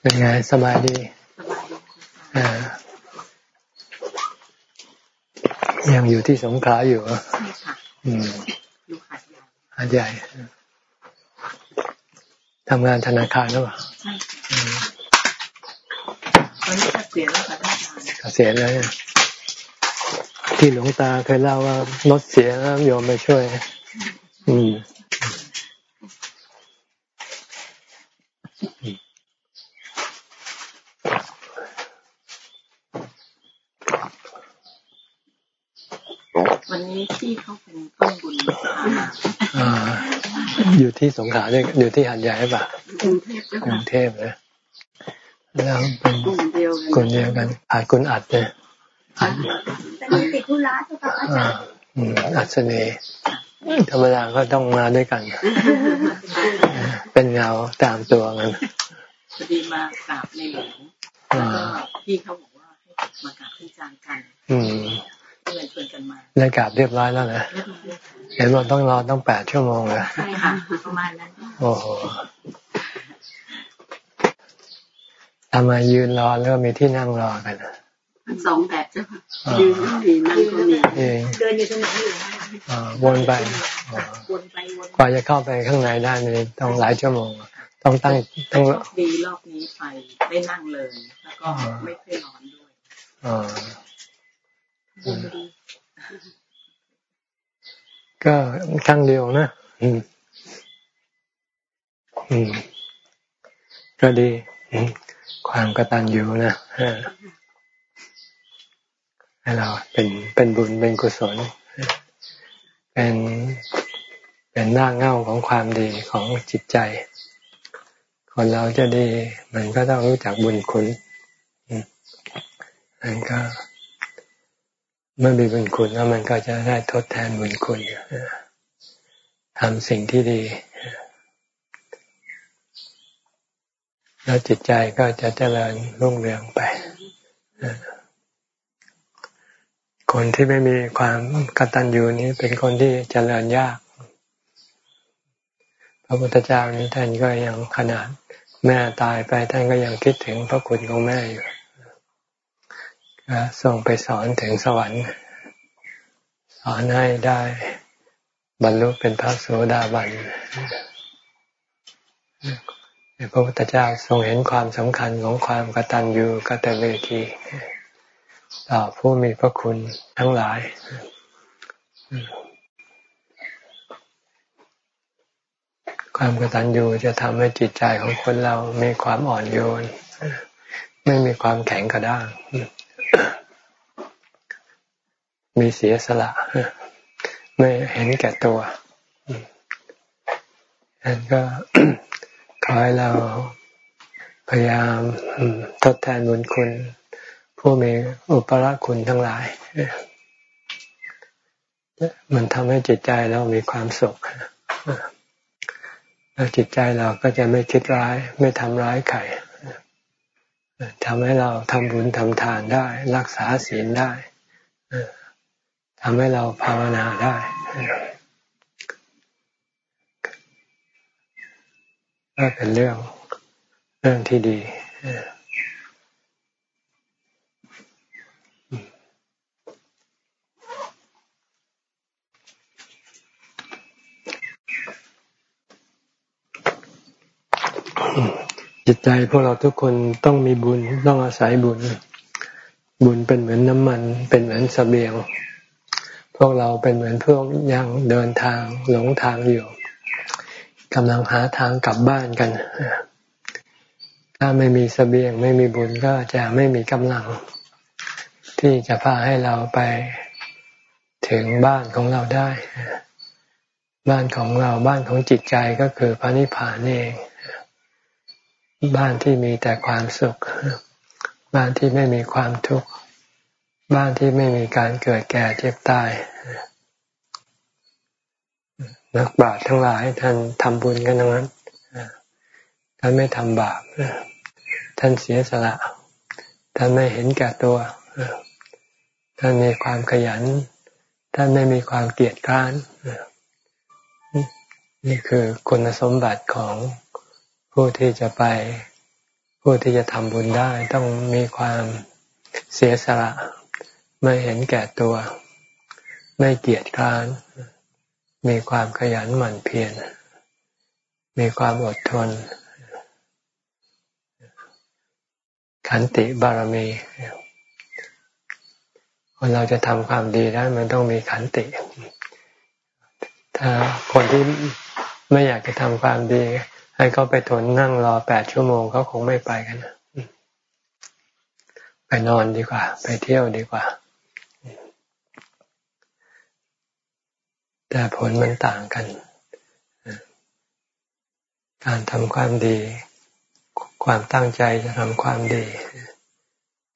เป็นไงสบายดีอ่ายังอยู่ที่สงขลาอยู่อะใช่ค่ะอืมอยู่หาดใหญ่หาดใหญ่ทำงานธนาคารหรือเปล่าใช่ค่ะตอนนี้เกษียณแล้วค่ะท่านอาจารย์เกษียณแล้วเนี่ยที่หลวงตาเคยเล่าว่ารถเสียแล้วโยมไปช่วย อืมวันนี้ที่เขาเป็นต้นบุญ อยู่ที่สงขลาเนี่ยอยู่ที่หันใหญ่ป่ะกรุงเทพกรุงเทพนะแล้วเป็นกลุ่มเดียวกันกลุ่มเดียวกันอาจคุณอัดเนี่ยติดธุระทุกอาจารย์อัศนีธรรมดาก็ต้องมาด้วยกัน เป็นเงาตามตัวกันพอดีมากราบในหลวงพี่เขาบอกว่าให้มากราบที่จานกันอืมเลยชวนกันมาได้กราบเรียบร้อยแล้วนะเห็นว่าต้องรอต้องแปดชั่วโมงเลยใช่ค่ะประมาณนั้น โอ้โหทำไมยืนรอแล้วมีที่นั่งรอกันสองแบบเจ้าค่ะยืนก็มีนั่งก็มีเดินอยู่ตรงไหนอยู่วนไปวนไปวนกว่าจะเข้าไปข้างในได้นี่ต้องหลายชั่วโมง ต้องตั้งต้องดีรอบนี้ไปได้นั่งเลย แล้วก็ไม่เคยร้อนด้วย ก็ครั้งเดียวนะอืมอืมก็ดี ความกตัญญูนะให้เราเป็นเป็นบุญเป็นกุศล เป็นเป็นหน้าเง่าของความดีของจิตใจ คนเราจะดี มันก็ต้องรู้จักบุญคุณมันก็ เมื่อมีบุญคุณแล้วมันก็จะได้ทดแทนบุญคุณทำสิ่งที่ดี แล้วจิตใจก็จะเจริญรุ่งเรืองไป คนที่ไม่มีความกตัญญูนี้เป็นคนที่เจริญยาก พระพุทธเจ้านี้ท่านก็ยังขนาดแม่ตายไปท่านก็ยังคิดถึงพระคุณของแม่อยู่ ส่งไปสอนถึงสวรรค์ สอนให้ได้บรรลุเป็นพระโสดาบันพระพุทธเจ้าทรงเห็นความสำคัญของความกตัญญูกตเวทีต่อผู้มีพระคุณทั้งหลาย ความกตัญญูจะทำให้จิตใจของคนเรามีความอ่อนโยน ไม่มีความแข็งกระด้าง มีเสียสละ ไม่เห็นแก่ตัวอันก็ขอให้เราพยายามทดแทนบุญคุณ ผู้มีอุปราคุณทั้งหลาย มันทำให้จิตใจเรามีความสุขแล้วจิตใจเราก็จะไม่คิดร้าย ไม่ทำร้ายใคร ทำให้เราทำบุญทำทานได้ รักษาศีลได้ทำให้เราภาวนาได้ ก็เป็นเรื่องเรื่องที่ดี จิตใจพวกเราทุกคนต้องมีบุญต้องอาศัยบุญ บุญเป็นเหมือนน้ำมัน เป็นเหมือนสเสบียง พวกเราเป็นเหมือนพวกยังเดินทางหลงทางอยู่กำลังหาทางกลับบ้านกัน ถ้าไม่มีสเสบียง ไม่มีบุญก็จะไม่มีกำลัง ที่จะพาให้เราไปถึงบ้านของเราได้ บ้านของเราบ้านของจิตใจก็คือพระนิพพานเอง บ้านที่มีแต่ความสุข บ้านที่ไม่มีความทุกข์บ้านที่ไม่มีการเกิดแก่เจ็บตายนักบาตรทั้งหลายท่านทำบุญกันทั้งนั้นท่านไม่ทำบาปท่านเสียสละท่านไม่เห็นแก่ตัวท่านมีความขยัน ท่านไม่มีความเกียจคร้านนี่คือคุณสมบัติของ ผู้ที่จะไป ผู้ที่จะทำบุญได้ ต้องมีความเสียสละ ไม่เห็นแก่ตัว ไม่เกียจคร้าน มีความขยันหมั่นเพียร มีความอดทน ขันติบารมีคนเราจะทำความดีได้มันต้องมีขันติ ถ้าคนที่ไม่อยากจะทำความดี ให้เขาไปทนนั่งรอแปดชั่วโมงเขาคงไม่ไปกันไปนอนดีกว่า ไปเที่ยวดีกว่า แต่ผลมันต่างกัน การทำความดี ความตั้งใจจะทำความดี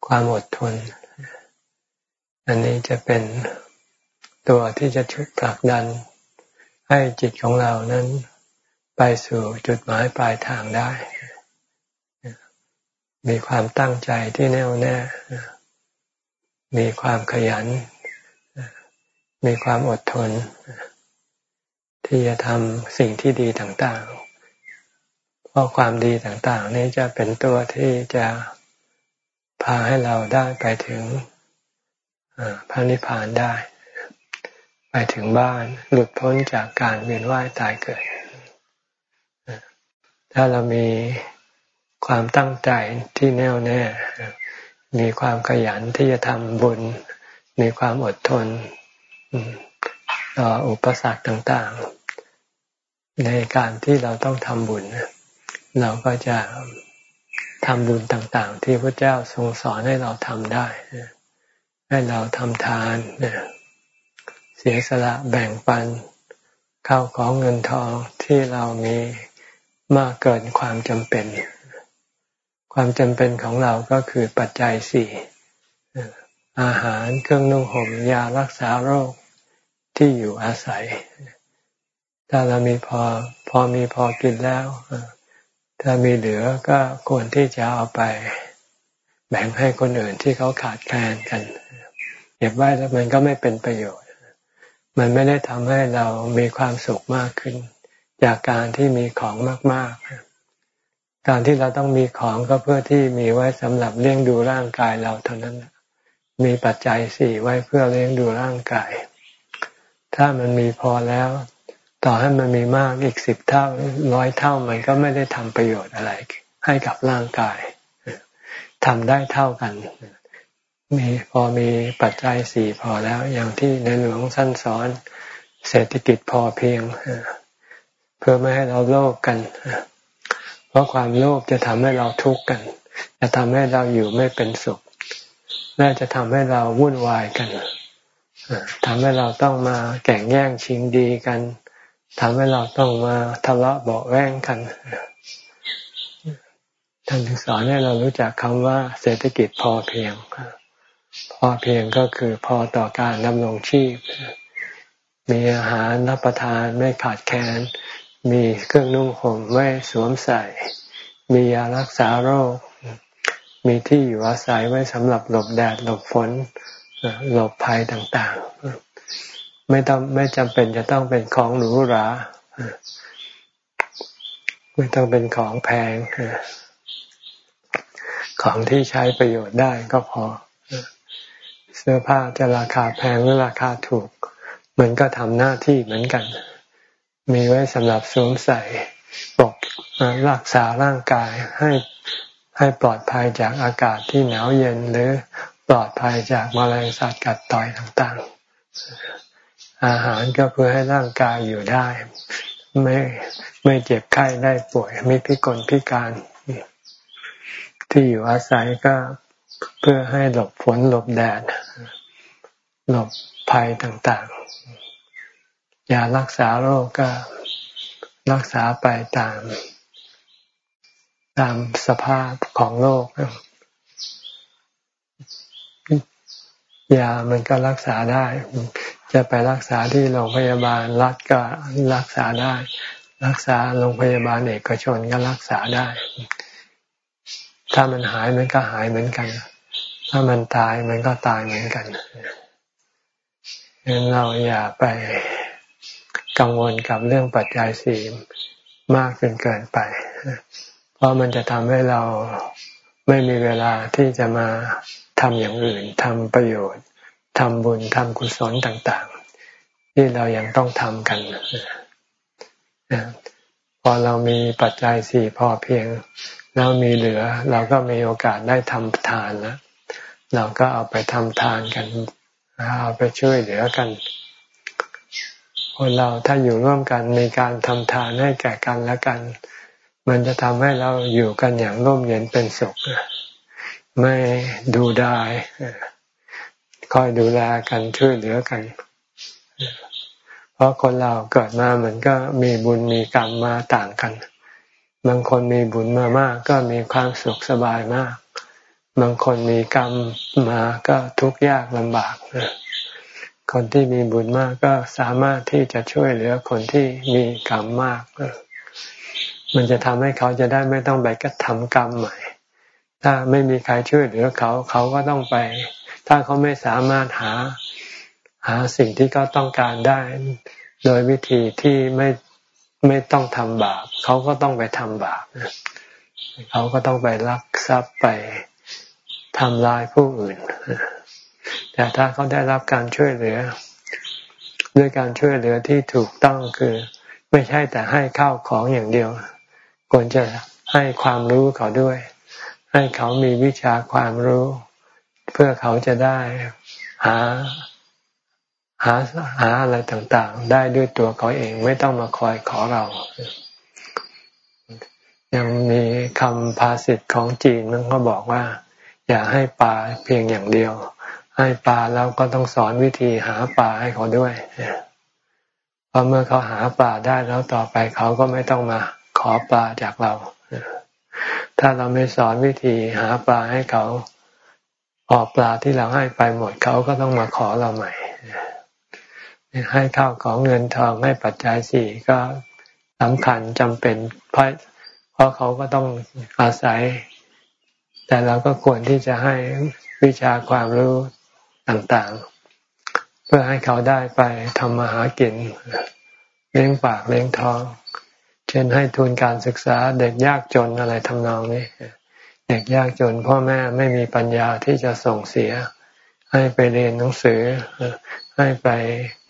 ความอดทน อันนี้จะเป็นตัวที่จะชุดผลักดันให้จิตของเรานั้น ไปสู่จุดหมายปลายทางได้ มีความตั้งใจที่แน่วแน่ มีความขยัน มีความอดทน ที่จะทำสิ่งที่ดีต่างๆ เพราะความดีต่างๆ นี้จะเป็นตัวที่จะพาให้เราได้ไปถึงพระนิพพานได้ ไปถึงบ้านหลุดพ้นจากการเวียนว่ายตายเกิด ถ้าเรามีความตั้งใจที่แน่วแน่ มีความขยันที่จะทำบุญ มีความอดทนต่ออุปสรรคต่าง ๆ ในการที่เราต้องทำบุญ เราก็จะทำบุญต่าง ๆ ที่พระเจ้าทรงสอนให้เราทำได้ ให้เราทำทานเสียสละแบ่งปัน เข้าของเงินทองที่เรามี มากเกินความจำเป็น ความจำเป็นของเราก็คือปัจจัยสี่อาหารเครื่องนุ่งห่มยารักษาโรคที่อยู่อาศัย ถ้าเรามีพอพอมีพอกินแล้ว ถ้ามีเหลือก็ควรที่จะเอาไป แบ่งให้คนอื่นที่เขาขาดแคลนกันเก็บไว้แล้วมันก็ไม่เป็นประโยชน์ มันไม่ได้ทำให้เรามีความสุขมากขึ้น จากการที่มีของมาก ๆ การที่เราต้องมีของก็เพื่อที่มีไว้สำหรับเลี้ยงดูร่างกายเราเท่านั้น มีปัจจัยสี่ไว้เพื่อเลี้ยงดูร่างกาย ถ้ามันมีพอแล้ว ต่อให้มันมีมากอีกสิบเท่าร้อยเท่ามันก็ไม่ได้ทำประโยชน์อะไร ให้กับร่างกายทำได้เท่ากันมีพอมีปัจจัยสี่พอแล้ว อย่างที่ในหลวงสั้นสอนเศรษฐกิจพอเพียง เพื่อไม่ให้เราโลภกกัน เพราะความโลภจะทำให้เราทุกข์กัน จะทำให้เราอยู่ไม่เป็นสุข และจะทำให้เราวุ่นวายกันทำให้เราต้องมาแข่งแย่งชิงดีกันทำให้เราต้องมาทะเลาะเบาแวงกันท่านถึงสอนให้เรารู้จักคำว่าเศรษฐกิจพอเพียง พอเพียงก็คือพอต่อการดำรงชีพ มีอาหารรับประทานไม่ขาดแคลน มีเครื่องนุ่งห่มไว้สวมใส่ มียารักษาโรค มีที่อยู่อาศัยไว้สำหรับหลบแดดหลบฝนหลบภัยต่างๆ ไม่ต้องไม่จำเป็นจะต้องเป็นของหรูหราไม่ต้องเป็นของแพงของที่ใช้ประโยชน์ได้ก็พอ เสื้อผ้าจะราคาแพงหรือราคาถูก มันก็ทำหน้าที่เหมือนกัน มีไว้สำหรับสวมใส่ปกรักษาร่างกายให้ให้ปลอดภัยจากอากาศที่หนาวเย็นหรือปลอดภัยจากมแมลงสัตว์กัดต่อยต่างๆ อาหารก็เพื่อให้ร่างกายอยู่ได้ ไม่ไม่เจ็บไข้ได้ป่วยไม่พิกลพิการ ที่อยู่อาศัยก็เพื่อให้หลบฝนหลบแดดหลบภัยต่างๆ ยารักษาโรคก็รักษาไปตาม ตามสภาพของโรคยามันก็รักษาได้ จะไปรักษาที่โรงพยาบาลรัฐก็รักษาได้ รักษาโรงพยาบาลเอกชนก็รักษาได้ ถ้ามันหายมันก็หายเหมือนกัน ถ้ามันตายมันก็ตายเหมือนกันฉะนั้นเราอย่าไป กังวลกับเรื่องปัจจัยสี่มากจนเกินไป เพราะมันจะทำให้เราไม่มีเวลาที่จะมาทำอย่างอื่นทำประโยชน์ทำบุญทำกุศลต่างๆ ที่เรายังต้องทำกันพอเรามีปัจจัยสี่พอเพียง แล้วมีเหลือ เราก็มีโอกาสได้ทำทานแล้วเราก็เอาไปทำทานกัน เอาไปช่วยเหลือกัน คนเราถ้าอยู่ร่วมกันมีการทำทานให้แก่กันและกัน มันจะทำให้เราอยู่กันอย่างร่มเย็นเป็นสุขไม่ดูได้คอยดูแลกันช่วยเหลือกัน เพราะคนเราเกิดมาเหมือนก็มีบุญมีกรรมมาต่างกัน บางคนมีบุญมามากก็มีความสุขสบายมาก บางคนมีกรรมมาก็ทุกข์ยากลำบาก คนที่มีบุญมากก็สามารถที่จะช่วยเหลือคนที่มีกรรมมาก มันจะทำให้เขาจะได้ไม่ต้องไปกระทำกรรมใหม่ ถ้าไม่มีใครช่วยเหลือเขา เขาก็ต้องไป ถ้าเขาไม่สามารถหาหาสิ่งที่เขาต้องการได้ โดยวิธีที่ไม่ไม่ต้องทำบาป เขาก็ต้องไปทำบาปเขาก็ต้องไปลักทรัพย์ไปทำลายผู้อื่น แต่ถ้าเขาได้รับการช่วยเหลือ ด้วยการช่วยเหลือที่ถูกต้องคือ ไม่ใช่แต่ให้ข้าวของอย่างเดียว ควรจะให้ความรู้เขาด้วย ให้เขามีวิชาความรู้ เพื่อเขาจะได้หาหาหาอะไรต่างๆ ได้ด้วยตัวเขาเองไม่ต้องมาคอยขอเรา ยังมีคำภาษิตของจีนมันก็บอกว่า อย่าให้ปลาเพียงอย่างเดียว ให้ปลาแล้วก็ต้องสอนวิธีหาปลาให้เขาด้วยเพราะเมื่อเขาหาปลาได้แล้วต่อไปเขาก็ไม่ต้องมาขอปลาจากเรา ถ้าเราไม่สอนวิธีหาปลาให้เขาออกปลาที่เราให้ไปหมดเขาก็ต้องมาขอเราใหม่ให้ข้าวของเงินทองให้ปัจจัยสี่ก็สำคัญจำเป็นเพราะเพราะเขาก็ต้องอาศัย แต่เราก็ควรที่จะให้วิชาความรู้ ต่างๆ เพื่อให้เขาได้ไปทำมาหากิน เลี้ยงปากเลี้ยงท้อง เช่นให้ทุนการศึกษาเด็กยากจนอะไรทำนองนี้ เด็กยากจนพ่อแม่ไม่มีปัญญาที่จะส่งเสีย ให้ไปเรียนหนังสือ ให้ไป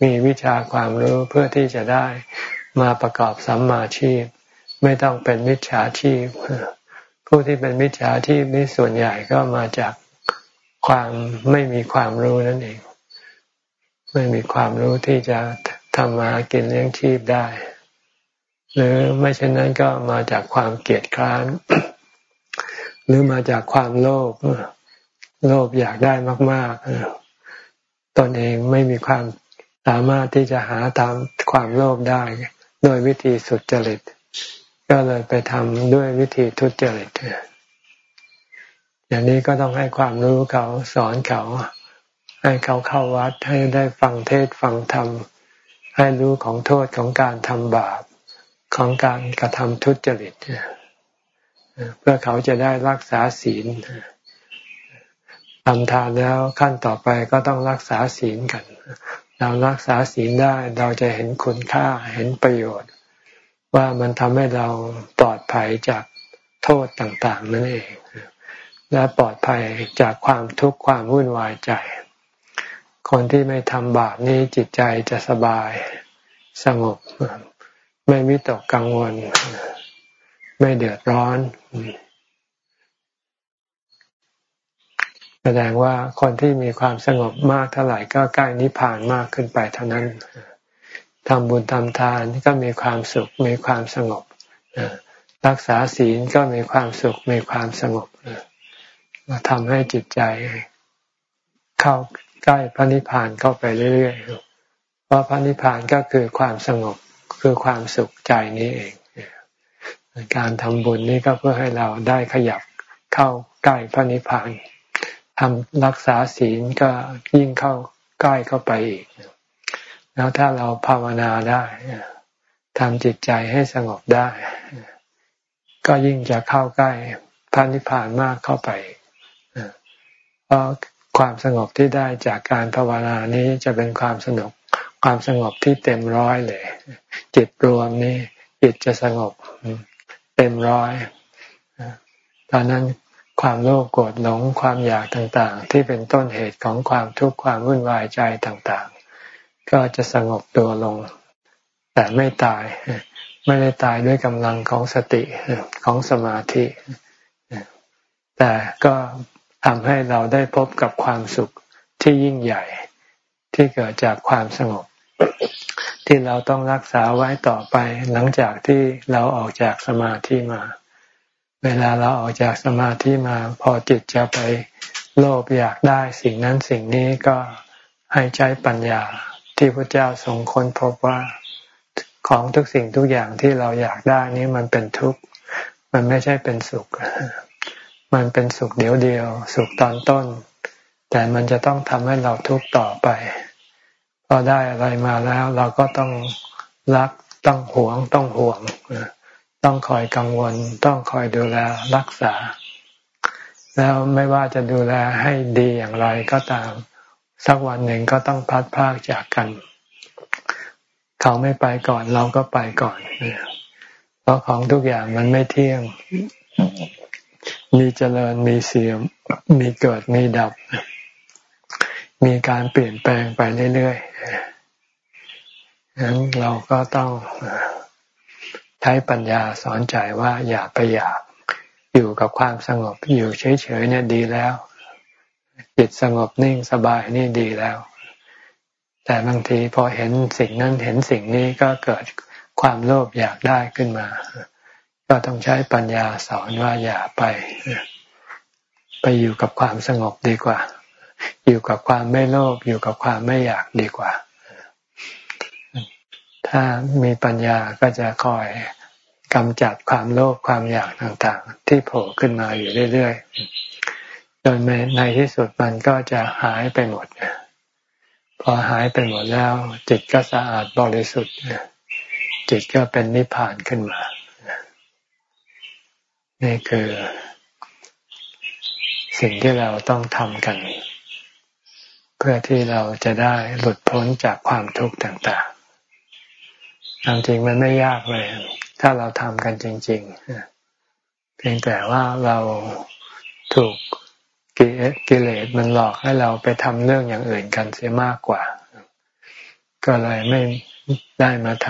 มีวิชาความรู้เพื่อที่จะได้มาประกอบสัมมาชีพ ไม่ต้องเป็นมิจฉาชีพผู้ที่เป็นมิจฉาชีพนี่ส่วนใหญ่ก็มาจาก ความไม่มีความรู้นั่นเอง ไม่มีความรู้ที่จะทำมากินเลี้ยงชีพได้ หรือไม่เช่นนั้นก็มาจากความเกลียดคร้าน หรือมาจากความโลภโลภอยากได้มากๆตนเองไม่มีความสามารถที่จะหาตามความโลภได้ โดยวิธีสุดจริต ก็เลยไปทำด้วยวิธีทุจริต อย่างนี้ก็ต้องให้ความรู้เขาสอนเขา ให้เขาเข้าวัดให้ได้ฟังเทศฟังธรรม ให้รู้ของโทษของการทำบาปของการกระทำทุจริตเพื่อเขาจะได้รักษาศีลทำทานแล้วขั้นต่อไปก็ต้องรักษาศีลกัน เรารักษาศีลได้เราจะเห็นคุณค่าเห็นประโยชน์ ว่ามันทำให้เราปลอดภัยจากโทษต่าง ๆ นั่นเอง และปลอดภัยจากความทุกข์ความวุ่นวายใจ คนที่ไม่ทำบาปนี้จิตใจจะสบายสงบ ไม่มิตกกังวล ไม่เดือดร้อน แสดงว่าคนที่มีความสงบมากเท่าไหร่ก็ใกล้นิพพานมากขึ้นไปเท่านั้นทำบุญทำทานก็มีความสุขมีความสงบรักษาศีลก็มีความสุขมีความสงบ ทำให้จิตใจ เข้าใกล้พระนิพพานเข้าไปเรื่อยๆ เพราะพระนิพพานก็คือความสงบคือความสุขใจนี้เอง การทำบุญนี่ก็เพื่อให้เราได้ขยับเข้าใกล้พระนิพพานทำรักษาศีลก็ยิ่งเข้าใกล้เข้าไปอีก แล้วถ้าเราภาวนาได้ทำจิตใจให้สงบได้ ก็ยิ่งจะเข้าใกล้พระนิพพานมากเข้าไป ความสงบที่ได้จากการภาวนานี้จะเป็นความสนุกความสงบที่เต็มร้อยเลย จิตรวมนี่จิตจะสงบเต็มร้อยตอนนั้นความโลภโกรธหลงความอยากต่างๆ ที่เป็นต้นเหตุของความทุกข์ความวุ่นวายใจต่างๆ ก็จะสงบตัวลง แต่ไม่ตาย ไม่ได้ตายด้วยกำลังของสติของสมาธิ แต่ก็ ทำให้เราได้พบกับความสุขที่ยิ่งใหญ่ที่เกิดจากความสงบ ที่เราต้องรักษาไว้ต่อไปหลังจากที่เราออกจากสมาธิมา เวลาเราออกจากสมาธิมา พอจิตจะไปโลภอยากได้สิ่งนั้นสิ่งนี้ก็ให้ใช้ปัญญาที่พระเจ้าทรงค้นพบว่าของทุกสิ่งทุกอย่างที่เราอยากได้นี้มันเป็นทุกข์ มันไม่ใช่เป็นสุข มันเป็นสุขเดียวเดียว สุขตอนต้น แต่มันจะต้องทำให้เราทุกข์ต่อไปพอได้อะไรมาแล้ว เราก็ต้องรักต้องหวงต้องห่วง ต้องคอยกังวล ต้องคอยดูแลรักษา แล้วไม่ว่าจะดูแลให้ดีอย่างไรก็ตาม สักวันหนึ่งก็ต้องพัดพากจากกัน เขาไม่ไปก่อนเราก็ไปก่อนเพราะของทุกอย่างมันไม่เที่ยง มีเจริญมีเสื่อมมีเกิดมีดับ มีการเปลี่ยนแปลงไปเรื่อยๆงั้นเราก็ต้องใช้ปัญญาสอนใจว่าอย่าไปอยากอยู่กับความสงบอยู่เฉยๆเนี่ยดีแล้ว จิตสงบนิ่งสบายนี่ดีแล้ว แต่บางทีพอเห็นสิ่งนั้นเห็นสิ่งนี้ก็เกิดความโลภอยากได้ขึ้นมา ก็ต้องใช้ปัญญาสอนว่าอย่าไป ไปอยู่กับความสงบดีกว่า อยู่กับความไม่โลภอยู่กับความไม่อยากดีกว่า ถ้ามีปัญญาก็จะคอยกำจัดความโลภความอยากต่างๆ ที่โผล่ขึ้นมาอยู่เรื่อยๆจนในที่สุดมันก็จะหายไปหมดพอหายไปหมดแล้ว จิตก็สะอาดบริสุทธิ์จิตก็เป็นนิพพานขึ้นมา นี่คือสิ่งที่เราต้องทำกัน เพื่อที่เราจะได้หลุดพ้นจากความทุกข์ต่างๆามจริงมันไม่ยากเลย ถ้าเราทำกันจริง ๆ เพียงแต่ว่าเราถูกกิเลสมันหลอกให้เราไปทำเรื่องอย่างอื่นกันเสียมากกว่า ก็เลยไม่ได้มาท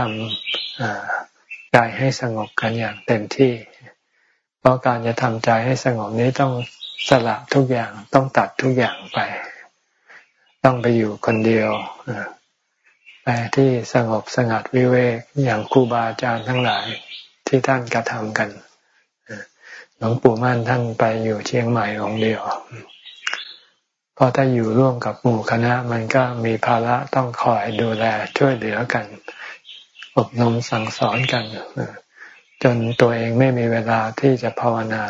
ำใจให้สงบกันอย่างเต็มที่ เพราะการจะทำใจให้สงบนี้ต้องสละทุกอย่างต้องตัดทุกอย่างไป ต้องไปอยู่คนเดียวไปที่สงบสงัดวิเวกอย่างครูบาอาจารย์ทั้งหลายที่ท่านกระทำกันหลวงปู่มั่นท่านไปอยู่เชียงใหม่องเดียวเพราะถ้าอยู่ร่วมกับหมู่คณะ มันก็มีภาระต้องคอยดูแลช่วยเหลือกัน อบรมสั่งสอนกัน จนตัวเองไม่มีเวลาที่จะภาวนา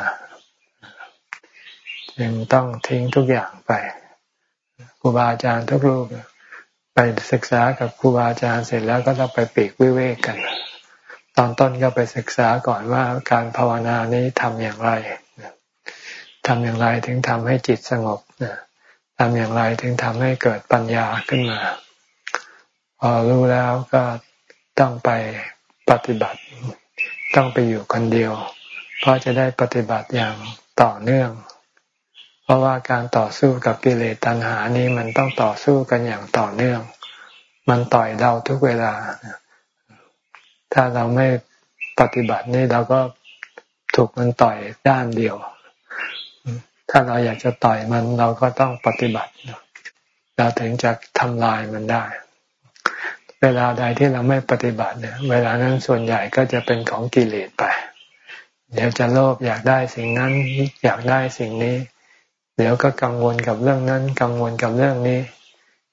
จึงต้องทิ้งทุกอย่างไปครูบาอาจารย์ทุกรูปไปศึกษากับครูบาอาจารย์เสร็จแล้วก็ต้องไปปีกวิเวกกัน ตอนต้นก็ไปศึกษาก่อนว่าการภาวนานี้ทำอย่างไรทำอย่างไรถึงทำให้จิตสงบทำอย่างไรถึงทำให้เกิดปัญญาขึ้นมา พอรู้แล้วก็ต้องไปปฏิบัติ ต้องไปอยู่คนเดียว เพราะจะได้ปฏิบัติอย่างต่อเนื่อง เพราะว่าการต่อสู้กับกิเลสตัณหานี้มันต้องต่อสู้กันอย่างต่อเนื่อง มันต่อยเราทุกเวลา ถ้าเราไม่ปฏิบัตินี่เราก็ถูกมันต่อยด้านเดียว ถ้าเราอยากจะต่อยมันเราก็ต้องปฏิบัติ เราถึงจะทำลายมันได้ เวลาใดที่เราไม่ปฏิบัติเนี่ยเวลานั้นส่วนใหญ่ก็จะเป็นของกิเลสไป เดี๋ยวจะโลภอยากได้สิ่งนั้นอยากได้สิ่งนี้ เดี๋ยวก็กังวลกับเรื่องนั้น กังวลกับเรื่องนี้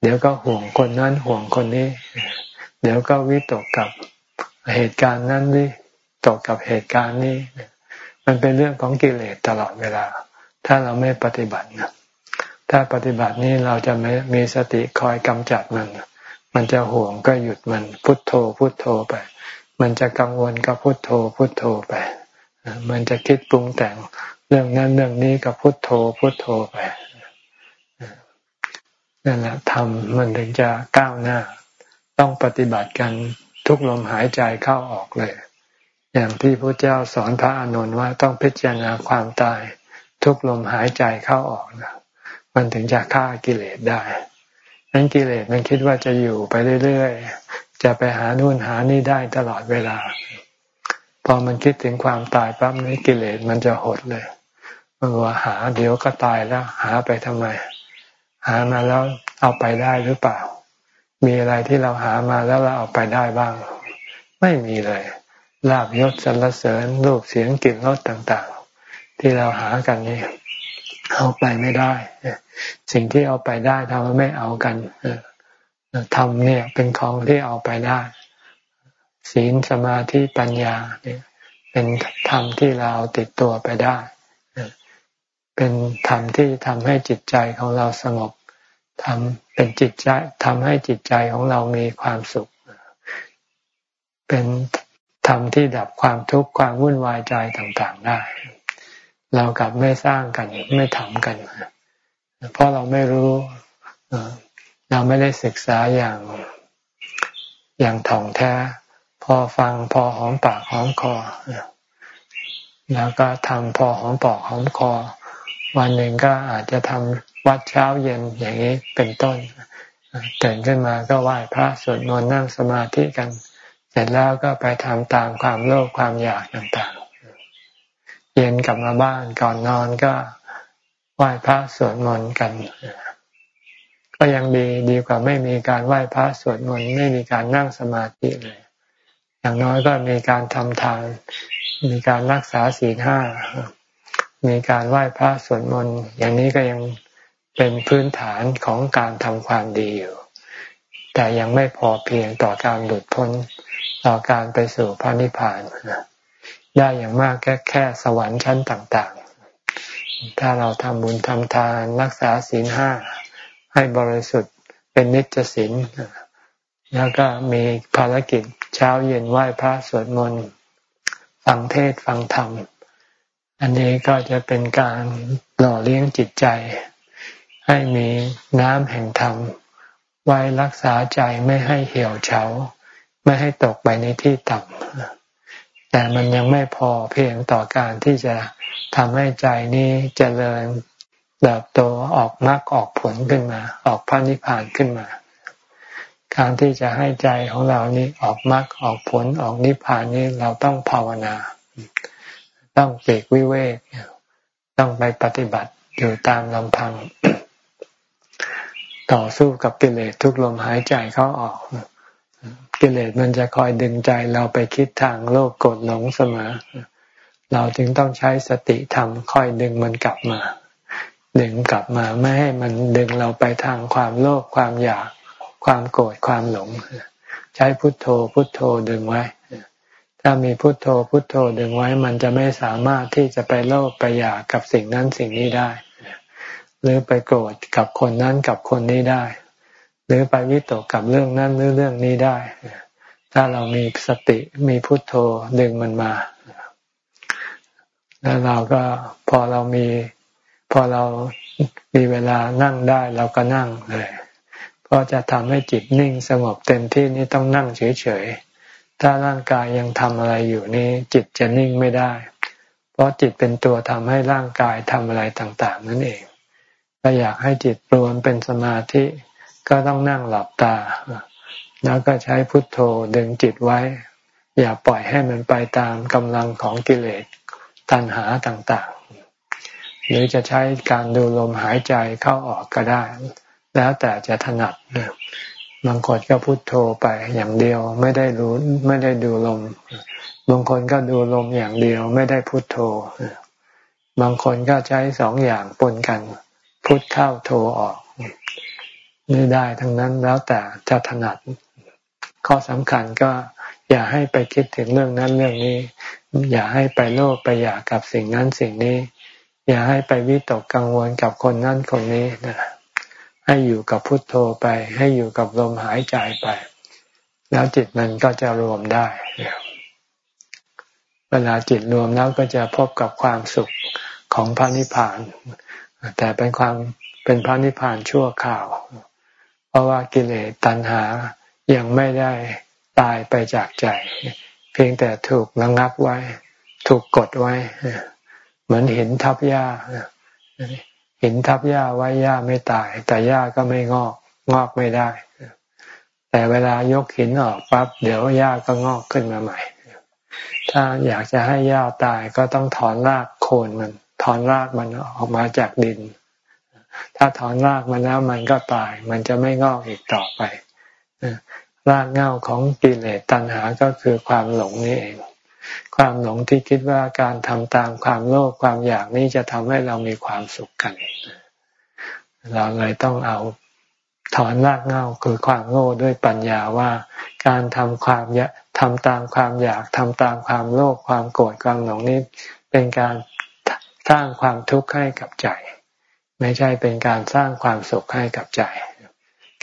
เดี๋ยวก็ห่วงคนนั้นห่วงคนนี้ เดี๋ยวก็วิตกกับเหตุการณ์นั้นนี่ตกกับเหตุการณ์นี้ มันเป็นเรื่องของกิเลสตลอดเวลา ถ้าเราไม่ปฏิบัตินะถ้าปฏิบัตินี้เราจะไม่มีสติคอยกำจัดมัน มันจะห่วงก็หยุดมันพุทโธพุทโธไป มันจะกังวลก็พุทโธพุทโธไป มันจะคิดปรุงแต่งเรื่องนั้นเรื่องนี้ก็พุทโธพุทโธไปนั่นแหละทำมันถึงจะก้าวหน้า ต้องปฏิบัติกันทุกลมหายใจเข้าออกเลย อย่างที่พระเจ้าสอนพระอานนท์ว่าต้องพิจารณาความตาย ทุกลมหายใจเข้าออกนะมันถึงจะฆ่ากิเลสได้ นั้นกิเลสมันคิดว่าจะอยู่ไปเรื่อยๆ จะไปหานู่นหานี่ได้ตลอดเวลา พอมันคิดถึงความตายปั๊บนี้กิเลสมันจะหดเลยมันว่าหาเดี๋ยวก็ตายแล้ว หาไปทำไม หามาแล้วเอาไปได้หรือเปล่า มีอะไรที่เราหามาแล้วเราเอาไปได้บ้าง ไม่มีเลยลาบยศสรรเสริญรูปเสียงกลิ่นรสต่างๆ ที่เราหากันนี่ เอาไปไม่ได้ สิ่งที่เอาไปได้ทำไมไม่เอากันทำเนี่ยเป็นของที่เอาไปได้ ศีลสมาธิปัญญาเนี่ยเป็นธรรมที่เราติดตัวไปได้ เป็นธรรมที่ทำให้จิตใจของเราสงบทำเป็นจิตใจทำให้จิตใจของเรามีความสุข เป็นธรรมที่ดับความทุกข์ความวุ่นวายใจต่างๆได้ เรากลับไม่สร้างกันไม่ทำกัน เพราะเราไม่รู้เราไม่ได้ศึกษาอย่างอย่างถ่องแท้ พอฟังพอหอมปากหอมคอแล้วก็ทำพอหอมปากหอมคอ วันหนึ่งก็อาจจะทำวัดเช้าเย็นอย่างนี้เป็นต้นตื่นขึ้นมาก็ไหว้พระสวดมนต์นั่งสมาธิกัน เสร็จแล้วก็ไปทำตามความโลภความอยากต่าง เย็นกลับมาบ้านก่อนนอนก็ไหว้พระสวดมนต์กัน ก็ยังดีดีกว่าไม่มีการไหว้พระสวดมนต์ไม่มีการนั่งสมาธิเลย อย่างน้อยก็มีการทำทาน มีการรักษาศีลห้ามีการไหว้พระสวดมนต์อย่างนี้ก็ยังเป็นพื้นฐานของการทำความดีอยู่ แต่ยังไม่พอเพียงต่อการหลุดพ้นต่อการไปสู่พระนิพพาน ได้อย่างมากแค่แค่สวรรค์ชั้นต่างๆ ถ้าเราทำบุญทำทานรักษาศีลห้าให้บริสุทธิ์เป็นนิจศีลแล้วก็มีภารกิจเช้าเย็นไหว้พระสวดมนต์ฟังเทศฟังธรรม อันนี้ก็จะเป็นการหล่อเลี้ยงจิตใจ ให้มีน้ำแห่งธรรม ไว้รักษาใจไม่ให้เหี่ยวเฉา ไม่ให้ตกไปในที่ต่ำ แต่มันยังไม่พอเพียงต่อการที่จะทำให้ใจนี้เจริญเติบโตออกมรรคออกผลขึ้นมา ออกพระนิพพานขึ้นมา การที่จะให้ใจของเรานี้ออกมรรคออกผลออกนิพพานนี้เราต้องภาวนา ต้องเปกวิเวกต้องไปปฏิบัติอยู่ตามลำพัง ต่อสู้กับกิเลสทุกลมหายใจเข้าออก กิเลสมันจะคอยดึงใจเราไปคิดทางโลภโกรธหลงเสมอ เราจึงต้องใช้สติธรรมคอยดึงมันกลับมา ดึงกลับมาไม่ให้มันดึงเราไปทางความโลภความอยากความโกรธความหลง ใช้พุทโธพุทโธดึงไว้ ถ้ามีพุทโธพุทโธดึงไว้ มันจะไม่สามารถที่จะไปโลภไปอยากกับสิ่งนั้นสิ่งนี้ได้ หรือไปโกรธกับคนนั้นกับคนนี้ได้ หรือไปวิตกกับเรื่องนั้นหรือเรื่องนี้ได้ ถ้าเรามีสติมีพุทโธดึงมันมา แล้วเราก็พอเรามี พอเรามีเวลานั่งได้เราก็นั่งเลยก็จะทำให้จิตนิ่งสงบเต็มที่นี่ต้องนั่งเฉยๆ ถ้าร่างกายยังทำอะไรอยู่นี้ จิตจะนิ่งไม่ได้ เพราะจิตเป็นตัวทำให้ร่างกายทำอะไรต่าง ๆ นั่นเองถ้าอยากให้จิตรวมเป็นสมาธิ ก็ต้องนั่งหลับตา แล้วก็ใช้พุทโธดึงจิตไว้ อย่าปล่อยให้มันไปตามกำลังของกิเลสตัณหาต่างๆ หรือจะใช้การดูลมหายใจเข้าออกก็ได้ แล้วแต่จะถนัดบางคนก็พุทโธไปอย่างเดียวไม่ได้รู้ไม่ได้ดูลม บางคนก็ดูลมอย่างเดียวไม่ได้พุทโธ บางคนก็ใช้สองอย่างปนกัน พุทเข้าโธออก นี่ได้ทั้งนั้นแล้วแต่จะถนัด ข้อสำคัญก็อย่าให้ไปคิดถึงเรื่องนั้นเรื่องนี้ อย่าให้ไปโลภไปอยากกับสิ่งนั้นสิ่งนี้ อย่าให้ไปวิตกกังวลกับคนนั้นคนนี้นะให้อยู่กับพุทโธไป ให้อยู่กับลมหายใจไป แล้วจิตมันก็จะรวมได้เวลาจิตรวมแล้วก็จะพบกับความสุขของพระนิพพาน แต่เป็นความเป็นพระนิพพานชั่วคราว เพราะว่ากิเลสตัณหายังไม่ได้ตายไปจากใจ เพียงแต่ถูกระงับไว้ ถูกกดไว้ เหมือนหินทับหญ้าหินทับหญ้าไว้หญ้าไม่ตาย แต่หญ้าก็ไม่งอก งอกไม่ได้ แต่เวลายกหินออกปั๊บเดี๋ยวหญ้าก็งอกขึ้นมาใหม่ ถ้าอยากจะให้หญ้าตายก็ต้องถอนรากโคนมัน ถอนรากมันออกมาจากดิน ถ้าถอนรากมันแล้วมันก็ตาย มันจะไม่งอกอีกต่อไปรากเง้าของกิเลสตัณหาก็คือความหลงนี่เอง ความหลงที่คิดว่าการทำตามความโลภความอยากนี้จะทำให้เรามีความสุขกัน เราเลยต้องเอาถอนรากเง้าคือความโง่ด้วยปัญญาว่า การทำความยทำตามความอยากทำตามความโลภความโกรธความหลงนี้เป็นการสร้างความทุกข์ให้กับใจ ไม่ใช่เป็นการสร้างความสุขให้กับใจ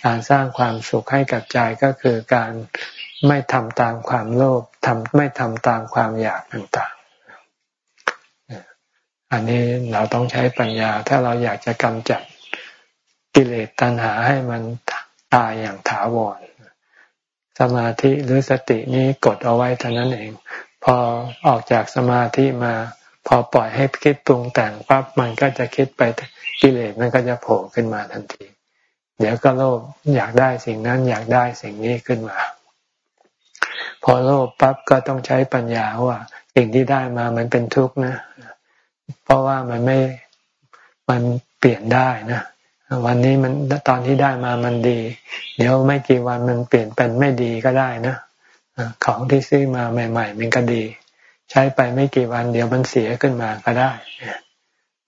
การสร้างความสุขให้กับใจก็คือการไม่ทำตามความโลภทำไม่ทำตามความอยากต่างๆ อันนี้เราต้องใช้ปัญญา ถ้าเราอยากจะกำจัดกิเลสตัณหาให้มันตายอย่างถาวร สมาธิหรือสตินี้กดเอาไว้เท่านั้นเอง พอออกจากสมาธิมา พอปล่อยให้คิดปรุงแต่งปั๊บมันก็จะคิดไป กิเลสมันก็จะโผล่ขึ้นมาทันที เดี๋ยวก็โลภอยากได้สิ่งนั้นอยากได้สิ่งนี้ขึ้นมา พอโลภปั๊บก็ต้องใช้ปัญญาว่าสิ่งที่ได้มามันเป็นทุกข์นะ เพราะว่ามันไม่มันเปลี่ยนได้นะวันนี้มันตอนที่ได้มามันดี เดี๋ยวไม่กี่วันมันเปลี่ยนเป็นไม่ดีก็ได้นะของที่ซื้อมาใหม่ ๆ มันก็ดี ใช้ไปไม่กี่วันเดี๋ยวมันเสียขึ้นมาก็ได้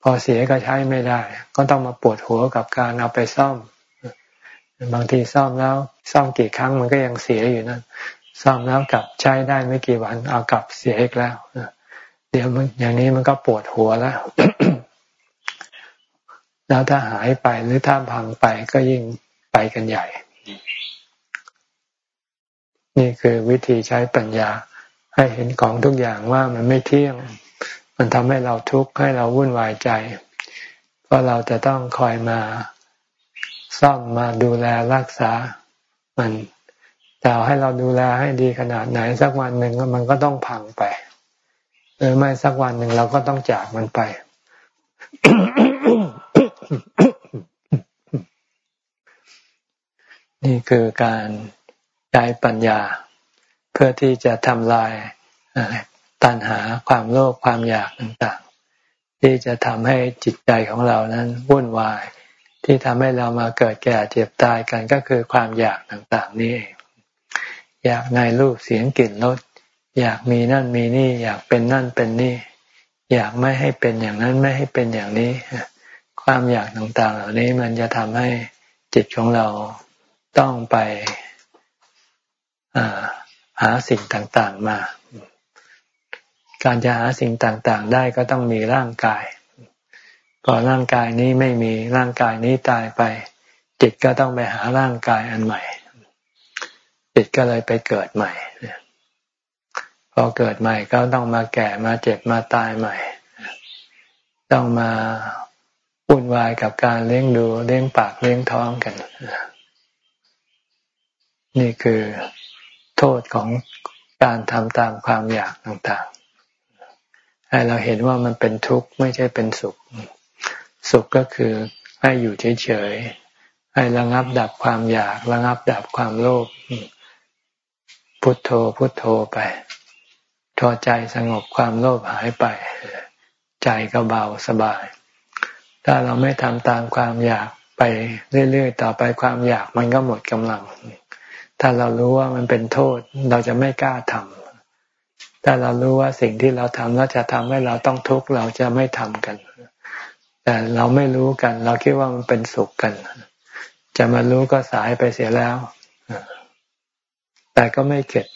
พอเสียก็ใช้ไม่ได้ ก็ต้องมาปวดหัวกับการเอาไปซ่อม บางทีซ่อมแล้วซ่อมกี่ครั้งมันก็ยังเสียอยู่นั่นซ่อมแล้วกลับใช้ได้ไม่กี่วันเอากลับเสียอีกแล้วเดี๋ยวมันอย่างนี้มันก็ปวดหัวแล้ว แล้วถ้าหายไปหรือถ้าพังไปก็ยิ่งไปกันใหญ่ นี่คือวิธีใช้ปัญญาให้เห็นของทุกอย่างว่ามันไม่เที่ยง มันทำให้เราทุกข์ให้เราวุ่นวายใจ เพราะเราจะต้องคอยมาซ่อมมาดูแลรักษา มันแต่ให้เราดูแลให้ดีขนาดไหนสักวันหนึ่งมันก็ต้องพังไปหรือไม่สักวันหนึ่งเราก็ต้องจากมันไป นี่คือการใช้ปัญญา เพื่อที่จะทำลาย ตัณหาความโลภความอยากต่างๆ ที่จะทำให้จิตใจของเรานั้นวุ่นวาย ที่ทำให้เรามาเกิดแก่เจ็บตายกันก็คือความอยากต่างๆนี่เองอยากในรูปเสียงกลิ่นรสอยากมีนั่นมีนี่ อยากเป็นนั่นเป็นนี่ อยากไม่ให้เป็นอย่างนั้นไม่ให้เป็นอย่างนี้ ความอยากต่างๆ เหล่านี้มันจะทำให้จิตของเราต้องไปหาสิ่งต่างๆมา การจะหาสิ่งต่างๆ ได้ก็ต้องมีร่างกาย พอร่างกายนี้ไม่มีร่างกายนี้ตายไป จิตก็ต้องไปหาร่างกายอันใหม่ จิตก็เลยไปเกิดใหม่พอเกิดใหม่ก็ต้องมาแก่มาเจ็บมาตายใหม่ ต้องมาวุ่นวายกับการเลี้ยงดูเลี้ยงปากเลี้ยงท้องกัน นี่คือโทษของการทำตามความอยากต่างๆ ให้เราเห็นว่ามันเป็นทุกข์ไม่ใช่เป็นสุข สุขก็คือให้อยู่เฉยๆให้ระงับดับความอยากระงับดับความโลภพุทโธพุทโธไปพอใจสงบความโลภหายไป ใจก็เบาสบาย ถ้าเราไม่ทำตามความอยากไปเรื่อยๆต่อไปความอยากมันก็หมดกำลัง ถ้าเรารู้ว่ามันเป็นโทษ เราจะไม่กล้าทำ ถ้าเรารู้ว่าสิ่งที่เราทำแล้วจะทำให้เราต้องทุกข์เราจะไม่ทำกัน แต่เราไม่รู้กัน เราคิดว่ามันเป็นสุขกัน จะมารู้ก็สายไปเสียแล้ว แต่ก็ไม่เข็ด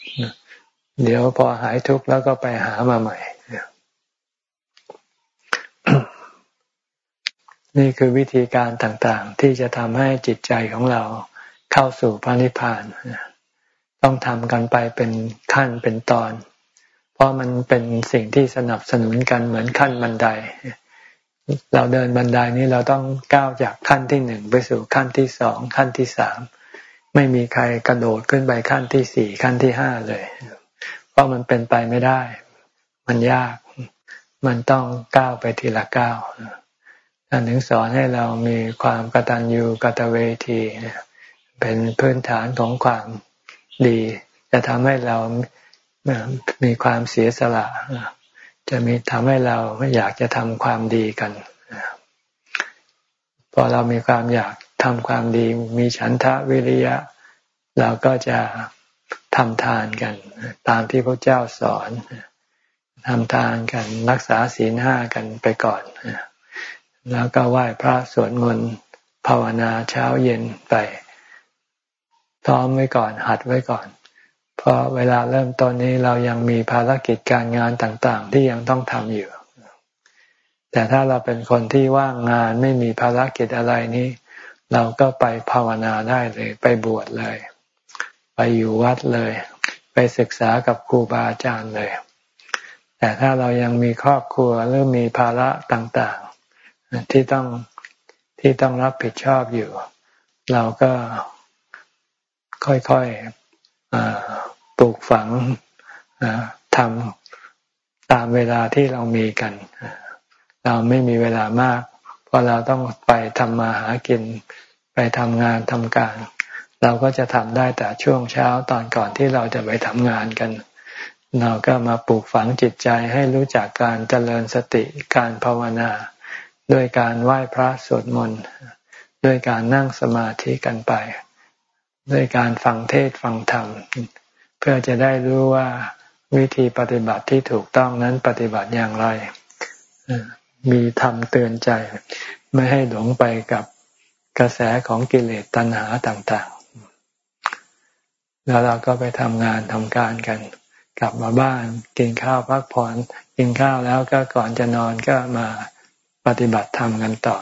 เดี๋ยวพอหายทุกข์แล้วก็ไปหามาใหม่นี่คือวิธีการต่างๆ ที่จะทำให้จิตใจของเราเข้าสู่พระนิพพาน ต้องทำกันไปเป็นขั้นเป็นตอน ราะมันเป็นสิ่งที่สนับสนุนกันเหมือนขั้นบันได เราเดินบันไดนี้เราต้องก้าวจากขั้นที่หนึ่งไปสู่ขั้นที่สองขั้นที่สามไม่มีใครกระโดดขึ้นไปขั้นที่สี่ขั้นที่ห้าเลย เพราะมันเป็นไปไม่ได้ มันยาก มันต้องก้าวไปทีละก้าวท่านถึงสอนให้เรามีความกตัญญูกตเวที เป็นพื้นฐานของความดี จะทำให้เรา มีความเสียสละ จะมีทำให้เราอยากจะทำความดีกันพอเรามีความอยากทำความดี มีฉันทะวิริยะ เราก็จะทำทานกัน ตามที่พระเจ้าสอนทำทานกันรักษาศีลห้ากันไปก่อน แล้วก็ไหว้พระสวดมนต์ภาวนาเช้าเย็นไปท้อมไว้ก่อน หัดไว้ก่อน เพราะเวลาเริ่มต้นนี้เรายังมีภารกิจการงานต่างๆ ที่ยังต้องทำอยู่ แต่ถ้าเราเป็นคนที่ว่างงานไม่มีภารกิจอะไรนี้ เราก็ไปภาวนาได้เลย ไปบวชเลย ไปอยู่วัดเลย ไปศึกษากับครูบาอาจารย์เลย แต่ถ้าเรายังมีครอบครัวหรือมีภาระต่างๆ ที่ต้องที่ต้องรับผิดชอบอยู่ เราก็ค่อยๆ ลูกฝังทำตามเวลาที่เรามีกัน เราไม่มีเวลามาก เพราะเราต้องไปทำมาหากิน ไปทำงานทำการ เราก็จะทำได้แต่ช่วงเช้าตอนก่อนที่เราจะไปทำงานกัน เราก็มาปลูกฝังจิตใจให้รู้จักการเจริญสติการภาวนาด้วยการไหว้พระสวดมนต์ด้วยการนั่งสมาธิกันไป ด้วยการฟังเทศฟังธรรม พื่อจะได้รู้ว่าวิธีปฏิบัติที่ถูกต้องนั้นปฏิบัติอย่างไร มีธรรมเตือนใจ ไม่ให้หลงไปกับกระแสของกิเลสตัณหาต่างๆ แล้วเราก็ไปทำงานทำการกัน กลับมาบ้านกินข้าวพักผ่อนกินข้าวแล้วก็ก่อนจะนอนก็มาปฏิบัติธรรมกันต่อ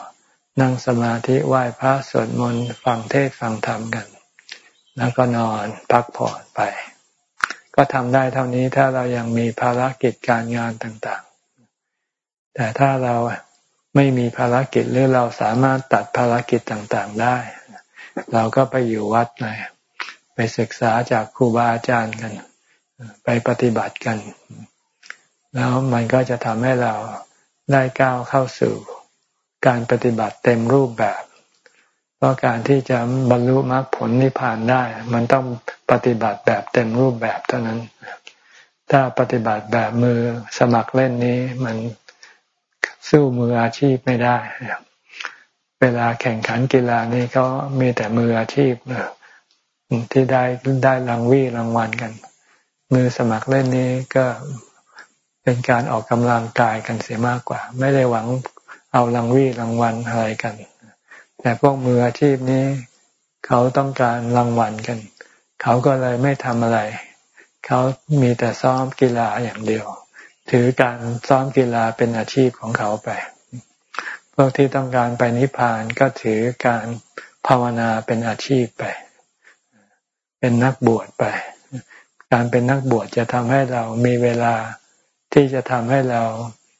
นั่งสมาธิไหว้พระสวดมนต์ฟังเทศฟังธรรมกัน แล้วก็นอนพักผ่อนไป ก็ทำได้เท่านี้ถ้าเรายังมีภารกิจการงานต่างๆ แต่ถ้าเราไม่มีภารกิจหรือเราสามารถตัดภารกิจต่างๆได้ เราก็ไปอยู่วัดเลยไปศึกษาจากครูบาอาจารย์กัน ไปปฏิบัติกัน แล้วมันก็จะทำให้เราได้ก้าวเข้าสู่การปฏิบัติเต็มรูปแบบ พราะการที่จะบรรลุมรรคผลนิพพานได้ มันต้องปฏิบัติแบบเต็มรูปแบบเท่านั้น ถ้าปฏิบัติแบบมือสมัครเล่นนี้มันสู้มืออาชีพไม่ได้ เวลาแข่งขันกีฬานี่เขามีแต่มืออาชีพที่ได้ได้รางวีรางวัลกัน มือสมัครเล่นนี้ก็เป็นการออกกำลังกายกันเสียมากกว่า ไม่ได้หวังเอารางวีรางวัลอะไรกัน แต่พวกมืออาชีพนี้ เขาต้องการรางวัลกัน เขาก็เลยไม่ทำอะไร เขามีแต่ซ้อมกีฬาอย่างเดียว ถือการซ้อมกีฬาเป็นอาชีพของเขาไป พวกที่ต้องการไปนิพพานก็ถือการภาวนาเป็นอาชีพไป เป็นนักบวชไป การเป็นนักบวชจะทำให้เรามีเวลาที่จะทำให้เรา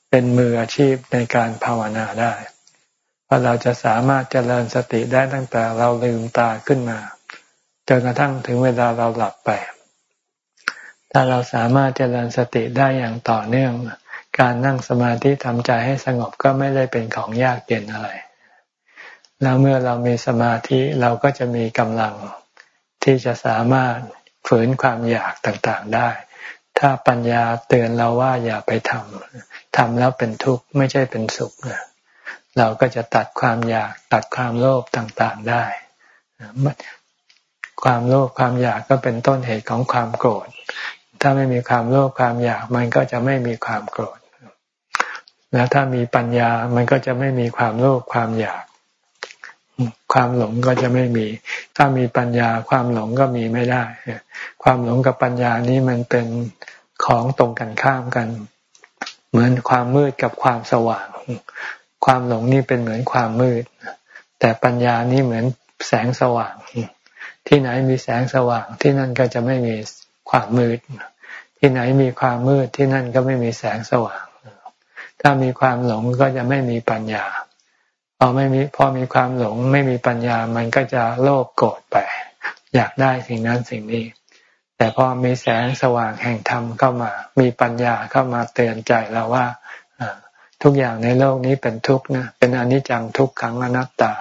เป็นมืออาชีพในการภาวนาได้ ราเราจะสามารถเจริญสติได้ตั้งแต่เราลืมตาขึ้นมาจนกระทั่งถึงเวลาเราหลับไป ถ้าเราสามารถเจริญสติได้อย่างต่อเนื่อง การนั่งสมาธิทำใจให้สงบก็ไม่ได้เป็นของยากเย็นอะไร แล้วเมื่อเรามีสมาธิเราก็จะมีกำลัง ที่จะสามารถฝืนความอยากต่างๆได้ ถ้าปัญญาเตือนเราว่าอย่าไปทำทำแล้วเป็นทุกข์ไม่ใช่เป็นสุขนะ เราก็จะตัดความอยากตัดความโลภต่างๆได้ ความโลภความอยากก็เป็นต้นเหตุของความโกรธ ถ้าไม่มีความโลภความอยากมันก็จะไม่มีความโกรธ แล้วถ้ามีปัญญามันก็จะไม่มีความโลภความอยาก ความหลงก็จะไม่มี ถ้ามีปัญญาความหลงก็มีไม่ได้ ความหลงกับปัญญานี้มันเป็นของตรงกันข้ามกัน เหมือนความมืดกับความสว่าง ความหลงนี่เป็นเหมือนความมืด แต่ปัญญานี่เหมือนแสงสว่าง ที่ไหนมีแสงสว่าง ที่นั่นก็จะไม่มีความมืด ที่ไหนมีความมืดที่นั่นก็ไม่มีแสงสว่าง ถ้ามีความหลงก็จะไม่มีปัญญาพอไม่มีพอมีความหลงไม่มีปัญญามันก็จะโลภโกรธไป อยากได้สิ่งนั้นสิ่งนี้ แต่พอมีแสงสว่างแห่งธรรมเข้ามา มีปัญญาเข้ามาเตือนใจเราว่า ทุกอย่างในโลกนี้เป็นทุกข์นะเป็นอนิจจังทุกขังอนัตตา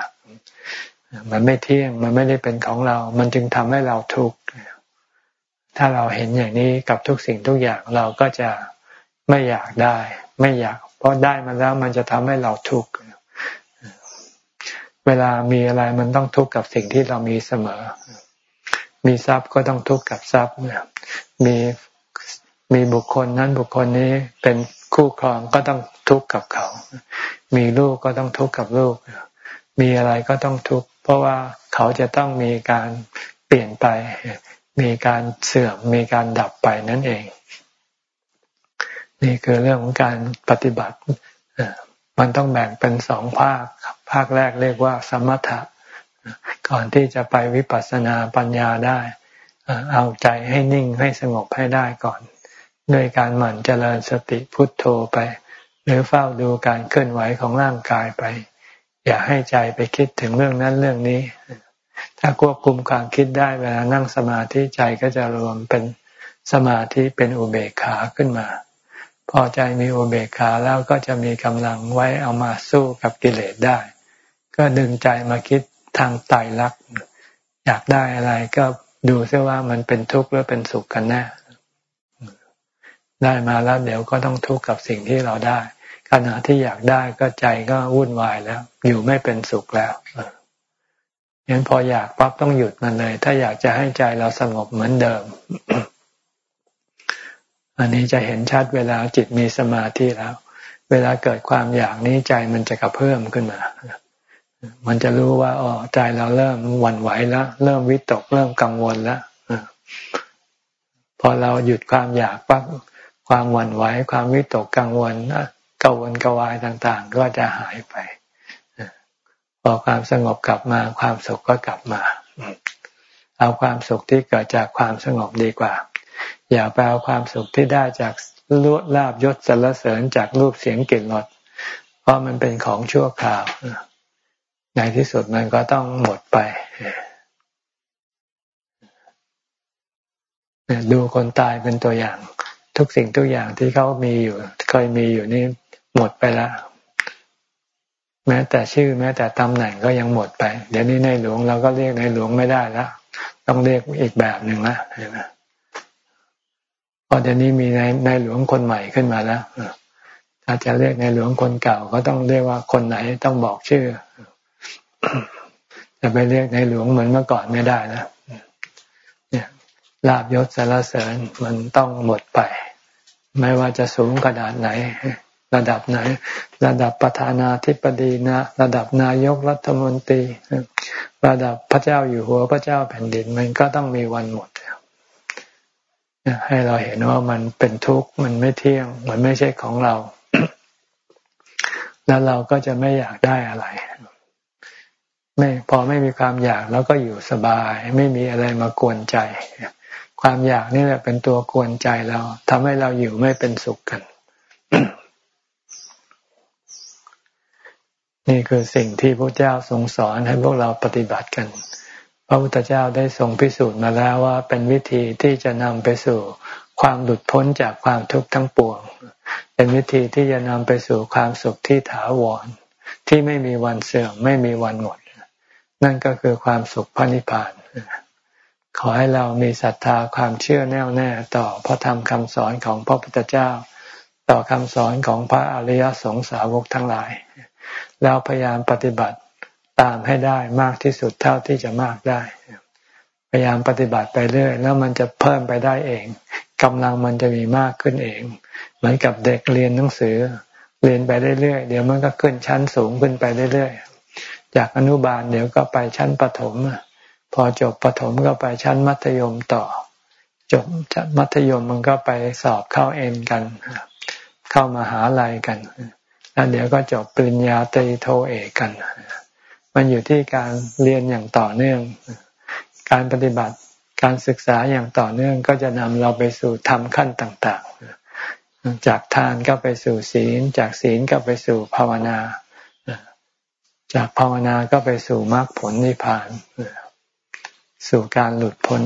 มันไม่เที่ยงมันไม่ได้เป็นของเรา มันจึงทำให้เราทุกข์ถ้าเราเห็นอย่างนี้กับทุกสิ่งทุกอย่างเราก็จะไม่อยากได้ ไม่อยาก เพราะได้มาแล้วมันจะทำให้เราทุกข์เวลามีอะไรมันต้องทุกข์กับสิ่งที่เรามีเสมอ มีทรัพย์ก็ต้องทุกข์กับทรัพย์มีมีบุคคลนั้นบุคคลนี้เป็น คู่ครองก็ต้องทุกข์กับเขา มีลูกก็ต้องทุกข์กับลูก มีอะไรก็ต้องทุกข์เพราะว่าเขาจะต้องมีการเปลี่ยนไป มีการเสื่อม มีการดับไปนั่นเอง นี่คือเรื่องของการปฏิบัติ มันต้องแบ่งเป็นสองภาค ภาคแรกเรียกว่า สมถะ ก่อนที่จะไปวิปัสสนาปัญญาได้ เอาใจให้นิ่งให้สงบให้ได้ก่อน ด้วยการหมั่นเจริญสติพุทโธไป หรือเฝ้าดูการเคลื่อนไหวของร่างกายไป อย่าให้ใจไปคิดถึงเรื่องนั้นเรื่องนี้ ถ้าควบคุมความคิดได้เวลานั่งสมาธิใจก็จะรวมเป็นสมาธิเป็นอุเบกขาขึ้นมา พอใจมีอุเบกขาแล้วก็จะมีกำลังไว้เอามาสู้กับกิเลสได้ ก็ดึงใจมาคิดทางไตรลักษณ์อยากได้อะไรก็ดูซิว่ามันเป็นทุกข์หรือเป็นสุขกันแน่ ได้มาแล้วเดี๋ยวก็ต้องทุกข์กับสิ่งที่เราได้ ขณะที่อยากได้ก็ใจก็วุ่นวายแล้ว อยู่ไม่เป็นสุขแล้วงั้นพออยากปั๊บต้องหยุดมันเลย ถ้าอยากจะให้ใจเราสงบเหมือนเดิม อันนี้จะเห็นชัดเวลาจิตมีสมาธิแล้ว เวลาเกิดความอยากนี้ใจมันจะกระเพิ่มขึ้นมา มันจะรู้ว่าอ๋อใจเราเริ่มหวั่นไหวแล้ว เริ่มวิตกเริ่มกังวลแล้วพอเราหยุดความอยากปั๊บ ความหวั่นไหวความวิตกกังวลกังวลกวายต่างๆ ก็จะหายไปพอความสงบกลับมาความสุขก็กลับมา เอาความสุขที่เกิดจากความสงบดีกว่า อย่าไปเอาความสุขที่ได้จากลวดลาบยศสรรเสริญจากรูปเสียงกลิ่นรสเพราะมันเป็นของชั่วคราวในที่สุดมันก็ต้องหมดไปดูคนตายเป็นตัวอย่าง ทุกสิ่งทุกอย่างที่เขามีอยู่ เคยมีอยู่นี่หมดไปแล้วแม้แต่ชื่อแม้แต่ตำแหน่งก็ยังหมดไป เดี๋ยวนี้ในหลวงเราก็เรียกในหลวงไม่ได้แล้วต้องเรียกอีกแบบหนึ่งละเห็นไหมพอเดี๋ยวนี้มีในในหลวงคนใหม่ขึ้นมาแล้วถ้าจะเรียกในหลวงคนเก่าก็ต้องเรียกว่าคนไหนต้องบอกชื่อจะไปเรียกในหลวงเหมือนเมื่อก่อนไม่ได้นะ ลาบยศสารเสริญมันต้องหมดไป ไม่ว่าจะสูงขนาดไหน ระดับไหน ระดับประธานาธิบดีนะ ระดับนายกรัฐมนตรี ระดับพระเจ้าอยู่หัวพระเจ้าแผ่นดิน มันก็ต้องมีวันหมดให้เราเห็นว่ามันเป็นทุกข์มันไม่เที่ยง มันไม่ใช่ของเรา แล้วเราก็จะไม่อยากได้อะไรไม่พอไม่มีความอยากแล้วก็อยู่สบาย ไม่มีอะไรมากวนใจ ความอยากนี่แหละเป็นตัวกวนใจเราทำให้เราอยู่ไม่เป็นสุขกัน นี่คือสิ่งที่พระเจ้าทรงสอนให้พวกเราปฏิบัติกัน พระพุทธเจ้าได้ทรงพิสูจน์มาแล้วว่าเป็นวิธีที่จะนำไปสู่ความหลุดพ้นจากความทุกข์ทั้งปวง เป็นวิธีที่จะนำไปสู่ความสุขที่ถาวร ที่ไม่มีวันเสื่อมไม่มีวันหมด นั่นก็คือความสุขพระนิพพาน ขอให้เรามีศรัทธาความเชื่อแน่วแน่ต่อพระธรรมคำสอนของพระพุทธเจ้า ต่อคำสอนของพระอริยสงสาวกทั้งหลาย แล้วพยายามปฏิบัติตามให้ได้มากที่สุดเท่าที่จะมากได้ พยายามปฏิบัติไปเรื่อยแล้วมันจะเพิ่มไปได้เองกำลังมันจะมีมากขึ้นเอง เหมือนกับเด็กเรียนหนังสือ เรียนไปเรื่อยๆเดี๋ยวมันก็ขึ้นชั้นสูงขึ้นไปเรื่อยๆจากอนุบาลเดี๋ยวก็ไปชั้นประถม พอจบประถมก็ไปชั้นมัธยมต่อ จบมัธยมมันก็ไปสอบเข้าเอ็นกัน เข้ามาหาลัยกัน แล้วเดี๋ยวก็จบปริญญาตรีโทเอกกัน มันอยู่ที่การเรียนอย่างต่อเนื่อง การปฏิบัติการศึกษาอย่างต่อเนื่องก็จะนำเราไปสู่ธรรมขั้นต่าง ๆ จากทานก็ไปสู่ศีล จากศีลก็ไปสู่ภาวนา จากภาวนาก็ไปสู่มรรคผลนิพพาน สู่การหลุดพ้น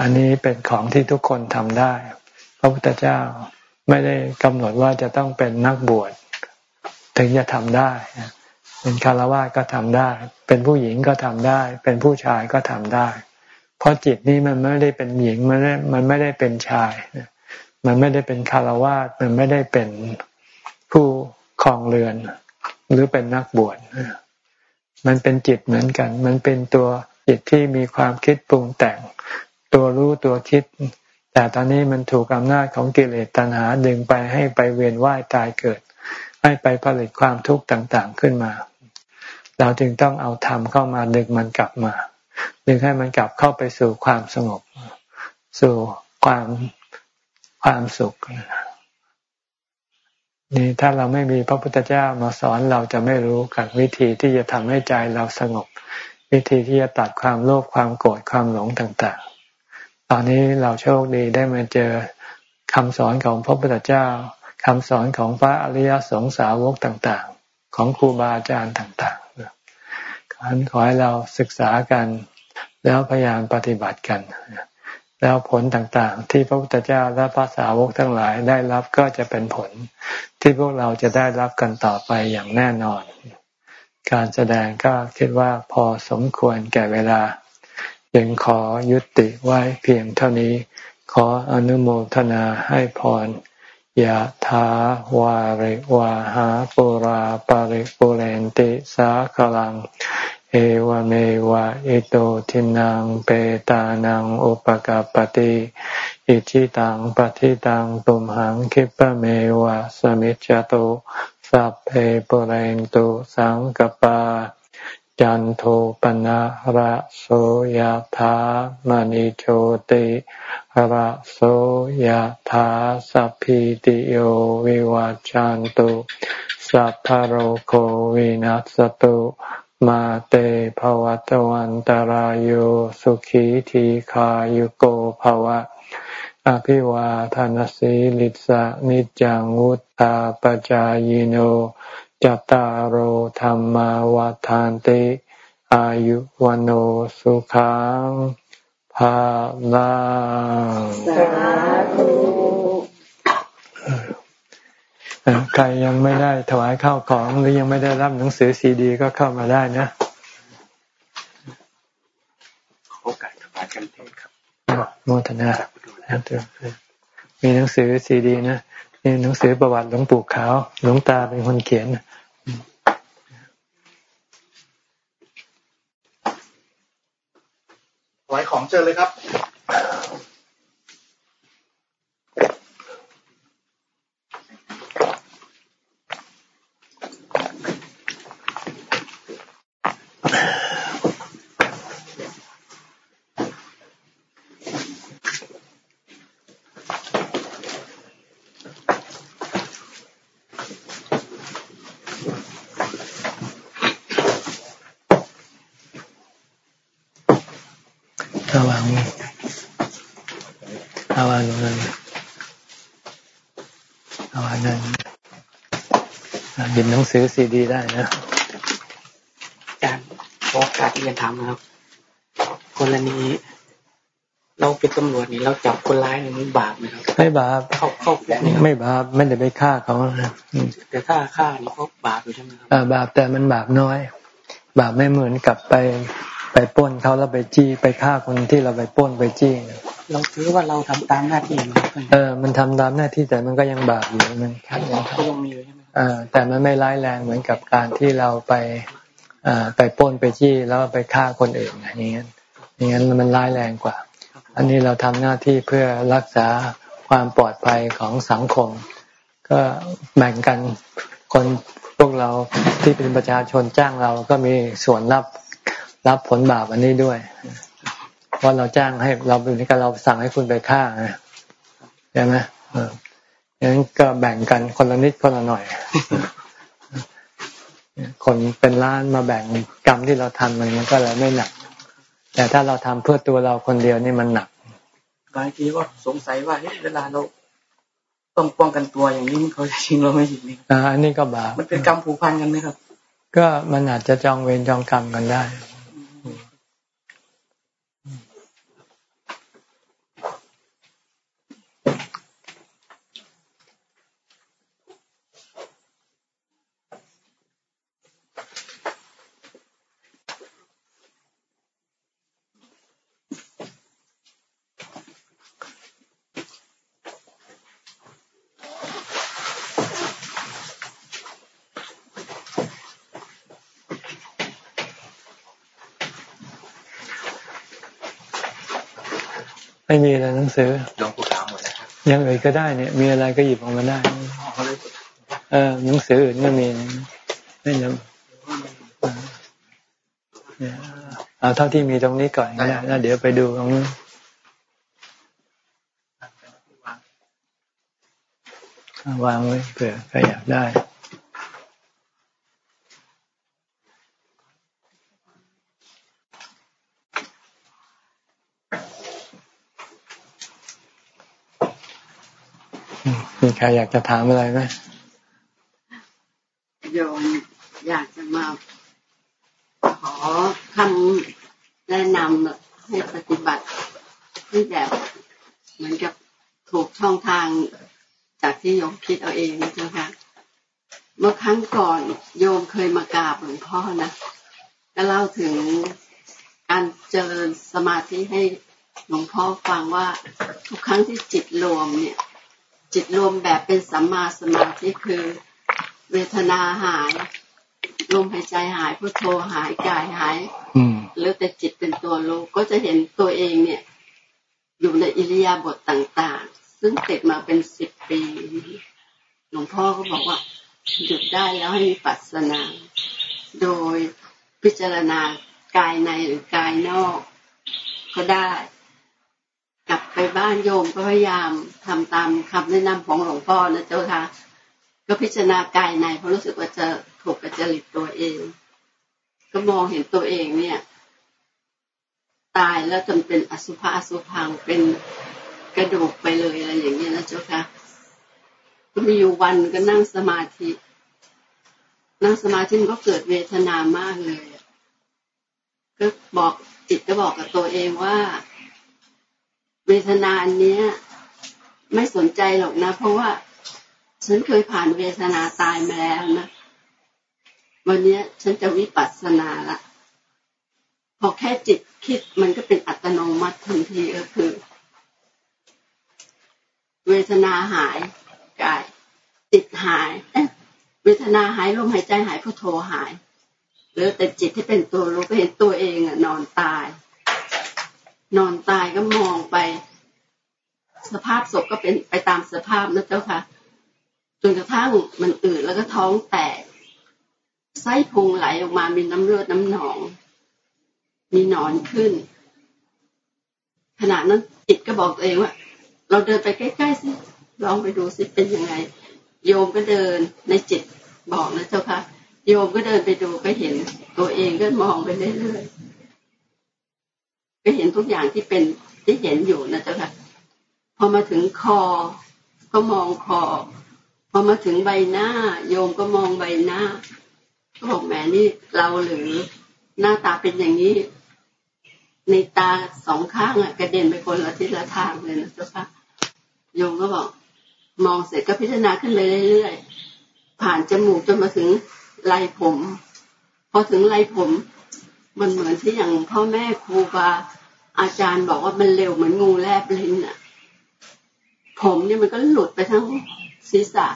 อันนี้เป็นของที่ทุกคนทำได้ พระพุทธเจ้าไม่ได้กำหนดว่าจะต้องเป็นนักบวชถึงจะทำได้ เป็นคารวะก็ทำได้ เป็นผู้หญิงก็ทำได้ เป็นผู้ชายก็ทำได้ เพราะจิตนี้มันไม่ได้เป็นหญิง มันไม่มันไม่ได้เป็นชาย มันไม่ได้เป็นคารวะมันไม่ได้เป็นผู้ครองเรือน หรือเป็นนักบวชมันเป็นจิตเหมือนกัน มันเป็นตัว จิตที่มีความคิดปรุงแต่ง ตัวรู้ตัวคิด แต่ตอนนี้มันถูกอำนาจของกิเลสตัณหาดึงไปให้ไปเวียนว่ายตายเกิด ให้ไปผลิตความทุกข์ต่างๆขึ้นมา เราจึงต้องเอาธรรมเข้ามาดึงมันกลับมา ดึงให้มันกลับเข้าไปสู่ความสงบ สู่ความความสุขนี่ถ้าเราไม่มีพระพุทธเจ้ามาสอนเราจะไม่รู้กันวิธีที่จะทำให้ใจเราสงบ วิธีที่จะตัดความโลภความโกรธความหลงต่างๆ ตอนนี้เราโชคดีได้มาเจอคำสอนของพระพุทธเจ้าคำสอนของพระอริยสงสาวกต่างๆ ของครูบาอาจารย์ต่างๆขอให้เราศึกษากันแล้วพยายามปฏิบัติกัน แล้วผลต่างๆ ที่พระพุทธเจ้าและพระสาวกทั้งหลายได้รับก็จะเป็นผลที่พวกเราจะได้รับกันต่อไปอย่างแน่นอน การแสดงก็คิดว่าพอสมควรแก่เวลายังขอยุติไว้เพียงเท่านี้ ขออนุโมทนาให้พรยะถาวาริวาหาปุราปาริปุเรนติสาคลัง เอวเมวะอิโตทินังเปตานังอุปกาปติ อิชิตังปฏิตังตุมหังคิปะเมวะสมิจจโตสัพเพปเรนตุสังกปา จันโทปนะระโสยธามณิโชติระโสยธาสัพพิติโยวิวัจจันตุสัพพโรโควินัสตุมาเตภวัตวันตารโยสุขีทีขายุโกภวะ อภิวาทานสีลิสะนิจังวุธาปจายโนจตารโหธรรมวาทานติ อายุวันโอสุขังภาลังสาธุใครยังไม่ได้ถวายข้าวของหรือยังไม่ได้รับหนังสือซีดี ก็เข้ามาได้นะโอกาสถวายกันเทศครับโมทนา มีหนังสือซีดีนะนี่หนังสือประวัติหลวงปู่ขาว หลวงตาเป็นคนเขียนไว้ของเจอเลยครับ ซื้อซีดีได้นะการขอการเรียนถามนะครับ กรณีเราเป็นตำรวจนี่เราจับคนร้ายนี่มันบาปไหมครับ ไม่บาปเข้าเข้าไม่บาปไม่ได้ไปฆ่าเขานะแต่ถ้าฆ่านี่ก็บาปอยู่ใช่ไหมครับอ่าบาปแต่มันบาปน้อย บาปไม่เหมือนกับไปไปป้นเขาแล้วไปจี้ไปฆ่าคนที่เราไปป้นไปจี้เราถือว่าเราทำตามหน้าที่เออ มันทำตามหน้าที่แต่มันก็ยังบาปอยู่มันก็ยังมีอยู่ใช่ไหม แต่มันไม่ร้ายแรงเหมือนกับการที่เราไปไปป้นไปจี้แล้วไปฆ่าคนอื่นอย่างนี้อย่างนั้นมันร้ายแรงกว่า อันนี้เราทำหน้าที่เพื่อรักษาความปลอดภัยของสังคม ก็แบ่งกันคนพวกเราที่เป็นประชาชนจ้างเราก็มีส่วนรับรับผลบาปอันนี้ด้วยเพราะเราจ้างให้เราเป็นการเราสั่งให้คุณไปฆ่าใช่ไหม งนั้นก็แบ่งกันคนละนิดคนละหน่อย คนเป็นล้านมาแบ่งกรรมที่เราทำมันมันก็เลยไม่หนัก แต่ถ้าเราทำเพื่อตัวเราคนเดียวนี่มันหนักบางทีก็สงสัยว่าเวลาเราต้องป้องกันตัวอย่างนี้เขาจะชิงเราไม่หิงนี่อ่าอันนี้ก็บาปมันเป็นกรรมผูกพันกันไหมครับ ก็มันอาจจะจองเวรจองกรรมกันได้ ไม่มีอะไรหนังสือหลวงปู่ถามหมดแล้วครับยังอื่นก็ได้เนี่ย มีอะไรก็หยิบออกมาได้เออหนังสืออื่นก็มีไม่จำเอาเท่าที่มีตรงนี้ก่อนก็ได้แล้วเดี๋ยวไปดูตรงนู้นวางไว้เผื่อใครอยากได้ รอยากจะถามอะไรไหมโยมอยากจะมาขอคำแนะนำให้ปฏิบัติที่แบบเหมือนกับถูกช่องทางจากที่โยมคิดเอาเองนะคะเมื่อครั้งก่อนโยมเคยมากราบหลวงพ่อนะก็เล่าถึงการเจริญสมาธิให้หลวงพ่อฟังว่าทุกครั้งที่จิตรวมเนี่ย จิตรวมแบบเป็นสัมมาสมาธิคือเวทนาหายลมหายใจหายพุทโธหายกายหายหรือแต่จิตเป็นตัวรู้ก็จะเห็นตัวเองเนี่ย อยู่ในอิริยาบถต่าง ๆ ซึ่งติดมาเป็นสิบปีหลวงพ่อก็บอกว่าหยุดได้แล้วให้มีปัสนา โดยพิจารณากายในหรือกายนอก ก็ได้ กลับไปบ้านโยมก็พยายามทำตามคำแนะนำของหลวงพ่อนะเจ้าค่ะก็พิจารณากายในเพราะรู้สึกว่าจะถูกกระจริตตัวเอง ก็มองเห็นตัวเองเนี่ย ตายแล้วจนเป็นอสุภะอสุพังเป็นกระดูกไปเลยอะไรอย่างเงี้ยนะเจ้าค่ะก็มีอยู่วันก็นั่งสมาธิ นั่งสมาธิมันก็เกิดเวทนามากเลย ก็บอกจิตก็บอกกับตัวเองว่า เวทนาอันนี้ไม่สนใจหรอกนะ เพราะว่าฉันเคยผ่านเวทนาตายมาแล้วนะวันนี้ฉันจะวิปัสสนาละพอแค่จิตคิดมันก็เป็นอัตโนมัติทันทีก็คือ เวทนาหายกายจิตหายเวทนาหายลมหายใจหายพุทโธหายหรือแต่จิตที่เป็นตัวรู้ก็เห็นตัวเองอะนอนตาย นอนตายก็มองไป สภาพศพก็เป็นไปตามสภาพนะเจ้าค่ะจนกระทั่งมันอืดแล้วก็ท้องแตกไส้พุงไหลออกมามีน้ำเลือดน้ำหนอง มีหนอนขึ้น ขณะนั้นจิตก็บอกตัวเองว่า เราเดินไปใกล้ๆสิลองไปดูสิเป็นยังไง โยมก็เดินในจิตบอกนะเจ้าค่ะโยมก็เดินไปดูก็เห็น ตัวเองก็มองไปเรื่อยๆ ก็เห็นทุกอย่างที่เป็นที่เห็นอยู่นะเจ้าค่ะ พอมาถึงคอ ก็มองคอ พอมาถึงใบหน้า โยมก็มองใบหน้า ก็บอกแม่นี่เราหรือหน้าตาเป็นอย่างนี้ ในตาสองข้างอะกระเด็นไปคนละทิศละทางเลยนะเจ้าค่ะโยมก็บอก มองเสร็จก็พิจารณาขึ้นไปเรื่อยๆผ่านจมูกจนมาถึงไหลผม พอถึงไหลผม มันเหมือนที่อย่างพ่อแม่ครูบาอาจารย์บอกว่ามันเร็วเหมือนงูแลบลิ้นอะผมเนี่ยมันก็หลุดไปทั้งศีรษะ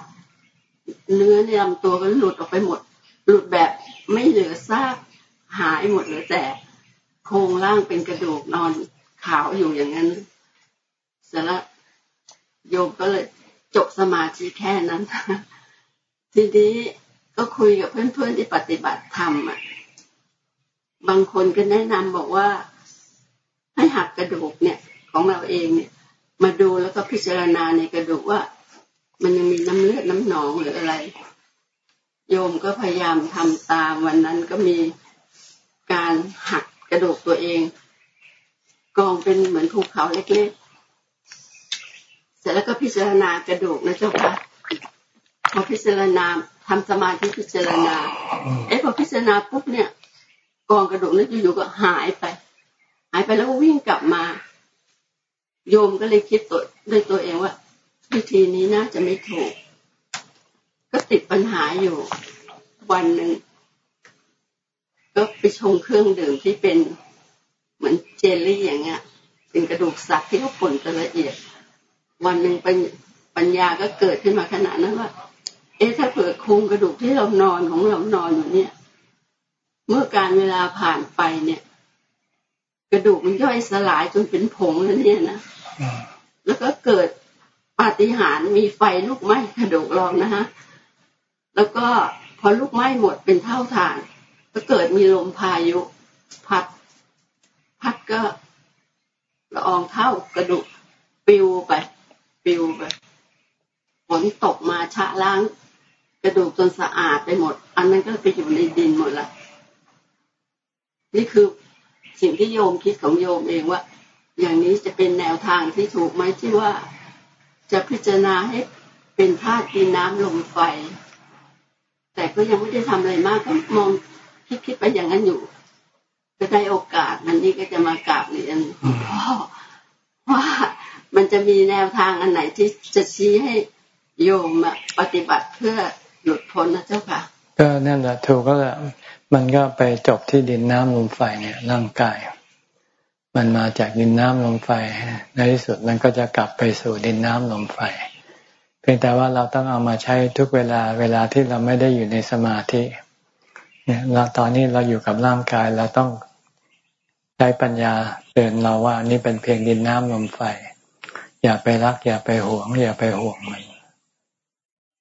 เนื้อในลำตัวก็หลุดออกไปหมด หลุดแบบไม่เหลือซากหายหมดเลยแต่โครงร่างเป็นกระดูกนอนขาวอยู่อย่างนั้นเสร็จแล้วโยมก็เลยจบสมาธิแค่นั้น ทีนี้ก็คุยกับเพื่อนๆที่ปฏิบัติธรรมอะ บางคนก็แนะนำบอกว่า ให้หักกระดูกเนี่ย ของเราเองเนี่ย มาดูแล้วก็พิจารณาในกระดูกว่า มันยังมีน้ำเลือดน้ำหนองหรืออะไร โยมก็พยายามทำตามวันนั้นก็มีการหักกระดูกตัวเอง กองเป็นเหมือนภูเขาเล็กๆเสร็จแล้วก็พิจารณากระดูกนะเจ้าค่ะพอพิจารณาทำสมาธิพิจารณา เอ๊ะพอพิจารณาปุ๊บเนี่ย กองกระดูกนั้นอยู่ๆก็หายไป หายไปแล้วก็วิ่งกลับมา โยมก็เลยคิดตัวด้วยตัวเองว่าวิธีนี้น่าจะไม่ถูก ก็ติดปัญหาอยู่วันหนึ่งก็ไปชงเครื่องดื่มที่เป็นเหมือนเจลลี่อย่างเงี้ย เป็นกระดูกสัตว์ที่เขาป่นละเอียด วันหนึ่งปัญญาก็เกิดขึ้นมาขนาดนั้นว่า เอ๊ะถ้าเผื่อโครงกระดูกที่เรานอนของเรานอนอยู่เนี่ย เมื่อการเวลาผ่านไปเนี่ย กระดูกมันย่อยสลายจนเป็นผงแล้วเนี่ยนะแล้วก็เกิดปาฏิหาริย์มีไฟลุกไหม้กระดูกลองนะฮะแล้วก็พอลุกไหม้หมดเป็นเท่าฐาน ก็เกิดมีลมพายุ พัด พัดก็ละอองเท่ากระดูกปิวไป ปิวไปฝนตกมาชะล้าง กระดูกจนสะอาดไปหมด อันนั้นก็ไปอยู่ในดินหมดละ นี่คือสิ่งที่โยมคิดของโยมเองว่า อย่างนี้จะเป็นแนวทางที่ถูกไหมที่ว่า จะพิจารณาให้เป็นธาตุดินน้ำลมไฟ แต่ก็ยังไม่ได้ทำอะไรมากก็มองคิดคิดไปอย่างนั้นอยู่ก็ได้โอกาสนันนี้ก็จะมากราบเรียนวงพ่อว่ามันจะมีแนวทางอันไหนที่จะชี้ให้โยมปฏิบัติเพื่อหลุดพ้นนะเจ้าค่ะ ก็นั่นแหละถูกก็แหละ มันก็ไปจบที่ดินน้ำลมไฟเนี่ยร่างกาย มันมาจากดินน้ำลมไฟ ในที่สุดมันก็จะกลับไปสู่ดินน้ำลมไฟ เพียงแต่ว่าเราต้องเอามาใช้ทุกเวลาเวลาที่เราไม่ได้อยู่ในสมาธิเนี่ยเราตอนนี้เราอยู่กับร่างกายเราต้องใช้ปัญญาเตือนเราว่านี่เป็นเพียงดินน้ำลมไฟ อย่าไปรัก อย่าไปหวง อย่าไปห่วงมัน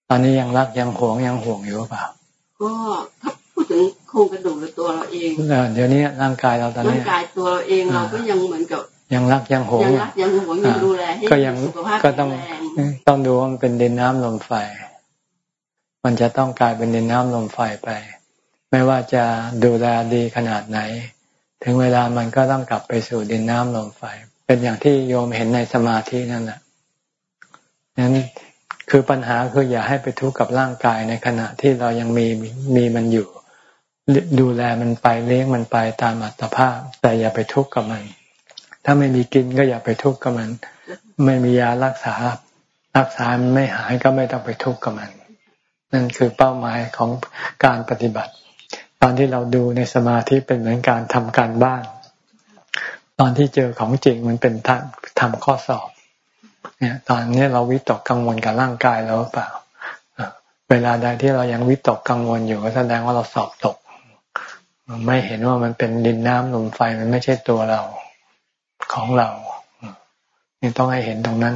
ตอนนี้ยังรักยังหวงยังห่วงอยู่หรือเปล่าก็ถ้า พูดถึงโครงกระดูกหรือตัวเราเองเออเดี๋ยวนี้ร่างกายเราตอนร่างนี้กายตัวเราเองเราก็ยังเหมือนกับยังรักยังหวงยังอยู่รักยังหวงยังดูแลให้ก็ยังสุขภาพก็ต้องแข็งแรงต้องดูว่ามันเป็นดินน้ำลมไฟ มันจะต้องกลายเป็นดินน้ำลมไฟไป ไม่ว่าจะดูแลดีขนาดไหน ถึงเวลามันก็ต้องกลับไปสู่ดินน้ำลมไฟ เป็นอย่างที่โยมเห็นในสมาธินั่นแหละนั้นคือปัญหาคืออย่าให้ไปทุกข์กับร่างกายในขณะที่เรายังมีมีมันอยู่ ดูแลมันไปเลี้ยงมันไปตามอัตภาพ แต่อย่าไปทุกข์กับมัน ถ้าไม่มีกินก็อย่าไปทุกข์กับมัน ไม่มียารักษา รักษามันไม่หายก็ไม่ต้องไปทุกข์กับมัน นั่นคือเป้าหมายของการปฏิบัติ ตอนที่เราดูในสมาธิเป็นเหมือนการทำการบ้าน ตอนที่เจอของจริงมันเป็นทำข้อสอบ เนี่ย ตอนนี้เราวิตกกังวลกับร่างกายเราหรือเปล่า เวลาใดที่เรายังวิตกกังวลอยู่ก็แสดงว่าเราสอบตก ไม่เห็นว่ามันเป็นดินน้ำลมไฟมันไม่ใช่ตัวเราของเรานี่ต้องให้เห็นตรงนั้น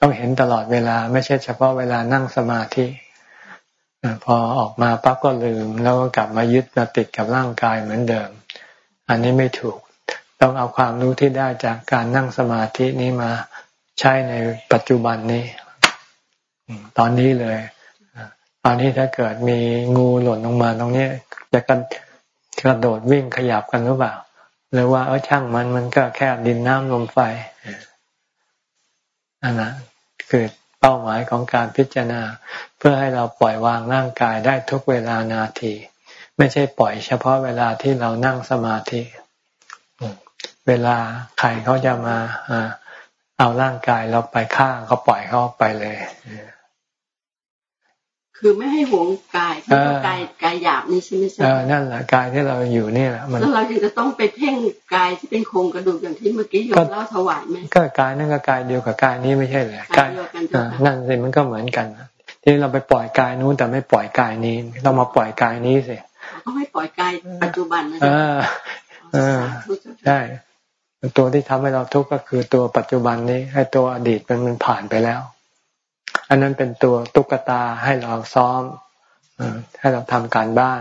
ต้องเห็นตลอดเวลา ไม่ใช่เฉพาะเวลานั่งสมาธิพอออกมาปั๊บก็ลืม แล้วก็กลับมายึดมาติดกับร่างกายเหมือนเดิม อันนี้ไม่ถูก ต้องเอาความรู้ที่ได้จากการนั่งสมาธินี้มาใช้ในปัจจุบันนี้ ตอนนี้เลยตอนนี้ถ้าเกิดมีงูหล่นลงมาตรงนี้จะกัน กระโดดวิ่งขยับกันหรือเปล่า หรือว่าเออช่างมันมันก็แค่ดินน้ำลมไฟนั่นแหละคือเป้าหมายของการพิจารณา เพื่อให้เราปล่อยวางร่างกายได้ทุกเวลานาที ไม่ใช่ปล่อยเฉพาะเวลาที่เรานั่งสมาธิ เวลาใครเขาจะมาเอาร่างกายเราไปฆ่าเขาปล่อยเขาไปเลย คือไม่ให้หวงกายที่ว่ากายกายหยาบนี่ใช่ไหมใช่เออนั่นแหละกายที่เราอยู่นี่แหละมันแล้วเรายังจะต้องไปเพ่งกายที่เป็นโครงกระดูกอย่างที่เมื่อกี้โยมเล่าถวายไหมก็กายนั่นก็กายเดียวกับกายนี้ไม่ใช่เหรอกายเดียวกันจ้ะอ่านั่นสิมันก็เหมือนกันที่เราไปปล่อยกายนู้นแต่ไม่ปล่อยกายนี้ต้องมาปล่อยกายนี้สิต้องให้ปล่อยกายปัจจุบันนะเอจ๊ะอเออใช่ตัวที่ทำให้เราทุกข์ก็คือตัวปัจจุบันนี้ให้ตัวอดีตมันมันผ่านไปแล้ว อันนั้นเป็นตัวตุ๊กตาให้เราซ้อมเออให้เราทำการบ้าน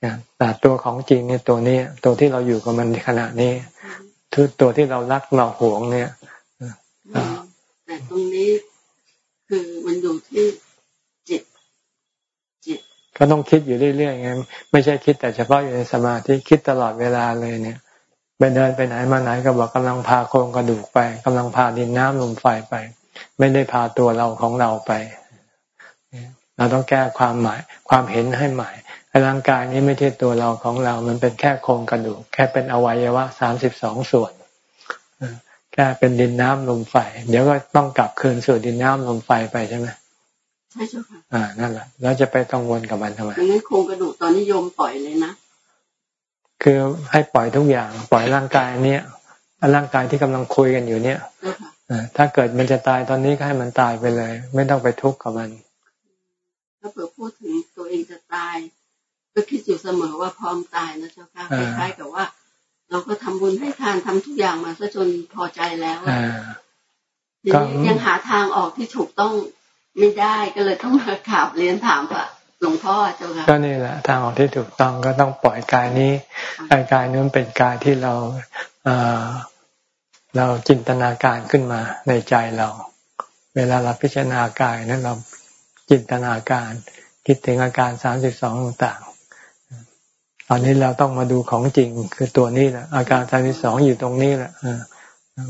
เนี่ยแต่ตัวของจริงเนี่ยตัวนี้ตัวที่เราอยู่กับมันในขณะนี้คือตัวที่เรารักเราหวงเนี่ยแต่ตรงนี้คือมันอยู่ที่จิตจิต ก็ต้องคิดอยู่เรื่อยๆไงไม่ใช่คิดแต่เฉพาะอยู่ในสมาธิคิดตลอดเวลาเลยเนี่ยไปเดินไปไหนมาไหนก็บอกกำลังพาโครงกระดูกไปกำลังพาดินน้ำลมไฟไป ไม่ได้พาตัวเราของเราไป เราต้องแก้ความหมาย ความเห็นให้ใหม่ร่างกายนี้ไม่ใช่ตัวเราของเรา มันเป็นแค่โครงกระดูก แค่เป็นอวัยวะสามสิบสองส่วนแค่เป็นดินน้ำลมไฟ เดี๋ยวก็ต้องกลับคืนสู่ดินน้ำลมไฟไปใช่ไหมใช่เจ้าค่ะ อ่า นั่นแหละ แล้วจะไปกังวลกับมันทำไมดังนั้นโครงกระดูกตอนนี้โยมปล่อยเลยนะ คือให้ปล่อยทุกอย่าง ปล่อยร่างกายเนี้ยร่างกายที่กำลังคุยกันอยู่เนี่ยเจ้าค่ะอ่า ถ้าเกิดมันจะตายตอนนี้ก็ให้มันตายไปเลย ไม่ต้องไปทุกข์กับมัน ถ้าเผื่อพูดถึงตัวเองจะตาย ก็คิดอยู่เสมอว่าพร้อมตายนะเจ้าค่ะคอ่าล้ายๆกับว่า เราก็ทำบุญให้ทานทำทุกอย่างมาซะจนพอใจแล้วอะอ่าทีนี้ยังหาทางออกที่ถูกต้องไม่ได้ก็เลยต้องมาข่าวเรียนถามว่าหลวงพ่อเจ้าค่ะก็นี่แหละทางออกที่ถูกต้องก็ต้องปล่อยกายนี้กายกายนั้นเป็นกายที่เราเอ่อ เราจินตนาการขึ้นมาในใจเรา เวลาเราพิจารณากายนั้นเราจินตนาการคิดถึงอาการสามสิบสองต่างๆตอนนี้เราต้องมาดูของจริงคือตัวนี้แหละอาการสามสิบสองอยู่ตรงนี้แหละ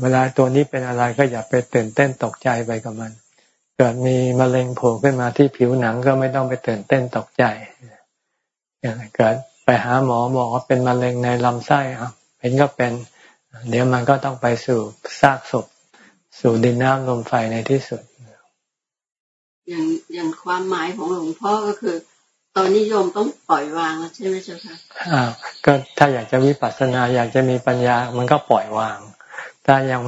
เวลาตัวนี้เป็นอะไรก็อย่าไปตื่นเต้นตกใจไปกับมัน เกิดมีมะเร็งโผล่ขึ้นมาที่ผิวหนังก็ไม่ต้องไปตื่นเต้นตกใจอย่างเกิดไปหาหมอบอกว่าเป็นมะเร็งในลำไส้อะเป็นก็เป็น เดี๋ยวมันก็ต้องไปสู่ซากศพ สู่ดินน้ำลมไฟในที่สุด อย่างอย่างความหมายของหลวงพ่อก็คือ ตอนนี้โยมต้องปล่อยวางแล้วใช่ไหมเจ้าค่ะอ่าก็ถ้าอยากจะวิปัสสนาอยากจะมีปัญญา มันก็ปล่อยวาง ถ้ายัง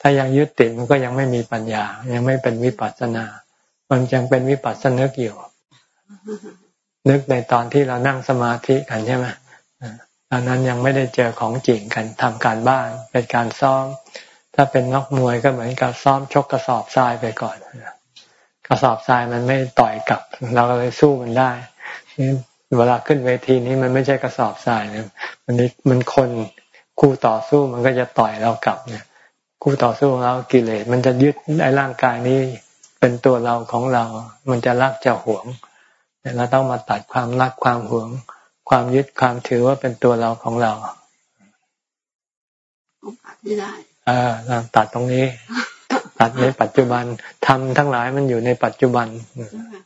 ถ้ายังยึดติดมันก็ยังไม่มีปัญญา ยังไม่เป็นวิปัสสนา มันยังเป็นวิปัสสนึกอยู่นึกในตอนที่เรานั่งสมาธิกันใช่ไหม อ่าตอนนั้นยังไม่ได้เจอของจริงกันทำการบ้านเป็นการซ้อม ถ้าเป็นนักมวยก็เหมือนกับซ้อมชกกระสอบทรายไปก่อนกระสอบทรายมันไม่ต่อยกลับ เราก็เลยสู้มันได้เวลาขึ้นเวทีนี้มันไม่ใช่กระสอบทรายนะมันนี่มันคนคู่ต่อสู้มันก็จะต่อยเรากลับเนี่ยคู่ต่อสู้ของเรากิเลสมันจะยึดไอ้ร่างกายนี้เป็นตัวเราของเรา มันจะรักจะหวงเนี่ยเราต้องมาตัดความรักความหวง ความยึดความถือว่าเป็นตัวเราของเราต้องตัดให้ได้เออเราตัดตรงนี้ ตัดในปัจจุบันทำทั้งหลายมันอยู่ในปัจจุบันเจ้าค่ะ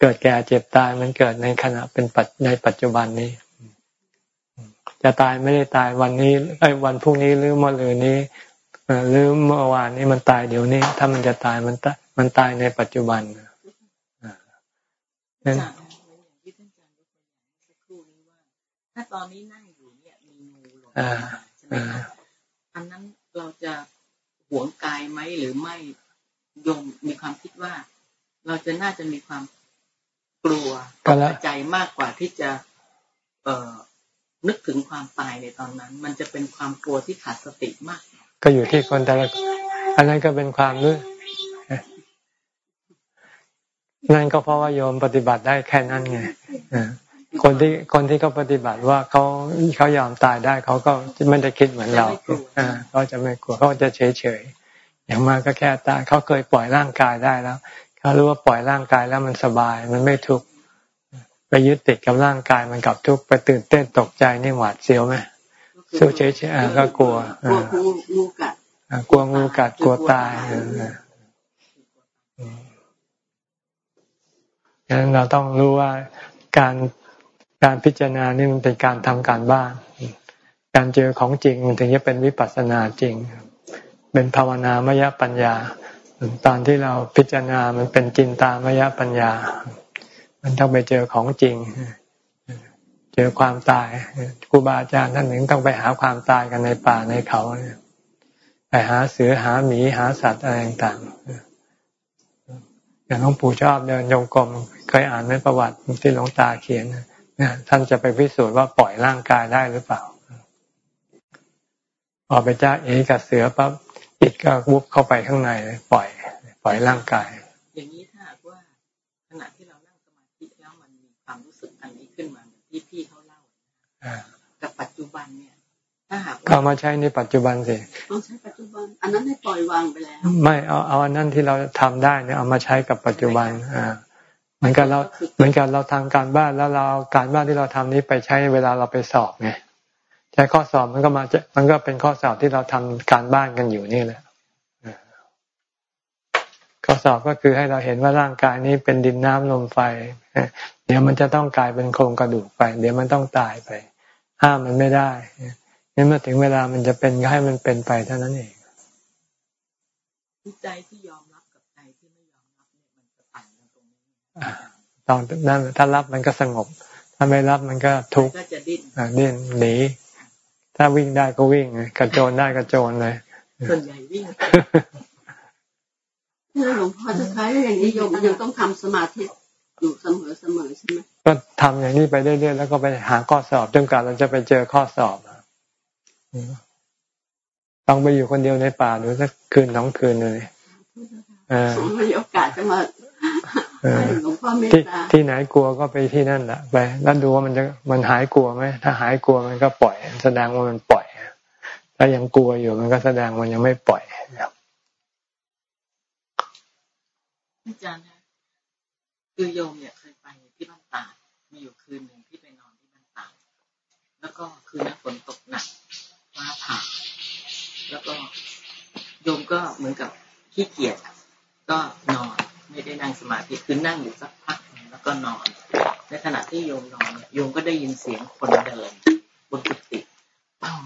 เกิดแก่เจ็บตายมันเกิดในขณะเป็นปัจในปัจจุบันนี้ จะตายไม่ได้ตายวันนี้ไอ้ยวันพรุ่งนี้หรือเมื่อรืนนี้เอ่อหรือเมื่อวานนี้มันตายเดี๋ยวนี้ ถ้ามันจะตายมันตายมันตายในปัจจุบันอ่านั้น ถ้าตอนนี้นั่งอยู่เนี่ยมีงูหล่นอ่ามาใช่ไหมคะอันนั้นเราจะหวงกายไหมหรือไม่โยมมีความคิดว่า เราจะน่าจะมีความกลัวตก็กแล้วใจมากกว่าที่จะ เอ่อนึกถึงความตายในตอนนั้น มันจะเป็นความกลัวที่ขาดสติมาก ก็อยู่ที่คนแต่ละอันนั้นก็เป็นความรู้นั่นก็เพราะว่าโยมปฏิบัติได้แค่นั้นไงอ่า คนที่คนที่เขาปฏิบัติว่าเขาเขายอมตายได้เขาก็ไม่ได้คิดเหมือนเราอ่าเขาจะไม่กลัวเขาจะเฉยเฉยๆอย่างมากก็แค่ตายเขาเคยปล่อยร่างกายได้แล้วเขารู้ว่าปล่อยร่างกายแล้วมันสบาย มันไม่ทุกข์ไปยึดติดกับร่างกายมันกลับทุกข์ไปตื่นเต้นตกใจนี่หวาดเสียวไหมสู้เฉยๆอะก็กลัวกลัวงูงูกัดอ่ากลัวงูกัดกลัวตายเออเอออืมฉะนั้นเราต้องรู้ว่าการ การพิจารณานี่มันเป็นการทำการบ้าน การเจอของจริงมันถึงจะเป็นวิปัสสนาจริง เป็นภาวนามยปัญญา ตอนที่เราพิจารณามันเป็นจินตามยปัญญา มันต้องไปเจอของจริง เจอความตายครูบาอาจารย์ท่านหนึ่งต้องไปหาความตายกันในป่าในเขาไปหาเสือหาหมีหาสัตว์อะไรต่างๆอย่างหลวงปู่ชอบเดินโยงกรมเคยอ่านในประวัติที่หลวงตาเขียน ท่านจะไปพิสูจน์ว่าปล่อยร่างกายได้หรือเปล่าพอไปจ้าเอกับเสือปั๊บจิตก็วุบเข้าไปข้างในเลยปล่อย ปล่อยร่างกาย อย่างนี้ถ้าหากว่าขณะที่เรานั่งสมาธิแล้วมันมีความรู้สึกอันนี้ขึ้นมาเหมือนที่พี่เขาเล่าอ่ากับปัจจุบันเนี่ยถ้าหากก็ว่าเอามาใช้ในปัจจุบันสิต้องใช้ปัจจุบัน อันนั้นให้ปล่อยวางไปแล้ว ไม่เอาเอาอันนั้นที่เราทำได้เนี่ยเอามาใช้กับปัจจุบัน อ่า เหมือนกับเราเหมือนกับเราทำการบ้านแล้วเราการบ้านที่เราทำนี้ไปใช้เวลาเราไปสอบไงใช้ข้อสอบมันก็มาจะมันก็เป็นข้อสอบที่เราทำการบ้านกันอยู่นี่แหละข้อสอบก็คือให้เราเห็นว่าร่างกายนี้เป็นดินน้ำลมไฟ เดี๋ยวมันจะต้องกลายเป็นโครงกระดูกไป เดี๋ยวมันต้องตายไปห้ามมันไม่ได้งั้นเมื่อถึงเวลามันจะเป็นก็ให้มันเป็นไปเท่านั้นเอง ใจที่ยอม ตอนนั้นถ้ารับมันก็สงบ ถ้าไม่รับมันก็ทุกข์ก็จะดิ้นอ่าดิ้นหนี ถ้าวิ่งได้ก็วิ่งกระโจนได้กระโจนเลยส่วนใหญ่วิ่งที่หลวงพ่อจะใช้อย่างนี้โยมยังต้องทำสมาธิอยู่เสมอเสมอใช่ไหมก็ทำอย่างนี้ไปเรื่อยๆแล้วก็ไปหาข้อสอบจนกว่าเราจะไปเจอข้อสอบอะต้องไปอยู่คนเดียวในป่าดูสักคืนสองคืนเลยเออผมมีโอกาสจะมา เออให้หลวงพ่อเมตที่ตาที่ไหนกลัวก็ไปที่นั่นแหละไปแล้วดูว่ามันจะมันหายกลัวไหมถ้าหายกลัวมันก็ปล่อย แสดงว่ามันปล่อยถ้ายังกลัวอยู่มันก็แสดงว่ามันยังไม่ปล่อยครับอาจารย์นะคือโยมเนี่ยเคยไปที่บ้านตาดมีอยู่คืนหนึ่งที่ไปนอนที่บ้านตาดแล้วก็คืนนั้นฝนตกหนักฟ้าผ่าแล้วก็โยมก็เหมือนกับขี้เกียจอะก็นอน ไม่ได้นั่งสมาธิคือนั่งอยู่สักพักแล้วก็นอน ในขณะที่โยมนอนเนี่ยโยมก็ได้ยินเสียงคนเดินบนกุฏิปัง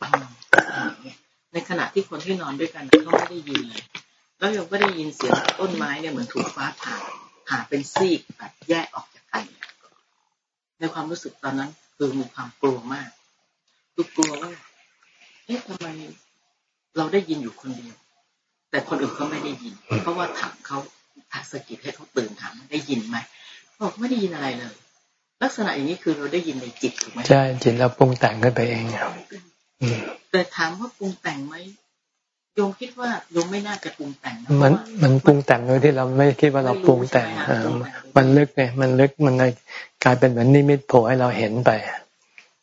ปังปังอย่างเงี้ยในขณะที่คนที่นอนด้วยกันเขาไม่ได้ยินเลยแล้วโยมก็ได้ยินเสียงต้นไม้เนี่ยเหมือนถูกฟ้าผ่าผ่าเป็นซีกแบบแยกออกจากกันในความรู้สึกตอนนั้น คือมีความกลัวมากคือกลัวว่าเอ๊ะทำไมเราได้ยินอยู่คนเดียว แต่คนอื่นเขาไม่ได้ยิน เพราะว่าถามเขา ถามสะกิดให้เขาตื่นถามว่าได้ยินไหมเขาบอกไม่ได้ยินอะไรเลย ลักษณะอย่างนี้คือเราได้ยินในจิตถูกไหมใช่จิตเราปรุงแต่งขึ้นไปเองอืมแต่ถามว่าปรุงแต่งไหมโยมคิดว่าโยมไม่น่าจะปรุงแต่งนะมันเพราะว่ามันปรุงแต่งโดยที่เราไม่คิดว่าเราปรุงแต่งไม่รู้ใช่ไหมเออปรุงแต่งมันลึกไงมันลึกมันเลยกลายเป็นเหมือนนิมิตโผล่ให้เราเห็นไป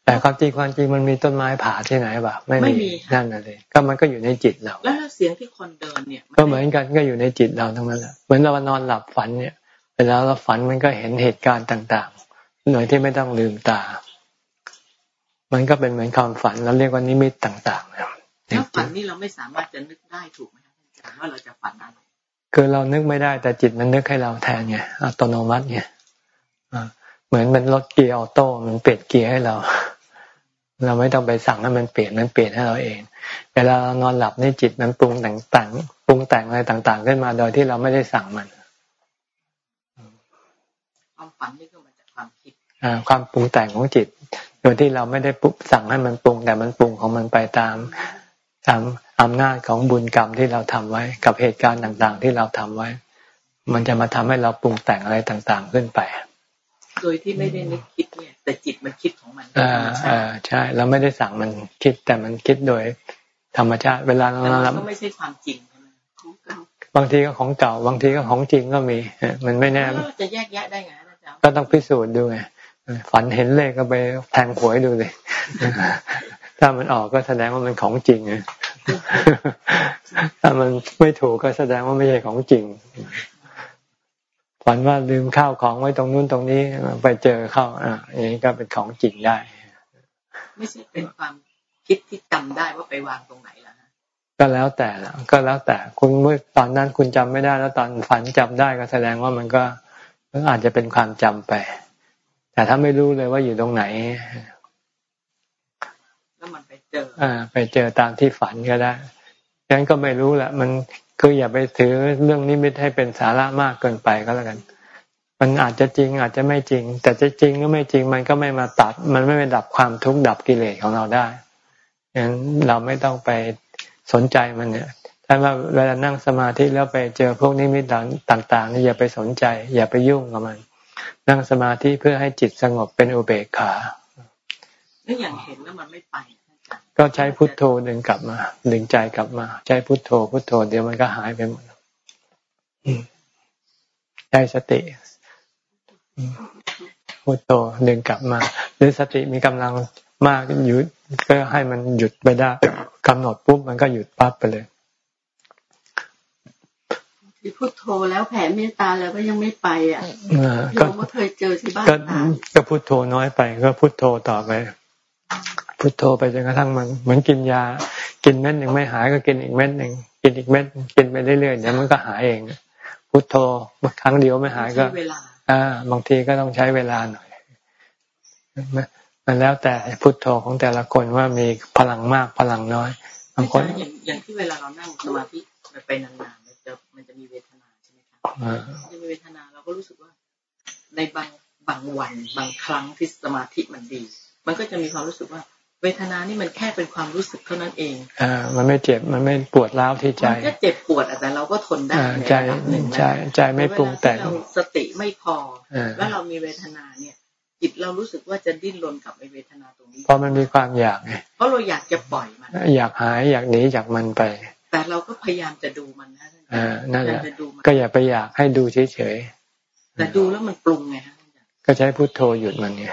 แต่ความจริงความจริงมันมีต้นไม้ผ่าที่ไหนบ่าไม่ไม่มีมีค่ะนั่นน่ะเลยก็มันก็อยู่ในจิตเรา แล้วเสียงที่คนเดินเนี่ย ก็เหมือนกันก็อยู่ในจิตเราทั้งนั้นแหละเหมือนเรานอนหลับฝันเนี่ยเวลาเราฝันมันก็เห็นเหตุการณ์ต่างๆโดยที่ไม่ต้องลืมตา มันก็เป็นเหมือนความฝันเราเรียกว่านิมิตต่างๆนะครับแล้วฝันนี่เราไม่สามารถจะนึกได้ถูกไหมครับอาจารย์ว่าเราจะฝันอะไรคือเรานึกไม่ได้แต่จิตมันนึกให้เราแทนไงอัตโนมัติไงอ่าเหมือนมันรถเกียร์ออโต้มันเปลี่ยนเกียร์ให้เรา เราไม่ต้องไปสั่งให้มันเปลี่ยนมันเปลี่ยนให้เราเอง เวลาเรานอนหลับในจิตมันปรุงแต่งต่างปรุงแต่งอะไรต่าง ๆ ขึ้นมาโดยที่เราไม่ได้สั่งมันความฝันนี่ก็มาจากความคิดอ่าความปรุงแต่งของจิต โดยที่เราไม่ได้ปรุงสั่งให้มันปรุงแต่มันปรุงของมันไปตามตามอำนาจของบุญกรรมที่เราทำไว้ กับเหตุการณ์ต่าง ๆ ที่เราทำไว้ มันจะมาทำให้เราปรุงแต่งอะไรต่าง ๆ ขึ้นไป โดยที่ไม่ได้นึกคิดเนี่ย แต่จิตมันคิดของมันอ่าธรรมชาอ่าติใช่ เราไม่ได้สั่งมันคิดแต่มันคิดโดย ธรรมชาติ เวลาเราแต่นอนหมัลันบก็ไม่ใช่ความจริงใช่ไหมของเก่าบางทีก็ของเก่า บางทีก็ของจริงก็มีเออมันไม่แน่แล้วเราจะแยกแยะได้ไงอาจารย์ก็ต้องพิสูจน์ดูไงฝันเห็นเลขก็ไปแทงหวยดูเลย ถ้ามันออกก็แสดงว่ามันของจริงไงถ้ามันไม่ถูกก็แสดงว่าไม่ใช่ของจริง ฝันว่าลืมข้าวของไว้ตรงนู้นตรงนี้ไปเจอเข้าอ่าอย่างนี้ก็เป็นของจริงได้ ไม่ใช่เป็นความคิดที่จำได้ว่าไปวางตรงไหนล่ะฮะก็แล้วแต่ละก็แล้วแต่คุณเมื่อตอนนั้นคุณจำไม่ได้แล้วตอนฝันจำได้ก็แสดงว่ามันก็มันอาจจะเป็นความจำไป แต่ถ้าไม่รู้เลยว่าอยู่ตรงไหนแล้วมันไปเจอ อ่า ไปเจอตามที่ฝันก็ได้งั้นก็ไม่รู้แหละมัน คืออย่าไปถือเรื่องนิมิตให้เป็นสาระมากเกินไปก็แล้วกัน มันอาจจะจริงอาจจะไม่จริง แต่จะจริงหรือไม่จริงมันก็ไม่มาตัด มันไม่ไปดับความทุกข์ดับกิเลสของเราได้งั้นเราไม่ต้องไปสนใจมันเนี่ยถ้าว่าเวลานั่งสมาธิแล้วไปเจอพวกนิมิตต่างๆนี่อย่าไปสนใจ อย่าไปยุ่งกับมัน นั่งสมาธิเพื่อให้จิตสงบเป็นอุเบกขาแล้วอย่างเห็นแล้วมันไม่ไป ก็ใช้พุทโธดึงกลับมา ดึงใจกลับมา ใช้พุทโธ พุทโธ เดี๋ยวมันก็หายไปหมดอืมใช้สติอืมพุทโธดึงกลับมา หรือสติมีกำลังมากหยุดก็ให้มันหยุดไปได้กำหนดปุ๊บมันก็หยุดปั๊บไปเลยที่พุทโธแล้วแผ่เมตตาแล้วก็ยังไม่ไปอะอ่าโยก็มก็เคยเจอที่บ้านก็ตาก็พุทโธน้อยไป ก็พุทโธต่อไป พุทโธไปจนกระทั่งมันเหมือนกินยา กินเม็ดหนึ่งไม่หายก็กินอีกเม็ดหนึ่งกินอีกเม็ดกินไปเรื่อยๆเดี๋ยวมันก็หายเองพุทโธครั้งเดียวไม่หายก็ใช้เวลาอ่าบางทีก็ต้องใช้เวลาหน่อยมันแล้วแต่พุทโธของแต่ละคนว่ามีพลังมากพลังน้อยบางคนอย่างอย่างที่เวลาเรานั่งสมาธิไปนานๆมันจะมันจะมีเวทนาใช่ไหมครับอ่ามันจะมีเวทนาเราก็รู้สึกว่า ในบางบางวันบางครั้งที่สมาธิมันดี มันก็จะมีความรู้สึกว่า เวทนานี่มันแค่เป็นความรู้สึกเท่านั้นเองอ่ามันไม่เจ็บ มันไม่ปวดร้าวที่ใจ มันก็เจ็บปวดอะแต่เราก็ทนได้อ่าในใจระดับหนึ่งนะใจใจไม่ปรุงแต่งเวลาที่เราสติไม่พออ่าแล้วเรามีเวทนาเนี่ย จิตเรารู้สึกว่าจะดิ้นรนกับไอเวทนาตรงนี้ เพราะมันมีความอยากไง เพราะเราอยากจะปล่อยมัน อยากหายอยากหนีจากมันไป แต่เราก็พยายามจะดูมันนะท่านอาจารย์อ่านั่นแหละพยายามจะดูมันก็อย่าไปอยากให้ดูเฉยแต่ดูแล้วมันปรุงไงฮะท่านอาจารย์ๆก็ใช้พุทโธหยุดมันไง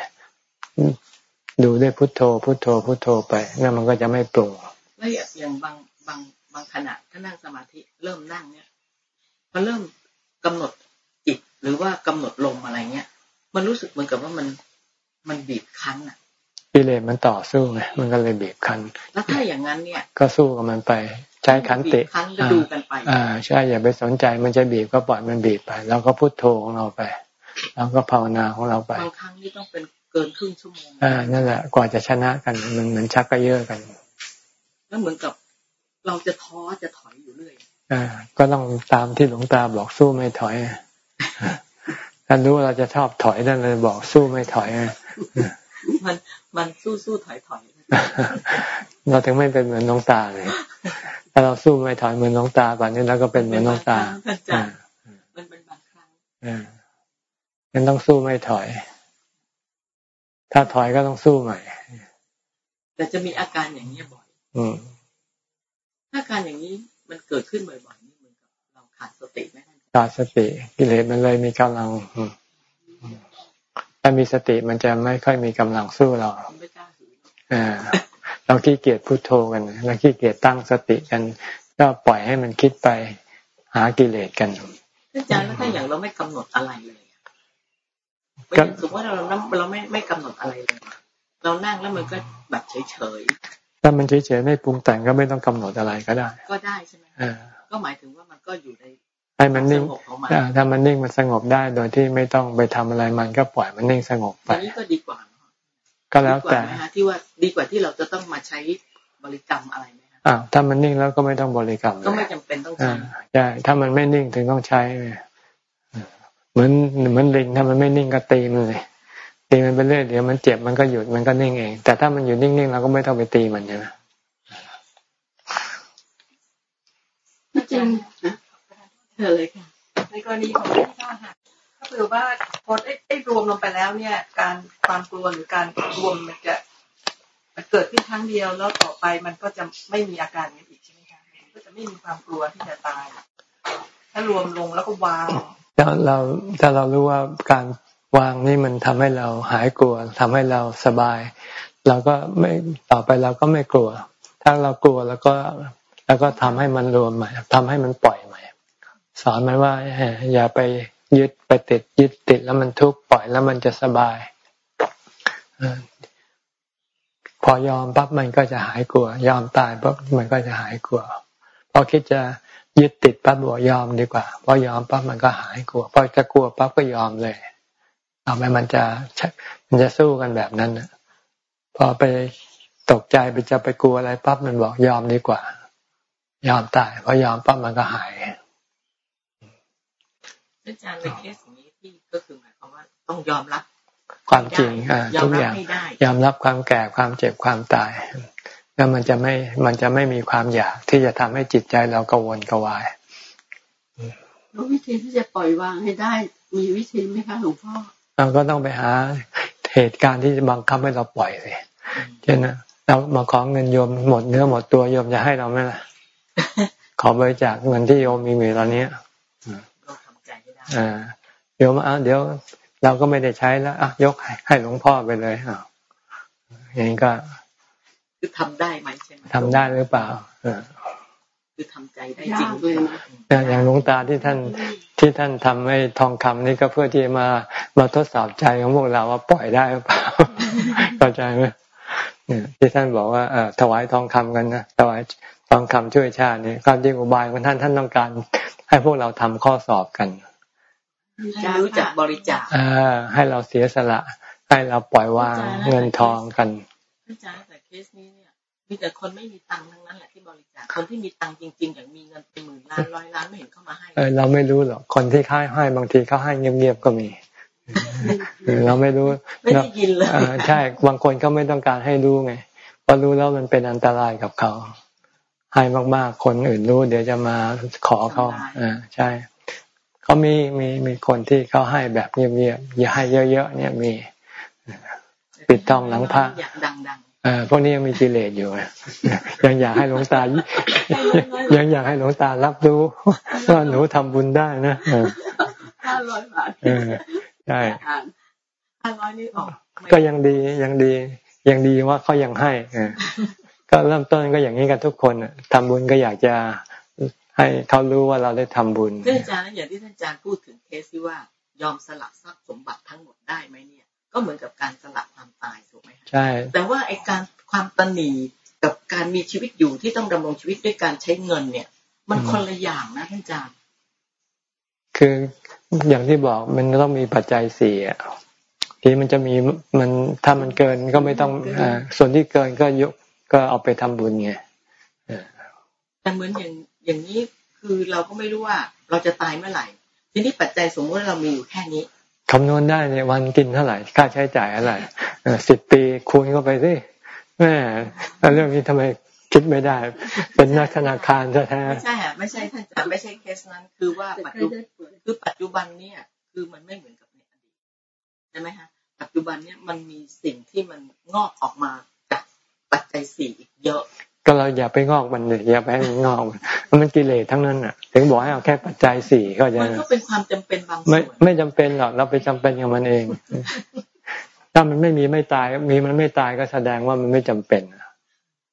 ดูด้วยพุทโธ พุทโธ พุทโธไปนั่นมันก็จะไม่ปรุงแล้วอย่างบางบางบางขณะถ้านั่งสมาธิเริ่มนั่งเนี่ยมันเริ่มกำหนดจิตหรือว่ากำหนดลมอะไรเงี้ย มันรู้สึกเหมือนกับว่ามันมันบีบคั้นอะกิเลสมันต่อสู้ไงมันก็เลยบีบคั้นแล้วถ้าอย่างนั้นเนี่ย ก็สู้กับมันไป ใช้ขันติบีบคั้นแล้วดูกันไปอ่าใช่อย่าไปสนใจมันจะบีบก็ปล่อยมันบีบไป แล้วก็พุทโธของเราไป แล้วก็ภาวนาของเราไปบางครั้งนี่ต้องเป็น เกินครึ่งชั่วโมงอ่านั่นแหละกว่าจะชนะกันมันเหมือนชักกระเยอะกันแล้วเหมือนกับเราจะท้อจะถอยอยู่เรื่อยอ่า ก็ต้องตามที่หลวงตาบอกสู้ไม่ถอยอะท่านรู้ว่าเราจะชอบถอยท่านเลยบอกสู้ไม่ถอยอะมันมันสู้สู้ถอยถอยเราถึงไม่เป็นเหมือนน้องตาเลยถ้าเราสู้ไม่ถอยเหมือนน้องตาป่านนี้เราก็เป็นเหมือนน้องตาท่านอาจารย์มันเป็นบางครั้งอ่างั้นต้องสู้ไม่ถอย ถ้าถอยก็ต้องสู้ใหม่ แต่จะมีอาการอย่างนี้ยบ่อย อืมถ้าอาการอย่างนี้มันเกิดขึ้นบ่อยๆนี่เหมือนกับเราขาดสติไหมท่านขาดสติกิเลสมันเลยมีกำลังอืมถ้ามีสติมันจะไม่ค่อยมีกำลังสู้เราผมไม่กล้าหืนอ่าเราขี้เกียจพุโทโธกันเราขี้เกียจตั้งสติกัน ก็ปล่อยให้มันคิดไปหากิเลสกันท่านอาจารย์แล้วถ้าอย่างเราไม่กำหนดอะไรเลยอะไม่ก็ สมมติว่าเราเราไม่ไม่กำหนดอะไรเลย เรานั่งแล้วมันก็แบบเฉยถ้ามันเฉยๆไม่ปรุงแต่งก็ไม่ต้องกำหนดอะไรก็ได้ๆก็ได้ใช่ไหมอ่าก็หมายถึงว่ามันก็อยู่ในให้มันนิ่งสงบของมันอ่าถ้ามันนิ่งมันสงบได้โดยที่ไม่ต้องไปทำอะไรมันก็ปล่อยมันนิ่งสงบอไปย่างนี้ก็ดีกว่าเนอะก็แล้วดีกว่าแต่ไหมฮะที่ว่าดีกว่าที่เราจะต้องมาใช้บริกรรมอะไรไหมฮะอ่าถ้ามันนิ่งแล้วก็ไม่ต้องบริกรรมก็เลไม่ยจำเป็นต้องอ่าใช้ใช่ถ้ามันไม่นิ่งถึงต้องใช้ไงอ่า เหมือนเหมือนลิงถ้ามันไม่นิ่งก็ตีมันเลยตีมันไปเรื่อยเดี๋ยวมันเจ็บมันก็หยุดมันก็นิ่งเอง แต่ถ้ามันอยู่นิ่งๆเราก็ไม่ต้องไปตีมันใช่ไหมที่จริงนเธอเลยค่ะในกรณีของที่ข้าหักก็คือว่าพอได้ได้รวมลงไปแล้วเนี่ย การความกลัวหรือการรวมมันจะมันเกิดขึ้นครั้งเดียวแล้วต่อไปมันก็จะไม่มีอาการนี้อีกใช่ไหมคะก็จะไม่มีความกลัวที่จะตาย ถ้ารวมลงแล้วก็วาง ถ้าเราถ้าเรารู้ว่าการวางนี่มันทำให้เราหายกลัวทำให้เราสบาย เราก็ไม่ต่อไปเราก็ไม่กลัว ถ้าเรากลัวแล้วก็แล้วก็ทำให้มันรวมใหม่ทำให้มันปล่อยใหม่ สอนมันว่าอย่าไปยึดไปติดยึดติดแล้วมันทุกข์ปล่อยแล้วมันจะสบายพอยอมปั๊บมันก็จะหายกลัว ยอมตายปั๊บมันก็จะหายกลัวพอคิดจะ ยึดติดปั๊บบอกยอมดีกว่าพอยอมปั๊บมันก็หายกลัวพอจะกลัวปั๊บก็ยอมเลยเอาไปมันจะมันจะสู้กันแบบนั้นนะพอไปตกใจไปจะไปกลัวอะไรปั๊บมันบอกยอมดีกว่า ยอมตายพอยอมปั๊บมันก็หายอาจารย์ในเคสอย่างนี้ที่ก็คือหมายความว่าต้องยอมรับ ความจริงอ่ายอทุมกรัอบย่างให้ได้ยอมรับความแก่ความเจ็บความตาย แล้วมันจะไม่มันจะไม่มีความอยากที่จะทำให้จิตใจเรากังวลกวายแล้ววิธีที่จะปล่อยวางให้ได้ มีวิธีไหมคะหลวงพ่อเราก็ต้องไปหาเหตุการณ์ที่จะบังคับให้เราปล่อยเลยเช่นนะเรามาขอเงินโยมหมดเนื้อหมดตัวโยมจะให้เราไหมล่ะขอบริจาคเงินที่โยมมีอยู่ตอนนี้ก็ทำใจให้ได้อ่าโยมอะเดี๋ยว เราก็ไม่ได้ใช้แล้วอะยกให้ให้หลวงพ่อไปเลยอะอย่างนี้ก็ คือทำได้ไหมใช่ไหมทำได้หรือเปล่าเออคือทำใจได้จริงยากเลยนะอย่างอย่างหลวงตาที่ท่านที่ท่านทำให้ทองคำนี่ก็เพื่อที่มามาทดสอบใจของพวกเราว่าปล่อยได้หรือเปล่าเข้าใจไหมเนี่ยที่ท่านบอกว่าเออถวายทองคำกันนะถวายทองคำช่วยชาตินี่ความจริงอุบายของท่านท่านต้องการ ให้พวกเราทำข้อสอบกันให้รู้จักบริจาคอ่าให้เราเสียสละ ให้เราปล่อยวางเงินทองกันอาจารย์แต่ เคสนี้เนี่ย มีแต่คนไม่มีตังค์ทั้งนั้นแหละที่บริจาคคนที่มีตังค์จริง ๆ อย่างมีเงินเป็นหมื่นล้านร้อยล้านไม่เห็นเข้ามาให้เออเราไม่รู้หรอกคนที่ให้ให้บางทีเขาให้เงียบๆก็มีเออเราไม่รู้ไม่ได้ยินเลยเออใช่บางคนก็ไม่ต้องการให้รู้ไงเพราะรู้แล้วมันเป็นอันตรายกับเขาให้มากๆ คนอื่นรู้ เดี๋ยวจะมาขอเขาอ่าใช่เขามีมีมีคนที่เขาให้แบบเงียบๆอย่าให้เยอะๆเนี่ยมี ปิดทองหลังพระอยากดังเออ พวกนี้ยังมีกิเลสอยู่อะยังอยากให้หลวงตา ยังอยากให้หลวงตารับรู้ว่าหนูทำบุญได้นะเออๆห้าร้อยบาทเออใช่อ่านๆห้าร้อยนี่ออกก็ยังดียังดี ยังดีว่าเขายังให้เออก็เริ่มต้นก็อย่างนี้กันทุกคนอะทำบุญก็อยากจะให้เขารู้ว่าเราได้ทำบุญท่านอาจารย์อย่างที่ท่านอาจารย์พูดถึงเคสที่ว่ายอมสละทรัพย์สมบัติทั้งหมดได้ไหมเนี่ย ก็เหมือนกับการสละความตายถูกไหมคะใช่ แต่ว่าไอการความตนหนีกับการมีชีวิตอยู่ที่ต้องดำรงชีวิตด้วยการใช้เงินเนี่ย มันคนละอย่างนะท่านอาจารย์คืออย่างที่บอกมันต้องมีปัจจัยสี่อะทีมันจะมีมันถ้ามันเกินก็ไม่ต้องอ่าส่วนที่เกินก็ยกก็เอาไปทำบุญไงแต่เหมือนอย่างอย่างนี้คือเราก็ไม่รู้ว่าเราจะตายเมื่อไหร่ ทีนี้ปัจจัยสมมติว่าเรามีอยู่แค่นี้ คำนวณได้เนี่ยวันกินเท่าไหร่ ค่าใช้จ่ายอะไรสิบปีคูณเข้าไปสิแม่เรื่องนี้ทำไมคิดไม่ได้ เป็นนักธนาคารแท้ไม่ใช่อะไม่ใช่ท่านอาจารย์ไม่ใช่เคสนั้น คือว่าปัจจุบันคือปัจจุบันเนี่ย คือมันไม่เหมือนกับในอดีตใช่ไหมฮะปัจจุบันเนี่ยมันมีสิ่งที่มันงอกออกมาจากปัจจัยสี่อีกเยอะ ก็เราอย่าไปงอกมันเลยอย่าไปให้มันงอกมันมันกิเลสทั้งนั้นอะ ถึงบอกให้เอาแค่ปัจจัยสี่ก็จะมันก็เป็นความจำเป็นบางส่ไม่วนไม่จำเป็นหรอกเราไปจำเป็นกับมันเอง ถ้ามันไม่มีไม่ตาย มีมันไม่ตายก็แสดงว่ามันไม่จำเป็น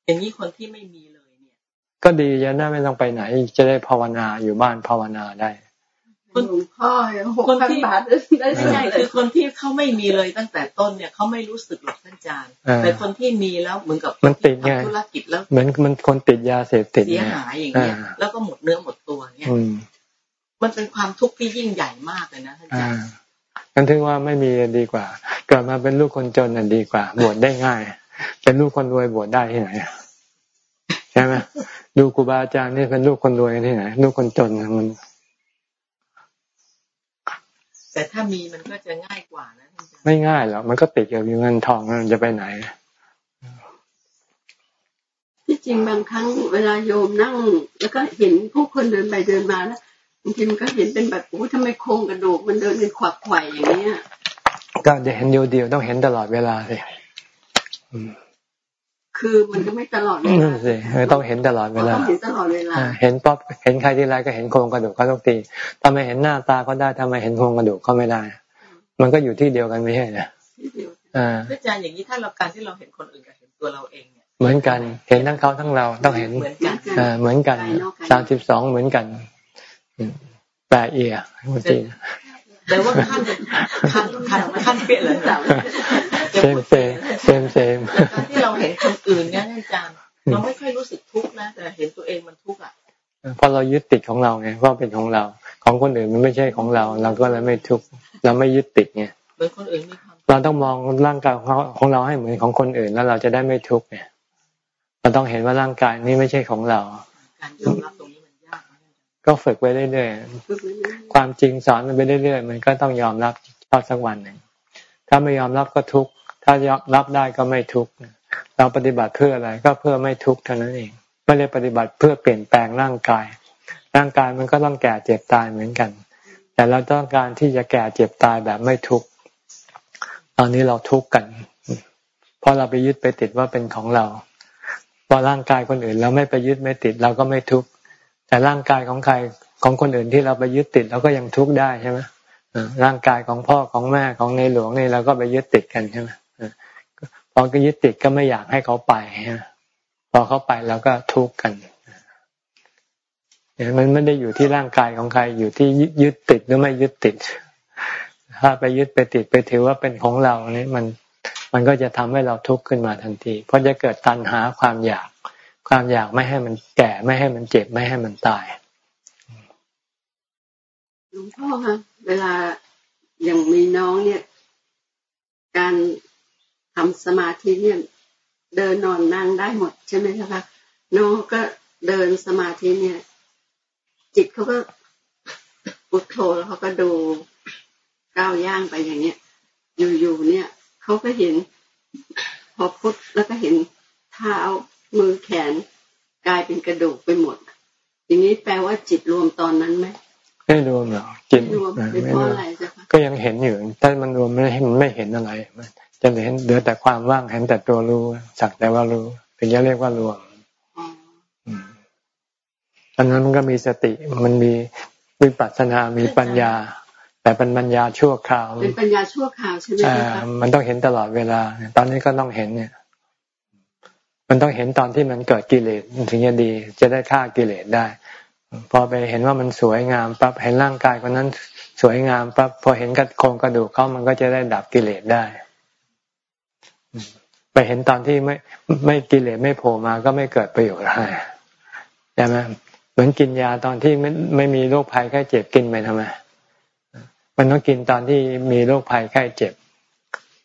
อย่างนี้คนที่ไม่มีเลยเนี่ย ก็ดีจะได้ไม่ต้องไปไหน จะได้ภาวนาอยู่บ้านภาวนาได้ หลวงพ่อหกคนพันที่บาทได้ไม่ที่ไหนใช่เลคืยอคนที่เขาไม่มีเลยตั้งแต่ต้นเนี่ยเขาไม่รู้สึกหรอกท่านอาจารย์อ่าแต่คนที่มีแล้วเหมือนกับมันติดไงทำธุรกิจแล้วเหมือนมันคนติดยาเสพติดเสียเนี่ยหายอย่างเงี้ยอ่าแล้วก็หมดเนื้อหมดตัวเนี่ยอืมมันเป็นความทุกข์ที่ยิ่งใหญ่มากเลยนะท่านอาอ่าจารย์งั้นถึงว่าไม่มีดีกว่า เกิดมาเป็นลูกคนจนน่ะดีกว่าบวชได้ง่าย เป็นลูกคนรวยบวชได้ที่ไหนใช่ไหมดูครูบาอาจารย์นี่เป็นลูกคนรวยที่ไหน ลูกคนจนน่ะมัน แต่ถ้ามีมันก็จะง่ายกว่านะท่านอาจารย์ไม่ง่ายหรอกมันก็ติดกับเงินทองมันจะไปไหนที่จริงบางครั้งเวลาโยมนั่ง แล้วก็เห็นผู้คนเดินไปเดินมาแล้วบางทีมันก็เห็นเป็นแบบโอ้ทำไมโครงกระดูกมันเดินเป็นขวักไขว่อย่างเนี้ยก็จะเห็นเดียวเดียวๆต้องเห็นตลอดเวลาสิอืม คือมันก็ไม่ตลอดเวนั่ลานสิเออต้องเห็นตลอดเวลาต้องเห็นตลอดเวลาอ่าเห็นป๊อปเห็นใครที่ไรก็เห็นโครงกระดูกเขาทุกทีถ้าไม่เห็นหน้าตาก็ได้ถ้าไม่เห็นโครงกระดูกก็ไม่ได้ มันก็อยู่ที่เดียวกันไม่ใช่เหรออ่าท่านอาจารย์อย่างนี้ถ้าเราการที่เราเห็นคนอื่นกับเห็นตัวเราเองเนี่ยเหมือนกัน เห็นทั้งเขาทั้งเราต้องเห็นเหมือนกันอ่าเหมือนกันสามสิบสองเหมือนกันอืมแปะเอียบางทีแต่ว่าขั้นขั้นขั้นขั้นเปลี่ยนเลยนะ เซมเซมเซมเซมแต่การที่เราเห็นคนอื่นเนี่ยท่านอาจารย์เราไม่ค่อยรู้สึกทุกข์นะแต่เห็นตัวเองมันทุกข์อะเพราะเรายึดติดของเราไงว่าเป็นของเรา ของคนอื่นมันไม่ใช่ของเรา เราก็เลยไม่ทุกข์เราไม่ยึดติดไงเหมือนคนอื่นมีความเราต้องมองร่างกายของเราของเราให้เหมือนของคนอื่นแล้วเราจะได้ไม่ทุกข์เนี่ยเราต้องเห็นว่าร่างกายนี้ไม่ใช่ของเราการยอมรับตรงนี้มันยากนะก็ฝึกไปเรื่อยๆความจริงสอนมันไปเรื่อยๆมันก็ต้องยอมรับชอบสักวันหนึ่งถ้าไม่ยอมรับก็ทุกข์ ถ้ารับได้ก็ไม่ทุกข์เราปฏิบัติเพื่ออะไรก็เพื่อไม่ทุกข์เท่านั้นเอง ไม่ได้ปฏิบัติเพื่อเปลี่ยนแปลงร่างกาย ร่างกายมันก็ต้องแก่เจ็บตายเหมือนกัน แต่เราต้องการที่จะแก่เจ็บตายแบบไม่ทุกข์ตอนนี้เราทุกข์กันเพราะเราไปยึดไปติดว่าเป็นของเราพอร่างกายคนอื่นเราไม่ไปยึดไม่ติดเราก็ไม่ทุกข์แต่ร่างกายของใครของคนอื่นที่เราไปยึดติดเราก็ยังทุกข์ได้ใช่ไหมร่างกายของพ่อของแม่ของในหลวงนี่เราก็ไปยึดติดกันใช่ไหม พอก็ยึดติดก็ไม่อยากให้เขาไปพอเขาไปเราก็ทุกข์กันมันไม่ได้อยู่ที่ร่างกายของใครอยู่ที่ยึดติดหรือไม่ยึดติด ถ้าไปยึดไปติดไปถือว่าเป็นของเราเนี่ยมันมันก็จะทำให้เราทุกข์ขึ้นมาทันที เพราะจะเกิดตัณหาความอยาก ความอยากไม่ให้มันแก่ไม่ให้มันเจ็บไม่ให้มันตายหลวงพ่อคะเวลาอย่างมีน้องเนี่ย การ ทำสมาธิเนี่ยเดินนอนนั่งได้หมดใช่ไหมคะน้องก็เดินสมาธิเนี่ย จิตเขาก็พุทโธแล้วเขาก็ดูก้าวย่างไปอย่างเนี้ย อยู่ๆเนี่ยเขาก็เห็น พอพุทแล้วก็เห็นเท้ามือแขนกลายเป็นกระดูกไปหมด อย่างนี้แปลว่าจิตรวมตอนนั้นไหมไม่รวมหรอกจิตไม่รวมเออเป็นไม่เพรราะวมอะไรเจ้าคะก็ยังเห็นอยู่ถ้ามันรวมไม่มันไม่เห็นอะไรมัน จะเห็นเหลือแต่ความว่างเห็นแต่ตัวรู้สักแต่ว่ารู้ถึงจะเรียกว่ารวมอ๋อตอนนั้นมันก็มีสติมันมีวิปัสสนามีปัญญา แต่เป็นปัญญาชั่วคราวเป็นปัญญาชั่วคราวใช่ไหมอ่าคะมันต้องเห็นตลอดเวลา ตอนนี้ก็ต้องเห็นเนี่ย มันต้องเห็นตอนที่มันเกิดกิเลสถึงจะดี จะได้ฆ่ากิเลสได้ พอไปเห็นว่ามันสวยงามปั๊บเห็นร่างกายคนนั้นสวยงามปั๊บพอเห็นกระโครงกระดูกเขามันก็จะได้ดับกิเลสได้ ไปเห็นตอนที่ไม่ไม่กิเลสไม่โผล่มาก็ไม่เกิดประโยชน์อะไรใช่ไหมเหมือนกินยาตอนที่ไม่ไม่มีโรคภัยไข้เจ็บกินไปทำไมมันต้องกินตอนที่มีโรคภัยไข้เจ็บ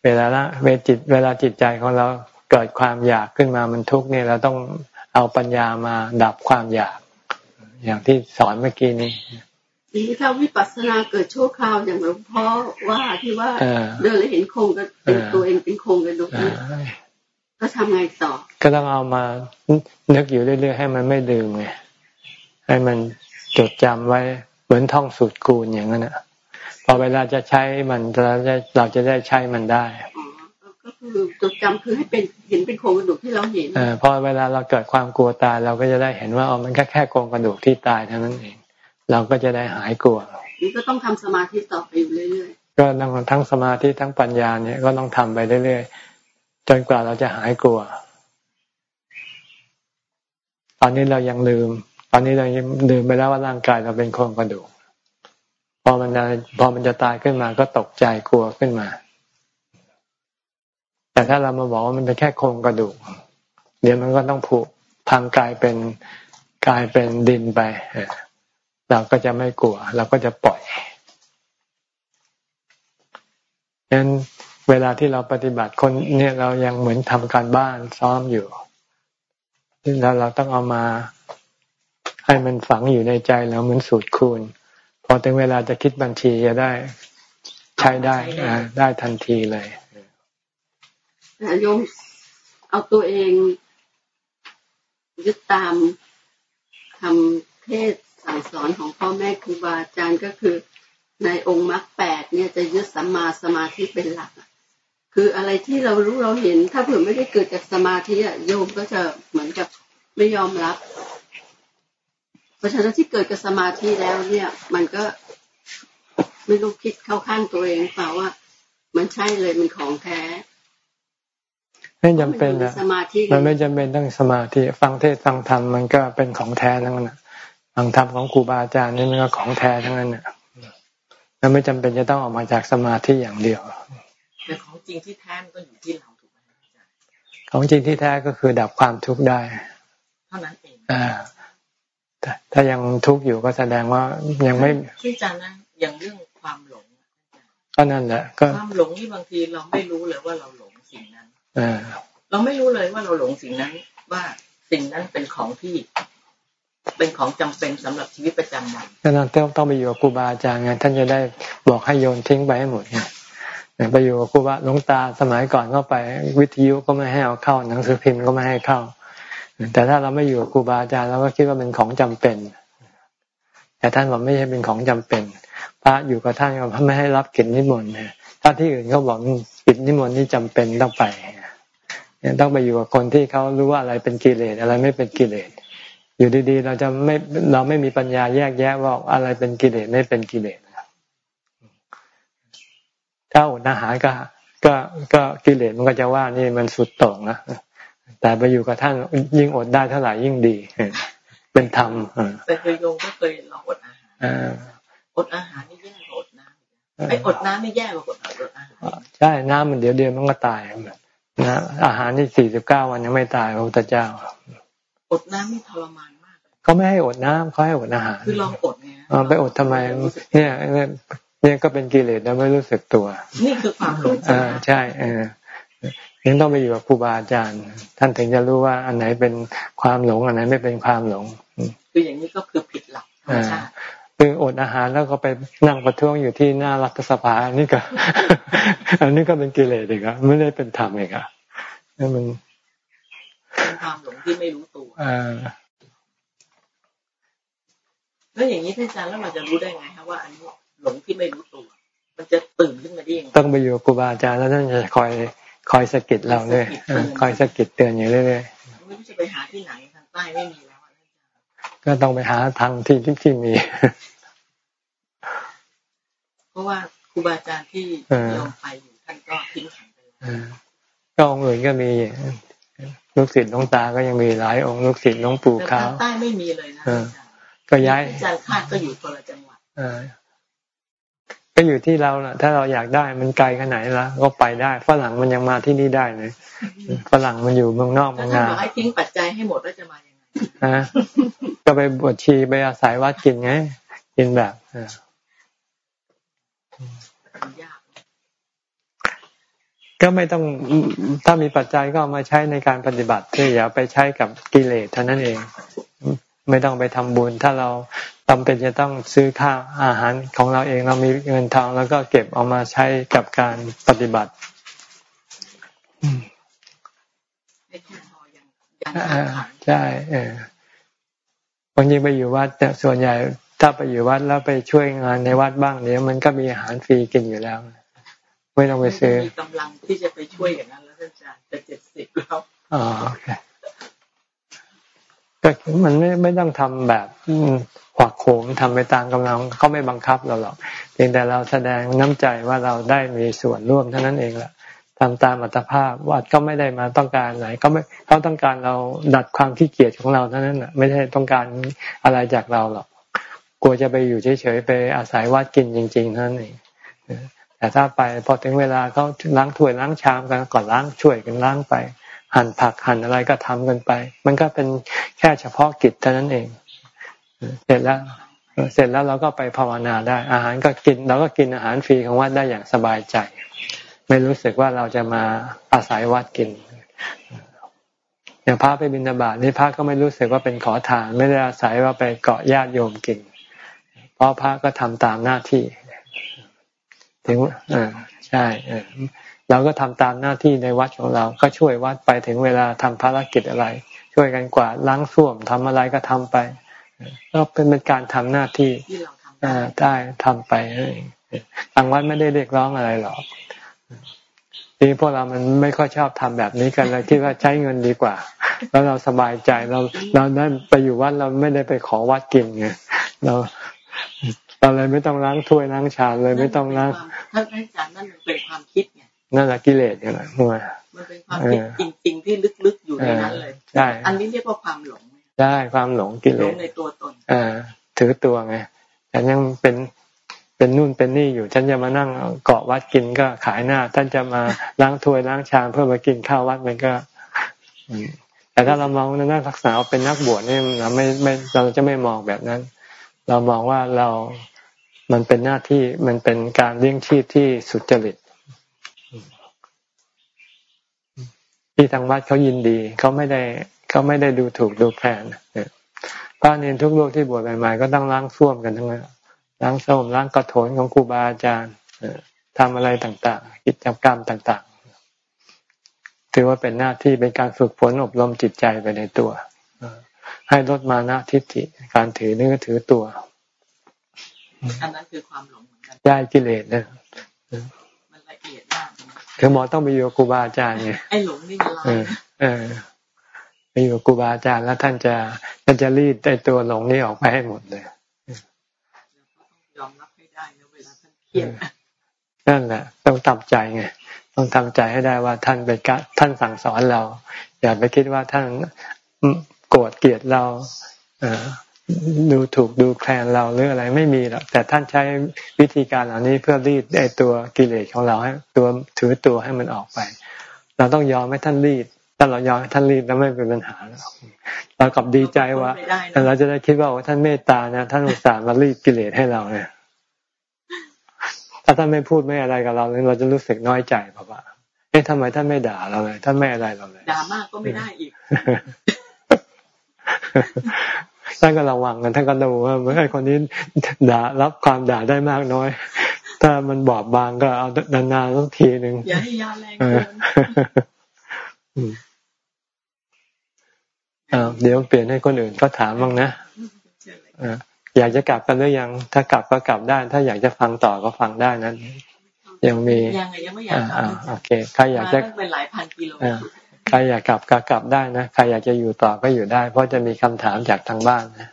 เวลาละเวจิตเวลาจิตใจของเราเกิดความอยากขึ้นมามันทุกข์เนี่ยเราต้องเอาปัญญามาดับความอยาก อย่างที่สอนเมื่อกี้นี้ ทีนี้ถ้าวิปัสสนาเกิดชั่วคราวอย่างหลวงพ่อว่าที่ว่าเออเดินแล้วเห็นโครงก็เป็นเออตัวเองเป็นโครงกระดูกอ่าก็ทำไงต่อ ก็ต้องเอามานึกอยู่เรื่อยๆให้มันไม่ลืมไงให้มันจดจำไว้เหมือนท่องสูตรคูณอย่างนั้นนะพอเวลาจะใช้มันเราจะเราจะได้ใช้มันได้อ๋อก็คือจดจำคือให้เป็นเห็นเป็นโครงกระดูกที่เราเห็นเออพอเวลาเราเกิดความกลัวตายเราก็จะได้เห็นว่าอ๋อมันแค่แค่โครงกระดูกที่ตายเท่านั้นเอง เราก็จะได้หายกลัวนี่ก็ต้องทำสมาธิต่อไปอยู่เรื่อยก็ต้องทั้งสมาธิทั้งปัญญาเนี่ยก็ต้องทำไปเรื่อยๆจนกว่าเราจะหายกลัว ตอนนี้เรายังลืม ตอนนี้เรายังลืมไปแล้วว่าร่างกายเราเป็นโครงกระดูกพอมันจะพอมันจะตายขึ้นมาก็ตกใจกลัวขึ้นมา แต่ถ้าเรามาบอกว่ามันเป็นแค่โครงกระดูก เดี๋ยวมันก็ต้องผุพังกลายเป็นกลายเป็นดินไป เออเราก็จะไม่กลัว เราก็จะปล่อยฉะนั้นเวลาที่เราปฏิบัติคนเนี่ยเรายังเหมือนทำการบ้านซ้อมอยู่แล้วเราต้องเอามาให้มันฝังอยู่ในใจเราเหมือนสูตรคูณ พอถึงเวลาจะคิดบัญชีจะได้ใช้ได้อ่าได้ทันทีเลยๆแต่โยมเอาตัวเองยึดตามคำเทศน์ สั่งสอนของพ่อแม่ครูบาอาจารย์ก็คือในองค์มรรคแปดเนี่ยจะยึดสัมมาสมาธิเป็นหลักอะคืออะไรที่เรารู้เราเห็น ถ้าเผื่อไม่ได้เกิดจากสมาธิอะโยมก็จะเหมือนกับไม่ยอมรับ เพราะฉะนั้นที่เกิดกับสมาธิแล้วเนี่ย มันก็ไม่รู้คิดเข้าข้างตัวเองเปล่าว่า มันใช่เลยมันของแท้ไม่จำเป็นมัอยู่อะในสมาธิมันไม่จำเป็นต้องสมาธิ ฟังเทศน์ฟังธรรมมันก็เป็นของแท้ทั้งนั้นน่ะ ฟังธรรมของครูบาอาจารย์นี่มันก็ของแท้ทั้งนั้นน่ะมันไม่จำเป็นจะต้องออกมาจากสมาธิอย่างเดียวแต่ของจริงที่แท้มันก็อยู่ที่เราถูกไหมอาจารย์ของจริงที่แท้ก็คือดับความทุกข์ได้ เท่านั้นเองอ่าถ้าถ้ายังทุกข์อยู่ก็แสดงว่ายังไม่ที่อาจารย์นะอย่างเรื่องความหลงอะอาจารย์ก็นั่นแหละก็ความหลงที่บางทีเราไม่รู้เลยว่าเราหลงสิ่งนั้นอ่าเราไม่รู้เลยว่าเราหลงสิ่งนั้นว่าสิ่งนั้นเป็นของที่ เป็นของจำเป็นสำหรับชีวิตประจำวันก็ต้องต้องไปอยู่กับครูบาอาจารย์ไงท่านจะได้บอกให้โยนทิ้งไปให้หมดไงไปอยู่กับครูบาหลวงตาสมัยก่อนก็ไป วิทยุก็ไม่ให้เอาเข้าหนังสือพิมพ์ก็ไม่ให้เข้า แต่ถ้าเราไม่อยู่กับครูบาอาจารย์เราก็คิดว่าเป็นของจำเป็น แต่ท่านบอกไม่ใช่เป็นของจำเป็น พระอยู่กับท่านก็ไม่ให้รับกิจนิมนต์นะถ้าที่อื่นเขาบอกกิจนิมนต์นี่จำเป็นต้องไปต้องไปอยู่กับคนที่เขารู้ว่าอะไรเป็นกิเลสอะไรไม่เป็นกิเลส อยู่ดีๆ เราจะไม่เราไม่มีปัญญาแยกแยะว่าอะไรเป็นกิเลสไม่เป็นกิเลสถ้าอดอาหารก็ก็ก็กิเลสมันก็จะว่านี่มันสุดโต่งนะแต่ไปอยู่กับท่านยิ่งอดได้เท่าไหร่ยิ่งดี เป็นธรรมเออแต่เคยโยมก็เคยลองอดอาหารเอออดอาหารนี่แย่กว่าอดน้ำไอ้อดน้ำนี่แย่กว่าอดอดอาหารใช่น้ำมันเดี๋ยวเดียวมันก็ตายนะอาหารนี่สี่สิบเก้าวันยังไม่ตายพระพุทธเจ้าอดน้ำนี่ทรมานมาก เขาไม่ให้อดน้ำเขาให้อดอาหาร คือลองอดไงเอาไปอดทำไมเนี่ยเนี่ยเนี่ยก็เป็นกิเลสแล้วไม่รู้สึกตัว นี่คือความหลงเออใช่เออยังต้องไปอยู่กับครูบาอาจารย์ ท่านถึงจะรู้ว่าอันไหนเป็นความหลง อันไหนไม่เป็นความหลง คืออย่างนี้ก็คือผิดหลักธรรมชาติคืออดอาหารแล้วก็ไปนั่งประท้วงอยู่ที่หน้ารัฐสภาอันนี้ก็ อันนี้ก็เป็นกิเลสอีกอะไม่ได้เป็นธรรมอีกอะนั่นมันเป็นความหลงที่ไม่รู้ตัวเออ แล้วอย่างนี้ท่านอาจารย์แล้วเราจะรู้ได้ไงครับว่าอันนี้หลงที่ไม่รู้ตัว มันจะตื่นขึ้นมาได้ยังไงต้องไปอยู่กับครูบาอาจารย์แล้วท่านจะคอยคอยสะกิดเราเลยคอยสะกิดเตือนอยู่เรื่อยไม่รู้จะไปหาที่ไหนทางใต้ไม่มีแล้วก็ต้องไปหาทางที่ที่มี เพราะว่าครูบาอาจารย์ที่ยอมไปอยู่ท่านก็ทิ้งขันไปก็องค์อื่นก็มีลูกศิษย์หลวงตาก็ยังมีหลายองค์ลูกศิษย์หลวงปู่ขาวใต้ไม่มีเลยนะ ก็ย้ายอาจารย์คาดก็อยู่คนละจังหวัดก็อยู่ที่เราแหละถ้าเราอยากได้มันไกลขนาดไหนละก็ไปได้ฝรั่งมันยังมาที่นี่ได้เลยฝรั่งมันอยู่เมืองนอกเมืองนาให้ทิ้งปัจจัยให้หมดแล้วจะมายังไงฮะก็ไปบวชชีไปอาศัยวัดกินไงกินแบบก็ไม่ต้องถ้ามีปัจจัยก็เอามาใช้ในการปฏิบัติเพื่ออย่าไปใช้กับกิเลสเท่านั้นเอง ไม่ต้องไปทำบุญ ถ้าเราจำเป็นจะต้องซื้อข้าวอาหารของเราเองเรามีเงินทองแล้วก็เก็บเอามาใช้กับการปฏิบัติใช่เออบางทีไปอยู่วัดแต่ส่วนใหญ่ถ้าไปอยู่วัดแล้วไปช่วยงานในวัดบ้างเดี๋ยวมันก็มีอาหารฟรีกินอยู่แล้ว ไม่ต้องไปซื้อมีกำลังที่จะไปช่วยอย่างนั้นแล้วอาจารย์จะเจ็ดสิบแล้วอ๋อโอเค ก็มันไม่ไม่ต้องทำแบบขวักโขมทำไปตามกำลังเขาไม่บังคับเราหรอกเพียงแต่เราแสดงน้ำใจว่าเราได้มีส่วนร่วมเท่านั้นเองแหละทำตามอัตภาพวัดก็ไม่ได้มาต้องการไหนเขาไม่เขาต้องการเราดัดความขี้เกียจของเราเท่านั้นแหละไม่ได้ต้องการอะไรจากเราหรอกกลัวจะไปอยู่เฉยๆไปอาศัยวัดกินจริงๆเท่านั้นเองแต่ถ้าไปพอถึงเวลาเขาล้างถ้วยล้างชามกันก่อนล้างช่วยกันล้างไป หั่นผักหั่นอะไรก็ทำกันไป มันก็เป็นแค่เฉพาะกิจเท่านั้นเอง เสร็จแล้ว เสร็จแล้วเราก็ไปภาวนาได้ อาหารก็กินเราก็กินอาหารฟรีของวัดได้อย่างสบายใจ ไม่รู้สึกว่าเราจะมาอาศัยวัดกินอย่างพระไปบิณฑบาตนี่พระก็ไม่รู้สึกว่าเป็นขอทาน ไม่ได้อาศัยว่าไปเกาะญาติโยมกิน เพราะพระก็ทำตามหน้าที่ ถึงอ่าใช่ เราก็ทำตามหน้าที่ในวัดของเรา ก็ช่วยวัดไปถึงเวลาทำภารกิจอะไร ช่วยกันกวาดล้างส้วมทำอะไรก็ทำไปก็เป็นเป็นการทำหน้าที่อ่าได้ทำไปทางวัดไม่ได้เรียกร้องอะไรหรอกทีพวกเรามันไม่ค่อยชอบทำแบบนี้กันเลยคิดว่าใช้เงินดีกว่า แล้วเราสบายใจเราเราได้ไปอยู่วัดเราไม่ได้ไปขอวัดกินไงเราเราเลยไม่ต้องล้างถ้วยล้างชามเลยไม่ต้องล้างถ้าอาจารย์นั่นเป็นความคิดไง นั่นแหละกิเลสเนี่ยแหละมัวมันเป็นความคิดจริง ๆ ที่ลึกๆอยู่ในนั้นเลยใช่อันนี้เรียกว่าความหลงใช่ความหลงกิเลสในตัวตนอ่าถือตัวไงแต่ยังเป็นเป็นนู่นเป็นนี่อยู่ ฉันจะมานั่งเกาะวัดกินก็ขายหน้า ท่านจะมาล้างถ้วยล้างชามเพื่อมากินข้าววัดมันก็แต่ถ้าเรามองในนักศึกษาเป็นนักบวชนี่เราไม่ไม่เราจะไม่มองแบบนั้น เรามองว่าเรามันเป็นหน้าที่มันเป็นการเลี้ยงชีพที่สุจริต ที่ทางวัดเขายินดีเขาไม่ได้เขาไม่ได้ดูถูกดูแคลนพระเนรทุกโลกที่บวชใหม่ๆก็ต้องล้างส้วมกันทั้งนั้นล้างส้วมล้างกระโถนของครูบาอาจารย์ทำอะไรต่างๆ กิจกรรมต่างๆ ถือว่าเป็นหน้าที่เป็นการฝึกฝนอบรมจิตใจไปในตัวให้ลดมานะทิฏฐิการถือเนื้อถือตัวอันนั้นคือความหลงเหมือนกันได้กิเลสนะมันละเอียดมาก คือหมอต้องไปอยู่ครูบาอาจารย์ไงไอ้หลงนี่มันลายเออไปอยู่ครูบาอาจารย์แล้วท่านจะท่านจะรีดไอ้ตัวหลงนี้ออกไปให้หมดเลยยอมรับให้ได้นะเวลาท่านเครียดนั่นแหละต้องทำใจไงต้องทำใจให้ได้ว่าท่านเป็นกท่านสั่งสอนเรา อย่าไปคิดว่าท่านโกรธเกลียดเรา ดูถูกดูแคลนเราหรืออะไรไม่มีหรอกแต่ท่านใช้วิธีการเหล่านี้เพื่อรีดไอตัวกิเลสของเราให้ตัวถือตัวให้มันออกไป เราต้องยอมให้ท่านรีดถ้าเรายอมให้ท่านรีดแล้วไม่เป็นปัญหาเรากลับดีใจว่าเราจะได้คิดว่าท่านเมตตานะท่านอุตส่าห์มารีดกิเลสให้เราเนี่ยถ้าท่านไม่พูดไม่อะไรกับเราเลยเราจะรู้สึกน้อยใจเพราะว่าเอ๊ะทำไมท่านไม่ด่าเราเลยท่านไม่อะไรเราเลยด่ามากก็ไม่ได้อีก ท่านก็ระวังกันท่านก็ดูว่าไอ้คนนี้ด่ารับความด่าได้มากน้อย ถ้ามันบอบบางก็เอานานๆต้องทีหนึ่งอย่าให้ยาแรงเกินเดี๋ยวเปลี่ยนให้คนอื่นก็ถามบ้างนะอยากจะกลับกันหรือยัง ถ้ากลับก็กลับได้ ถ้าอยากจะฟังต่อก็ฟังได้นั้น ยังมียังไงยังไม่อยากอ่ากลับอ่าโอเคใครอยากจะมาตั้งเป็นหลายพันกิโลอ่า ใครอยากกลับก็กลับได้นะใครอยากจะอยู่ต่อก็อยู่ได้ เพราะจะมีคำถามจากทางบ้านนะ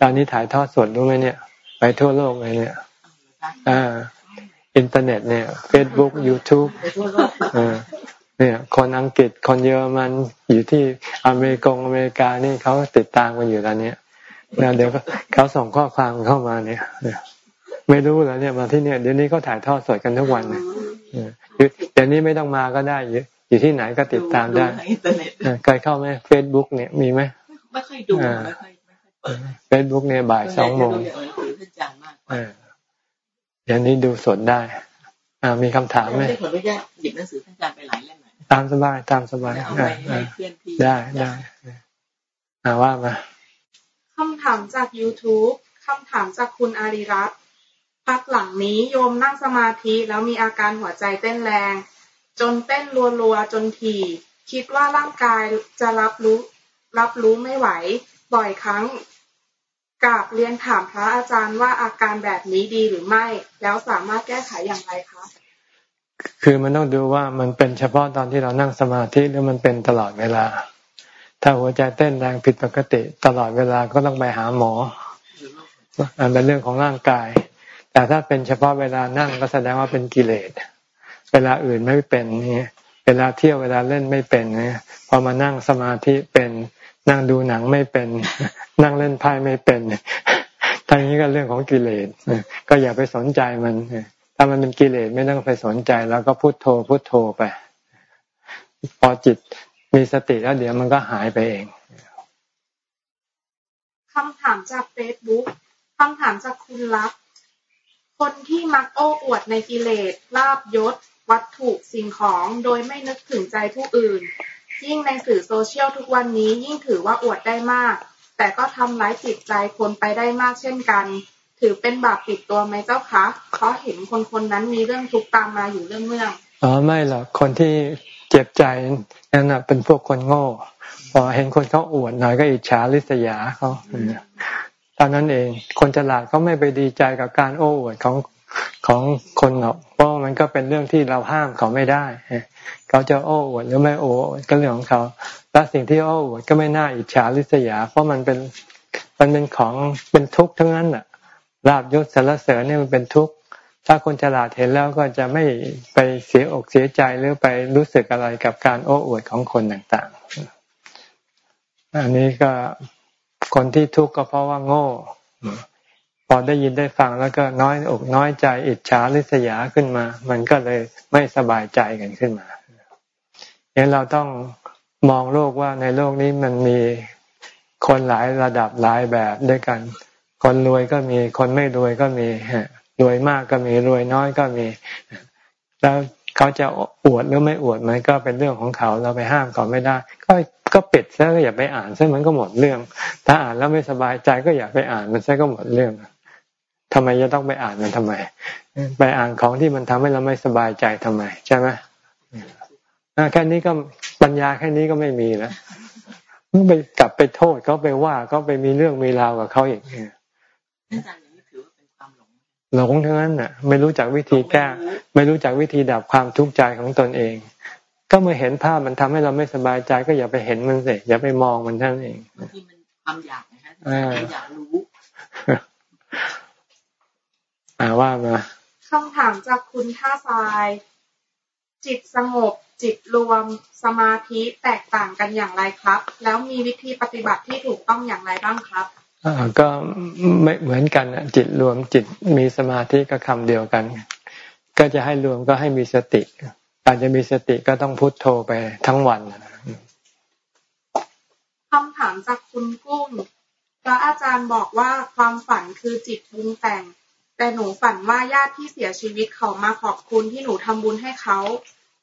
ตอนนี้ถ่ายทอดสดรู้ไหมเนี่ย ไปทั่วโลกเลยเนี่ยอ่าอินเทอร์เน็ตเนี่ย Facebook YouTube ไปทั่วโลกเนี่ย คนอังกฤษคนเยอรมันอยู่ที่อเมริกงอเมริกานี่เขาติดตามกันอยู่ตอนนี้แล้วเดี๋ยวก็เขาส่งข้อความเข้ามาเนี่ยเนี่ยไม่รู้แล้วเนี่ยมาที่เนี่ยเดี๋ยวนี้ก็ถ่ายทอดสดกันทุกวันเนี่ย เดี๋ยวนี้ไม่ต้องมาก็ได้อยู่อยู่ที่ไหนก็ติดตามได้เคยเข้าไหมเฟซบุ๊กเนี่ยมีไหมไม่ค่อยดูไม่ค่อยเฟซบุ๊กเนี่ยบ่ายสองโมงเดี๋ยวนี้ดูสดได้ อ่ามีคำถามไหมไม่ได้ขออนุญาตหยิบหนังสือท่านอาจารย์ไปหลายเล่มตามสบายตามสบายได้ได้ได้อาว่ามาคำถามจาก YouTube คำถามจากคุณอาริรัต พักหลังนี้โยมนั่งสมาธิแล้วมีอาการหัวใจเต้นแรง จนเต้นรัวๆจนถี่ คิดว่าร่างกายจะรับรู้รับรู้ไม่ไหว บ่อยครั้งกราบเรียนถามพระอาจารย์ว่าอาการแบบนี้ดีหรือไม่ แล้วสามารถแก้ไขอย่างไรคะ คือมันต้องดูว่ามันเป็นเฉพาะตอนที่เรานั่งสมาธิหรือมันเป็นตลอดเวลา ถ้าหัวใจเต้นแรงผิดปกติ ตลอดเวลาก็ต้องไปหาหมออันเป็นเรื่องของร่างกาย แต่ถ้าเป็นเฉพาะเวลานั่งก็แสดงว่าเป็นกิเลส เวลาอื่นไม่เป็นนี่เวลาเที่ยวเวลาเล่นไม่เป็นนี่พอมานั่งสมาธิเป็นนั่งดูหนังไม่เป็น นั่งเล่นไพ่ไม่เป็นทั้งนี้ก็เรื่องของกิเลสก็อย่าไปสนใจมัน ถ้ามันเป็นกิเลสไม่ต้องไปสนใจแล้วก็พุโทโธพุโทโธไป พอจิตมีสติแล้วเดี๋ยวมันก็หายไปเองคำถามจากเฟซบุ๊กคำถามจากคุณรัก คนที่มักโอ้อวดในกิเลสลาบยศ วัตถุสิ่งของโดยไม่นึกถึงใจผู้อื่น ยิ่งในสื่อโซเชียลทุกวันนี้ยิ่งถือว่าอวดได้มาก แต่ก็ทำร้ายจิตใจคนไปได้มากเช่นกัน ถือเป็นบาปติดตัวไหมเจ้าคะเพราะเห็นคนคนนั้นมีเรื่องทุกข์ตามมาอยู่เรื่องเมื่องอ๋อไม่หรอกคนที่เจ็บใจนั่นน่ะเป็นพวกคนโง่พอเห็นคนเขาอวดหน่อยก็อิจฉาริษยาเขา ตอนนั้นเอง คนฉลาดเขาไม่ไปดีใจกับการโอ้อวดของของคนหรอกเพราะมันก็เป็นเรื่องที่เราห้ามเขาไม่ได้ เขาจะโอ้อวดหรือไม่โอ้อวดก็เรื่องของเขา และสิ่งที่โอ้อวดก็ไม่น่าอิจฉาริษยา เพราะมันเป็นมันเป็นของเป็นทุกข์ทั้งนั้นน่ะลาบยศสารเสริญเนี่ยมันเป็นทุกข์ถ้าคนฉลาดเห็นแล้วก็จะไม่ไปเสียอกเสียใจหรือไปรู้สึกอะไรกับการโอ้อวดของคนต่างๆอันนี้ก็ คนที่ทุกข์ก็เพราะว่าโง่ พอได้ยินได้ฟังแล้วก็น้อยอกน้อยใจอิจฉาริษยาขึ้นมา มันก็เลยไม่สบายใจกันขึ้นมาเนี่ยเราต้องมองโลกว่าในโลกนี้มันมีคนหลายระดับหลายแบบด้วยกัน คนรวยก็มี คนไม่รวยก็มีรวยมากก็มีรวยน้อยก็มี แล้วเขาจะอวดหรือไม่อวดมันก็เป็นเรื่องของเขาเราไปห้ามเขาไม่ได้ ก็ก็ปิดซะก็อย่าไปอ่านซะมันก็หมดเรื่อง ถ้าอ่านแล้วไม่สบายใจก็อย่าไปอ่านมันซะก็หมดเรื่องทำไมจะต้องไปอ่านมันทำไม ไปอ่านของที่มันทำให้เราไม่สบายใจทำไม ใช่ไหมแค่นี้ก็ปัญญาแค่นี้ก็ไม่มีแล้วไปกลับไปโทษเขาไปว่าเขาไปมีเรื่องมีราวกับเขาอีกท่านอาจารย์อย่างนี้ถือว่าเป็นความหลงหลงทั้งนั้นน่ะ ไม่รู้จักวิธีแก้ ไม่รู้จักวิธีดับความทุกข์ใจของตนเอง ก็เมื่อเห็นภาพมันทำให้เราไม่สบายใจ ก็อย่าไปเห็นมันสิอย่าไปมองมันท่านเองบางทีมันความอยากนะฮะอ่าอยากรู้อ่าว่ามาคำถามจากคุณท่าทราย จิตสงบ จิตรวมสมาธิแตกต่างกันอย่างไรครับ แล้วมีวิธีปฏิบัติที่ถูกต้องอย่างไรบ้างครับอ่าก็ไม่เหมือนกันน่ะจิตรวมจิตมีสมาธิก็คำเดียวกัน ก็จะให้รวมก็ให้มีสติ การจะมีสติก็ต้องพุทโธไปทั้งวันคำถามจากคุณกุ้งพระอาจารย์บอกว่าความฝันคือจิตปรุงแต่ง แต่หนูฝันว่าญาติที่เสียชีวิตเขามาขอบคุณที่หนูทำบุญให้เขา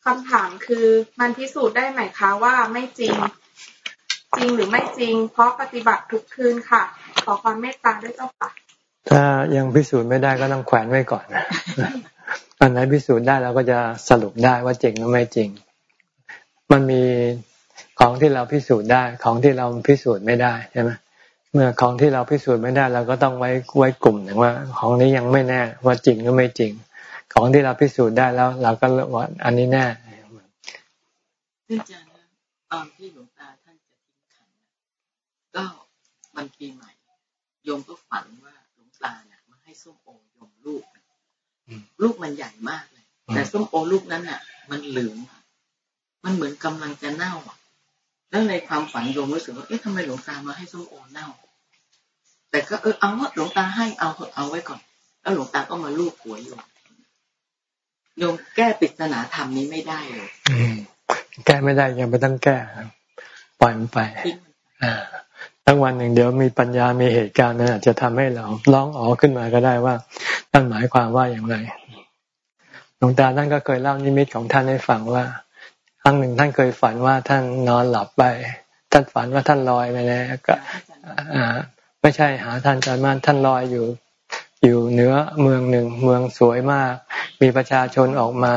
คำถามคือมันพิสูจน์ได้ไหมคะว่าไม่จริง จริงหรือไม่จริง เพราะปฏิบัติทุกคืนค่ะ ขอความเมตตาด้วยเจ้าค่ะ ถ้ายังพิสูจน์ไม่ได้ก็ต้องแขวนไว้ก่อนนะ อันไหนพิสูจน์ได้เราก็จะสรุปได้ว่าจริงหรือไม่จริง มันมีของที่เราพิสูจน์ได้ ของที่เราพิสูจน์ไม่ได้ใช่ไหมเมื่อของที่เราพิสูจน์ไม่ได้ เราก็ต้องไว้ไว้กลุ่มหนึ่งว่า ของนี้ยังไม่แน่ว่าจริงหรือไม่จริง ของที่เราพิสูจน์ได้แล้ว เราก็ว่าอันนี้แน่ที่อาจารย์ตอนที่หลวงตาท่านจะทิ้งขันก็วันปีใหม่โยมก็ฝันว่าหลวงตาเนี่ยมาให้ส้มโอโยมลูกนะ ลูกมันใหญ่มากเลย แต่ส้มโอลูกนั้นน่ะ มันเหลืองอะมันเหมือนกำลังจะเน่าอะ แล้วในความฝันโยมรู้สึกว่าเอ๊ะทำไมหลวงตามาให้ส้มโอเน่า แต่ก็เออเอาว่าหลวงตาให้เอาเถอะเอาไว้ก่อน แล้วหลวงตาก็มาลูบหัวโยมโยมแก้ปริศนาธรรมนี้ไม่ได้เลยอืมแก้ไม่ได้ยังไม่ต้องแก้ครับปล่อยมันไปทิ้งมันไปอ่า ทั้งวันหนึ่งเดี๋ยวมีปัญญา มีเหตุการณ์นั้นอาจจะทำให้เราร้องอ๋อขึ้นมาก็ได้ว่าท่านหมายความว่าอย่างไร หลวงตาท่านก็เคยเล่านิมิตของท่านให้ฟังว่า ครั้งหนึ่งท่านเคยฝันว่าท่านนอนหลับไป ท่านฝันว่าท่านลอยไปแล้วก็ไม่ใช่หาท่านจารมานท่านลอยอยู่ อยู่เหนือเมืองหนึ่งเมืองสวยมาก มีประชาชนออกมา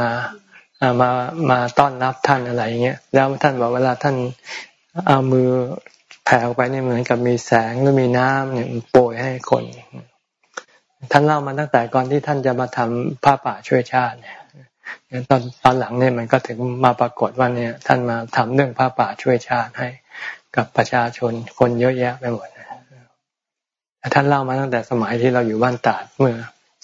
อามามาต้อนรับท่านอะไรอย่างเงี้ยแล้วท่านบอกเวลาท่านเอามือ แผ่ออกไปเนี่ยเหมือนกับมีแสงหรือมีน้ำเนี่ยโปรยให้คน ท่านเล่ามาตั้งแต่ก่อนที่ท่านจะมาทำผ้าป่าช่วยชาติเนี่ยตอนตอนหลังเนี่ยมันก็ถึงมาปรากฏว่าเนี่ย ท่านมาทำเรื่องผ้าป่าช่วยชาติให้ กับประชาชนคนเยอะแยะไปหมดท่านเล่ามาตั้งแต่สมัยที่เราอยู่บ้านตาดเมื่อ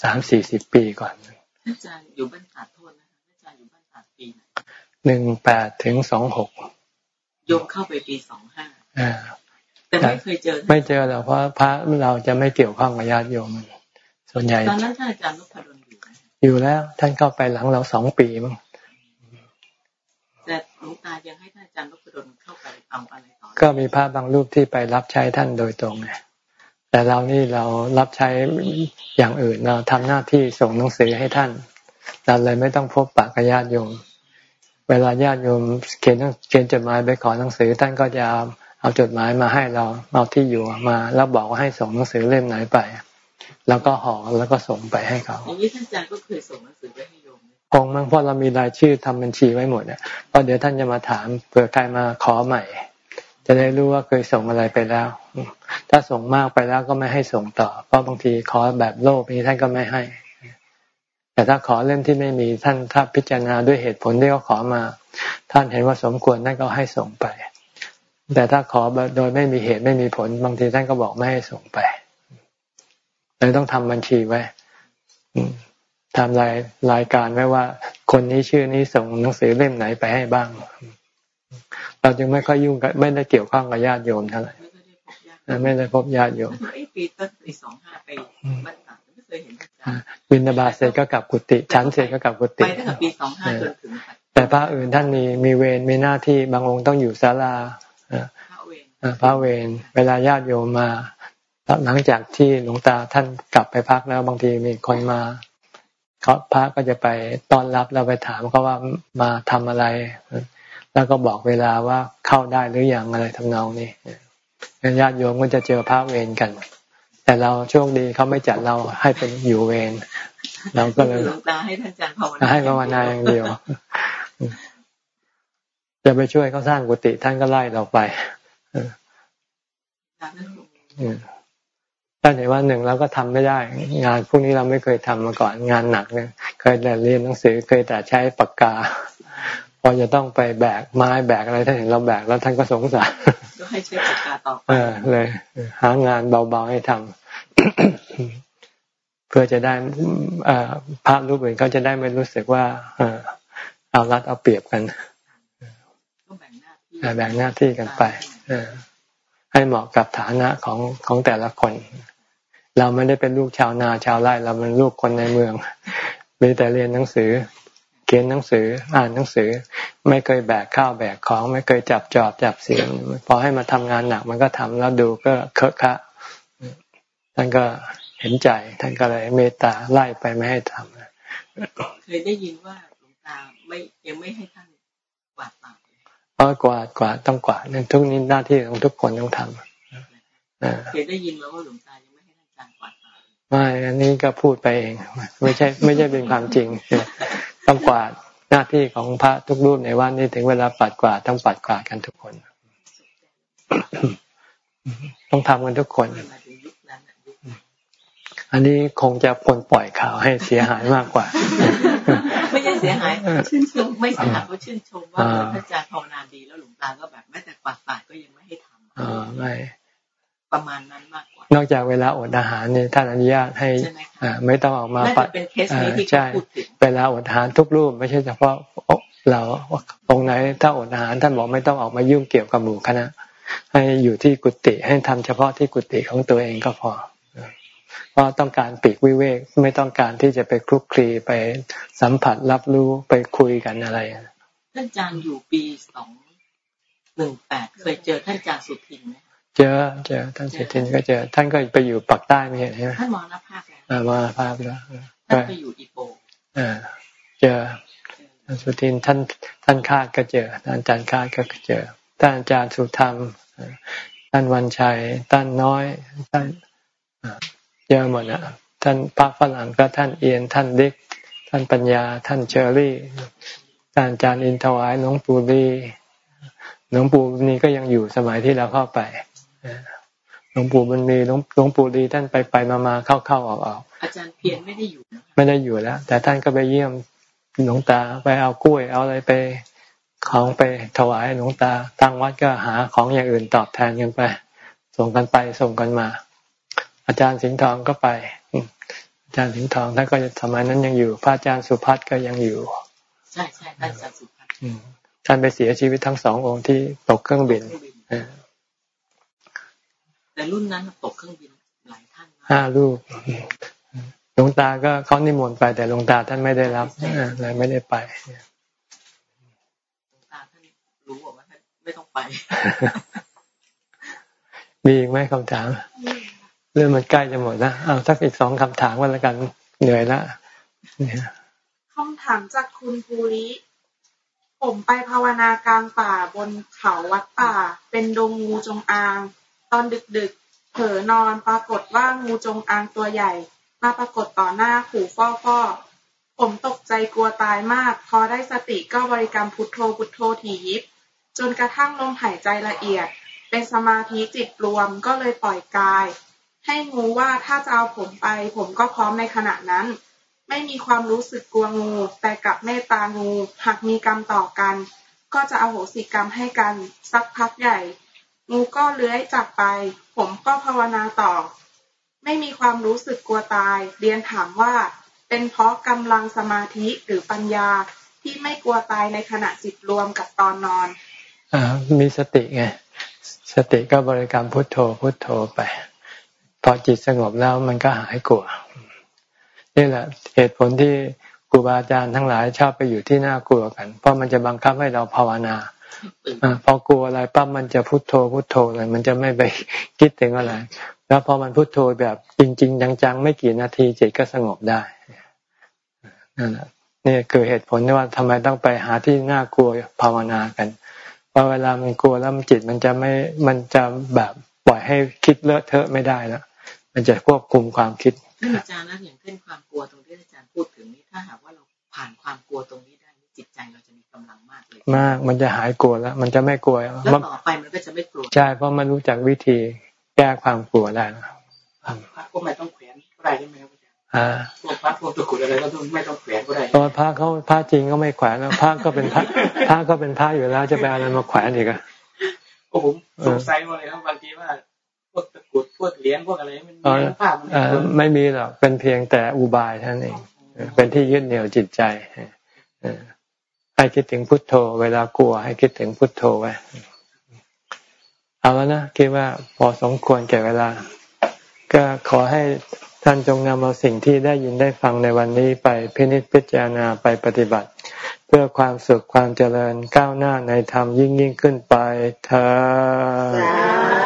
สามสี่สิบปีก่อนท่านอาจารย์อยู่บ้านตาดโทษนะคะท่านอาจารย์อยู่บ้านตาดปีไหนหนึ่งแปดถึงสองหกโยมเข้าไปปีสองห้าอ่า แต่ไม่เคยเจอ ไม่เจอหรอกเพราะพระเราจะไม่เกี่ยวข้องกับญาติโยมส่วนใหญ่ตอนนั้นท่านอาจารย์นพดลอยู่นะอยู่แล้ว ท่านเข้าไปหลังเราสองปีมั้งแต่หลวงตายังให้ท่านอาจารย์นพดลเข้าไปเอาอะไรต่อก็มีพระบางรูปที่ไปรับใช้ท่านโดยตรงไงแต่เรานี่เรารับใช้อย่างอื่นเราทำหน้าที่ส่งหนังสือให้ท่านเราเลยไม่ต้องพบปะกับญาติโยม เวลาญาติโยมเขียนเขียนจดหมายไปขอหนังสือท่านก็จะ เอาเอาจดหมายมาให้เราเอาที่อยู่มาแล้วบอกว่าให้ส่งหนังสือเล่มไหนไป แล้วก็ห่อแล้วก็ส่งไปให้เขาอย่างนี้ท่านอาจารย์ก็เคยส่งหนังสือไปให้โยมเลยคงมั้งเพราะเรามีรายชื่อทำบัญชีไว้หมดเนี่ยเพราะเดี๋ยวท่านจะมาถามเผื่อใครมาขอใหม่ จะได้รู้ว่าเคยส่งอะไรไปแล้ว ถ้าส่งมากไปแล้วก็ไม่ให้ส่งต่อ เพราะบางทีขอแบบโลภนี้ท่านก็ไม่ให้ แต่ถ้าขอเล่มที่ไม่มีท่านถ้าพิจารณาด้วยเหตุผลที่เขาขอมา ท่านเห็นว่าสมควรท่านก็ให้ส่งไป แต่ถ้าขอโดยไม่มีเหตุไม่มีผล บางทีท่านก็บอกไม่ให้ส่งไปเลยต้องทำบัญชีไว้อืมทำรายรายการไว้ว่า คนนี้ชื่อนี้ส่งหนังสือเล่มไหนไปให้บ้าง เราจึงไม่ค่อยยุ่งกับไม่ได้เกี่ยวข้องกับญาติโยมเท่าไหร่ไม่ได้พบญาติไม่ได้พบญาติโยมแล้วไอ้ปีตั้งปีสองห้าไปบ้านตาดไม่เคยเห็นท่านอาจารย์บินบาตเสร็จก็กลับกุฏิฉันเสร็จก็กลับกุไปฏิตั้งแต่ปีสองห้าจนถึงแต่พระอื่นท่านมีมีเวรมีหน้าที่บางองค์ต้องอยู่ศาลาเอ่อ พระเวรเอ่อพระเวรเวลาญาติโยมมาหลังจากที่หลวงตาท่านกลับไปพักแล้วบางทีมีคนมาเขาพระก็จะไปต้อนรับเราไปถามเขาว่ามาทำอะไร แล้วก็บอกเวลาว่าเข้าได้หรือยังอะไรทำนองนี้ญาติโยมก็จะเจอพระเวรกัน แต่เราโชคดีเขาไม่จัดเราให้เป็นอยู่เวรเราก็เลยหลวงตาให้ท่านอาจารย์ภาวนาให้ภาวนาอย่างเดียว จะไปช่วยเขาสร้างกุฏิท่านก็ไล่เราไปอืมท่านเห็นว่าหนึ่งเราก็ทำไม่ได้ งานพวกนี้เราไม่เคยทำมาก่อนงานหนักเนี่ยเคยแต่เรียนหนังสือเคยแต่ใช้ปากกา พอจะต้องไปแบกไม้แบกอะไรท่านเห็นเราแบกแล้วท่านก็สงสารก็ให้ใช้ปากกาต่อไปเออเลย หางานเบาๆให้ทำเพื่อจะได้เอ่อพระรูปอื่นเขาจะได้ไม่รู้สึกว่าเออเอารัดเอาเปรียบกันก็ แบ่งหน้าที่กันไปให้เหมาะกับฐานะของของแต่ละคน เราไม่ได้เป็นลูกชาวนาชาวไร่เราเป็นลูกคนในเมือง มีแต่เรียนหนังสือ เขียนหนังสือ อ่านหนังสือ ไม่เคยแบกข้าวแบกของ ไม่เคยจับจอบจับเสียงพอให้มาทำงานหนักมันก็ทำแล้วดูก็เคอะคะท่านก็เห็นใจท่านก็เลยเมตตาไล่ไปไม่ให้ทำเคยได้ยินว่าหลวงตาไม่ยังไม่ให้ท่านกวาดป่า เลยเพราะกวาดกวาดต้องกวาดนั่นทุกนี้หน้าที่ของทุกคนต้องทำอ่าเคยได้ยินมาว่าหลวงตายังไม่ให้ท่านอาจารย์กวาดป่าเลยไม่อันนี้ก็พูดไปเอง ไม่ใช่ ไม่ใช่เป็นความจริงต้องกวาดหน้าที่ของพระทุกรูปในวันนี้ถึงเวลาปัดกวาดต้องปัดกวาดกันทุกคน ต้องทำกันทุกคนมาถึงยุคนั้นน่ะยุคอันนี้คงจะคนปล่อยข่าวให้เสียหายมากกว่าไม่ใช่เสียหาย ชื่นชมไม่เสียหายเพราะชื่นชมว่าพระอาจารย์ภาวนาดีแล้วหลวงตาก็แบบแม้แต่กวาดบาดก็ยังไม่ให้ทำอ่าไม่ประมาณนั้นมากกว่านอกจากเวลาอดอาหารเนี่ยท่านอนุญาตให้อ่าไม่ต้องออกมาน่าจะเป็นเคสนี้ที่ใช่พูดถึงเวลาอดอาหารทุกรูปไม่ใช่เฉพาะเราองค์ไหนถ้าอดอาหารท่านบอกไม่ต้องออกมายุ่งเกี่ยวกับหมู่คณะให้อยู่ที่กุฏิให้ทำเฉพาะที่กุฏิของตัวเองก็พอ เพราะต้องการปีกวิเวกไม่ต้องการที่จะไปคลุกคลีไปสัมผัสรับรู้ไปคุยกันอะไรท่านอาจารย์อยู่ปีสองหนึ่งแปดเคยเจอท่านอาจารย์สุทินไหมเจอเจอท่านเศรษฐินก็เจอ ท่านก็ไปอยู่ปักใต้ไม่ใช่ไหมท่านมรณภาพแล้วอ่ามาภาพแล้วท่านไปอยู่อีโปอ่าเจอท่านสุทินท่านท่านคาดก็เจอท่านอาจารย์คาดก็เจอท่านอาจารย์สุธรรมท่านวันชัยท่านน้อยท่าน เยอะหมดอะ ท่านพระฝรั่งก็ท่านเอียนท่านเด็ก ท่านปัญญา ท่านเชอรี่ท่านอาจารย์อินทวายหลวงปู่ลีหลวงปู่นี่ก็ยังอยู่สมัยที่เราเข้าไปหลวงปู่บุญมีหลวงหลวงปู่ลีท่านไปไปมามาเข้าเข้าออกออกอาจารย์เพียรไม่ได้อยู่นะคะไม่ได้อยู่แล้ว แต่ท่านก็ไปเยี่ยมหลวงตาไปเอากล้วย เอาอะไรไปของไปถวายหลวงตาตั้งวัดก็หาของอย่างอื่นตอบแทนกันไป ส่งกันไปส่งกันมา อาจารย์สิงห์ทองก็ไปอืมอาจารย์สิงห์ทองท่านก็สมัยนั้นยังอยู่ พระอาจารย์สุพัฒน์ก็ยังอยู่ ใช่ใช่ท่านอาจารย์สุพัฒน์อืมท่านไปเสียชีวิตทั้งสององค์ที่ตกเครื่องบินเครื่องบินเออแต่รุ่นนั้นตกเครื่องบินหลายท่านมากห้าลูกหลวงตาก็เขานิมนต์ไปแต่หลวงตาท่านไม่ได้รับเออเลยไม่ได้ไปหลวงตาท่านรู้ว่าท่านไม่ต้องไป มีอีกไหมคำถาม เรื่องมันใกล้จะหมดแล้วเอาสักอีกสองคำถามก็แล้วกันเหนื่อยละคำถามจากคุณภูริผมไปภาวนากลางป่าบนเขาวัดป่า เป็นดงงูจงอาง ตอนดึกๆ เผลอนอนปรากฏว่างูจงอางตัวใหญ่ มาปรากฏต่อหน้าขู่ฟ้อฟอๆผมตกใจกลัวตายมาก พอได้สติก็บริกรรมพุทโธพุทโธถียิบ จนกระทั่งลมหายใจละเอียด เป็นสมาธิจิตรวมก็เลยปล่อยกาย ให้งูว่าถ้าจะเอาผมไป ผมก็พร้อมในขณะนั้น ไม่มีความรู้สึกกลัวงู แต่กับเมตตางูหากมีกรรมต่อกัน ก็จะเอาโหสิกรรมให้กันสักพักใหญ่ งูก็เลื้อยจากไป ผมก็ภาวนาต่อ ไม่มีความรู้สึกกลัวตาย เรียนถามว่า เป็นเพราะกำลังสมาธิหรือปัญญาที่ไม่กลัวตายในขณะจิตรวมกับตอนนอนอ่ามีสติไง สติก็บริกรรมพุทโธพุทโธไป พอจิตสงบแล้วมันก็หายกลัวนี่แหละ เหตุผลที่ครูบาอาจารย์ทั้งหลายชอบไปอยู่ที่น่ากลัวกัน เพราะมันจะบังคับให้เราภาวนาอพอกลัวอะไรปั๊บมันจะพุทโธพุทโธเลยมันจะไม่ไปคิดถึงอะไร แล้วพอมันพุทโธแบบจริง ๆ จังๆ ไม่กี่นาทีจิตก็สงบได้นั่นแหละนี่คือเหตุผลที่ว่าทำไมต้องไปหาที่น่ากลัวภาวนากันเพราะเวลามันกลัวแล้วมันจิตมันจะไม่มันจะแบบปล่อยให้คิดเลอะเทอะไม่ได้แล้ว มันจะควบคุมความคิดท่านอาจารย์นะอย่างเช่นความกลัวตรงที่อาจารย์พูดถึงนี้ถ้าหากว่าเราผ่านความกลัวตรงนี้ได้จิตใจเราจะมีกำลังมากเลยมาก มันจะหายกลัวแล้ว มันจะไม่กลัวแล้วต่อไปมันก็จะไม่กลัวใช่เพราะมันรู้จักวิธีแก้ความกลัวได้แล้วพระก็ไม่ต้องแขวนก็ได้ใช่ไหมครับอาจารย์อ่าพวกพระพวกตะกรุดอะไรก็ต้องไม่ต้องแขวนก็ได้เพราะพระเขาพระจริงก็ไม่แขวนแล้วพระก็เป็นพระพระก็เป็นพระอยู่แล้วจะไปเอาอะไรมาแขวนอีกอะก็ผมสงสัยมาเลยครับบางทีว่าพ วกตะกรุดพวกเหรียญพวกอะไรมันมีภาพมันเอ่อไม่มีหรอกเป็นเพียงแต่อุบายเท่านั้นเองเออเป็นที่ยึดเหนี่ยวจิตใจเออให้คิดถึงพุทโธ เวลากลัว ให้คิดถึงพุทโธไว้เอาแล้วนะคิดว่าพอสมควรแก่เวลา ก็ขอให้ท่านจงนำเอาสิ่งที่ได้ยินได้ฟังในวันนี้ไปพินิจพิจารณาไปปฏิบัติ เพื่อความสุขความเจริญก้าวหน้าในธรรมยิ่งยิ่งขึ้นไปเธอสาธุ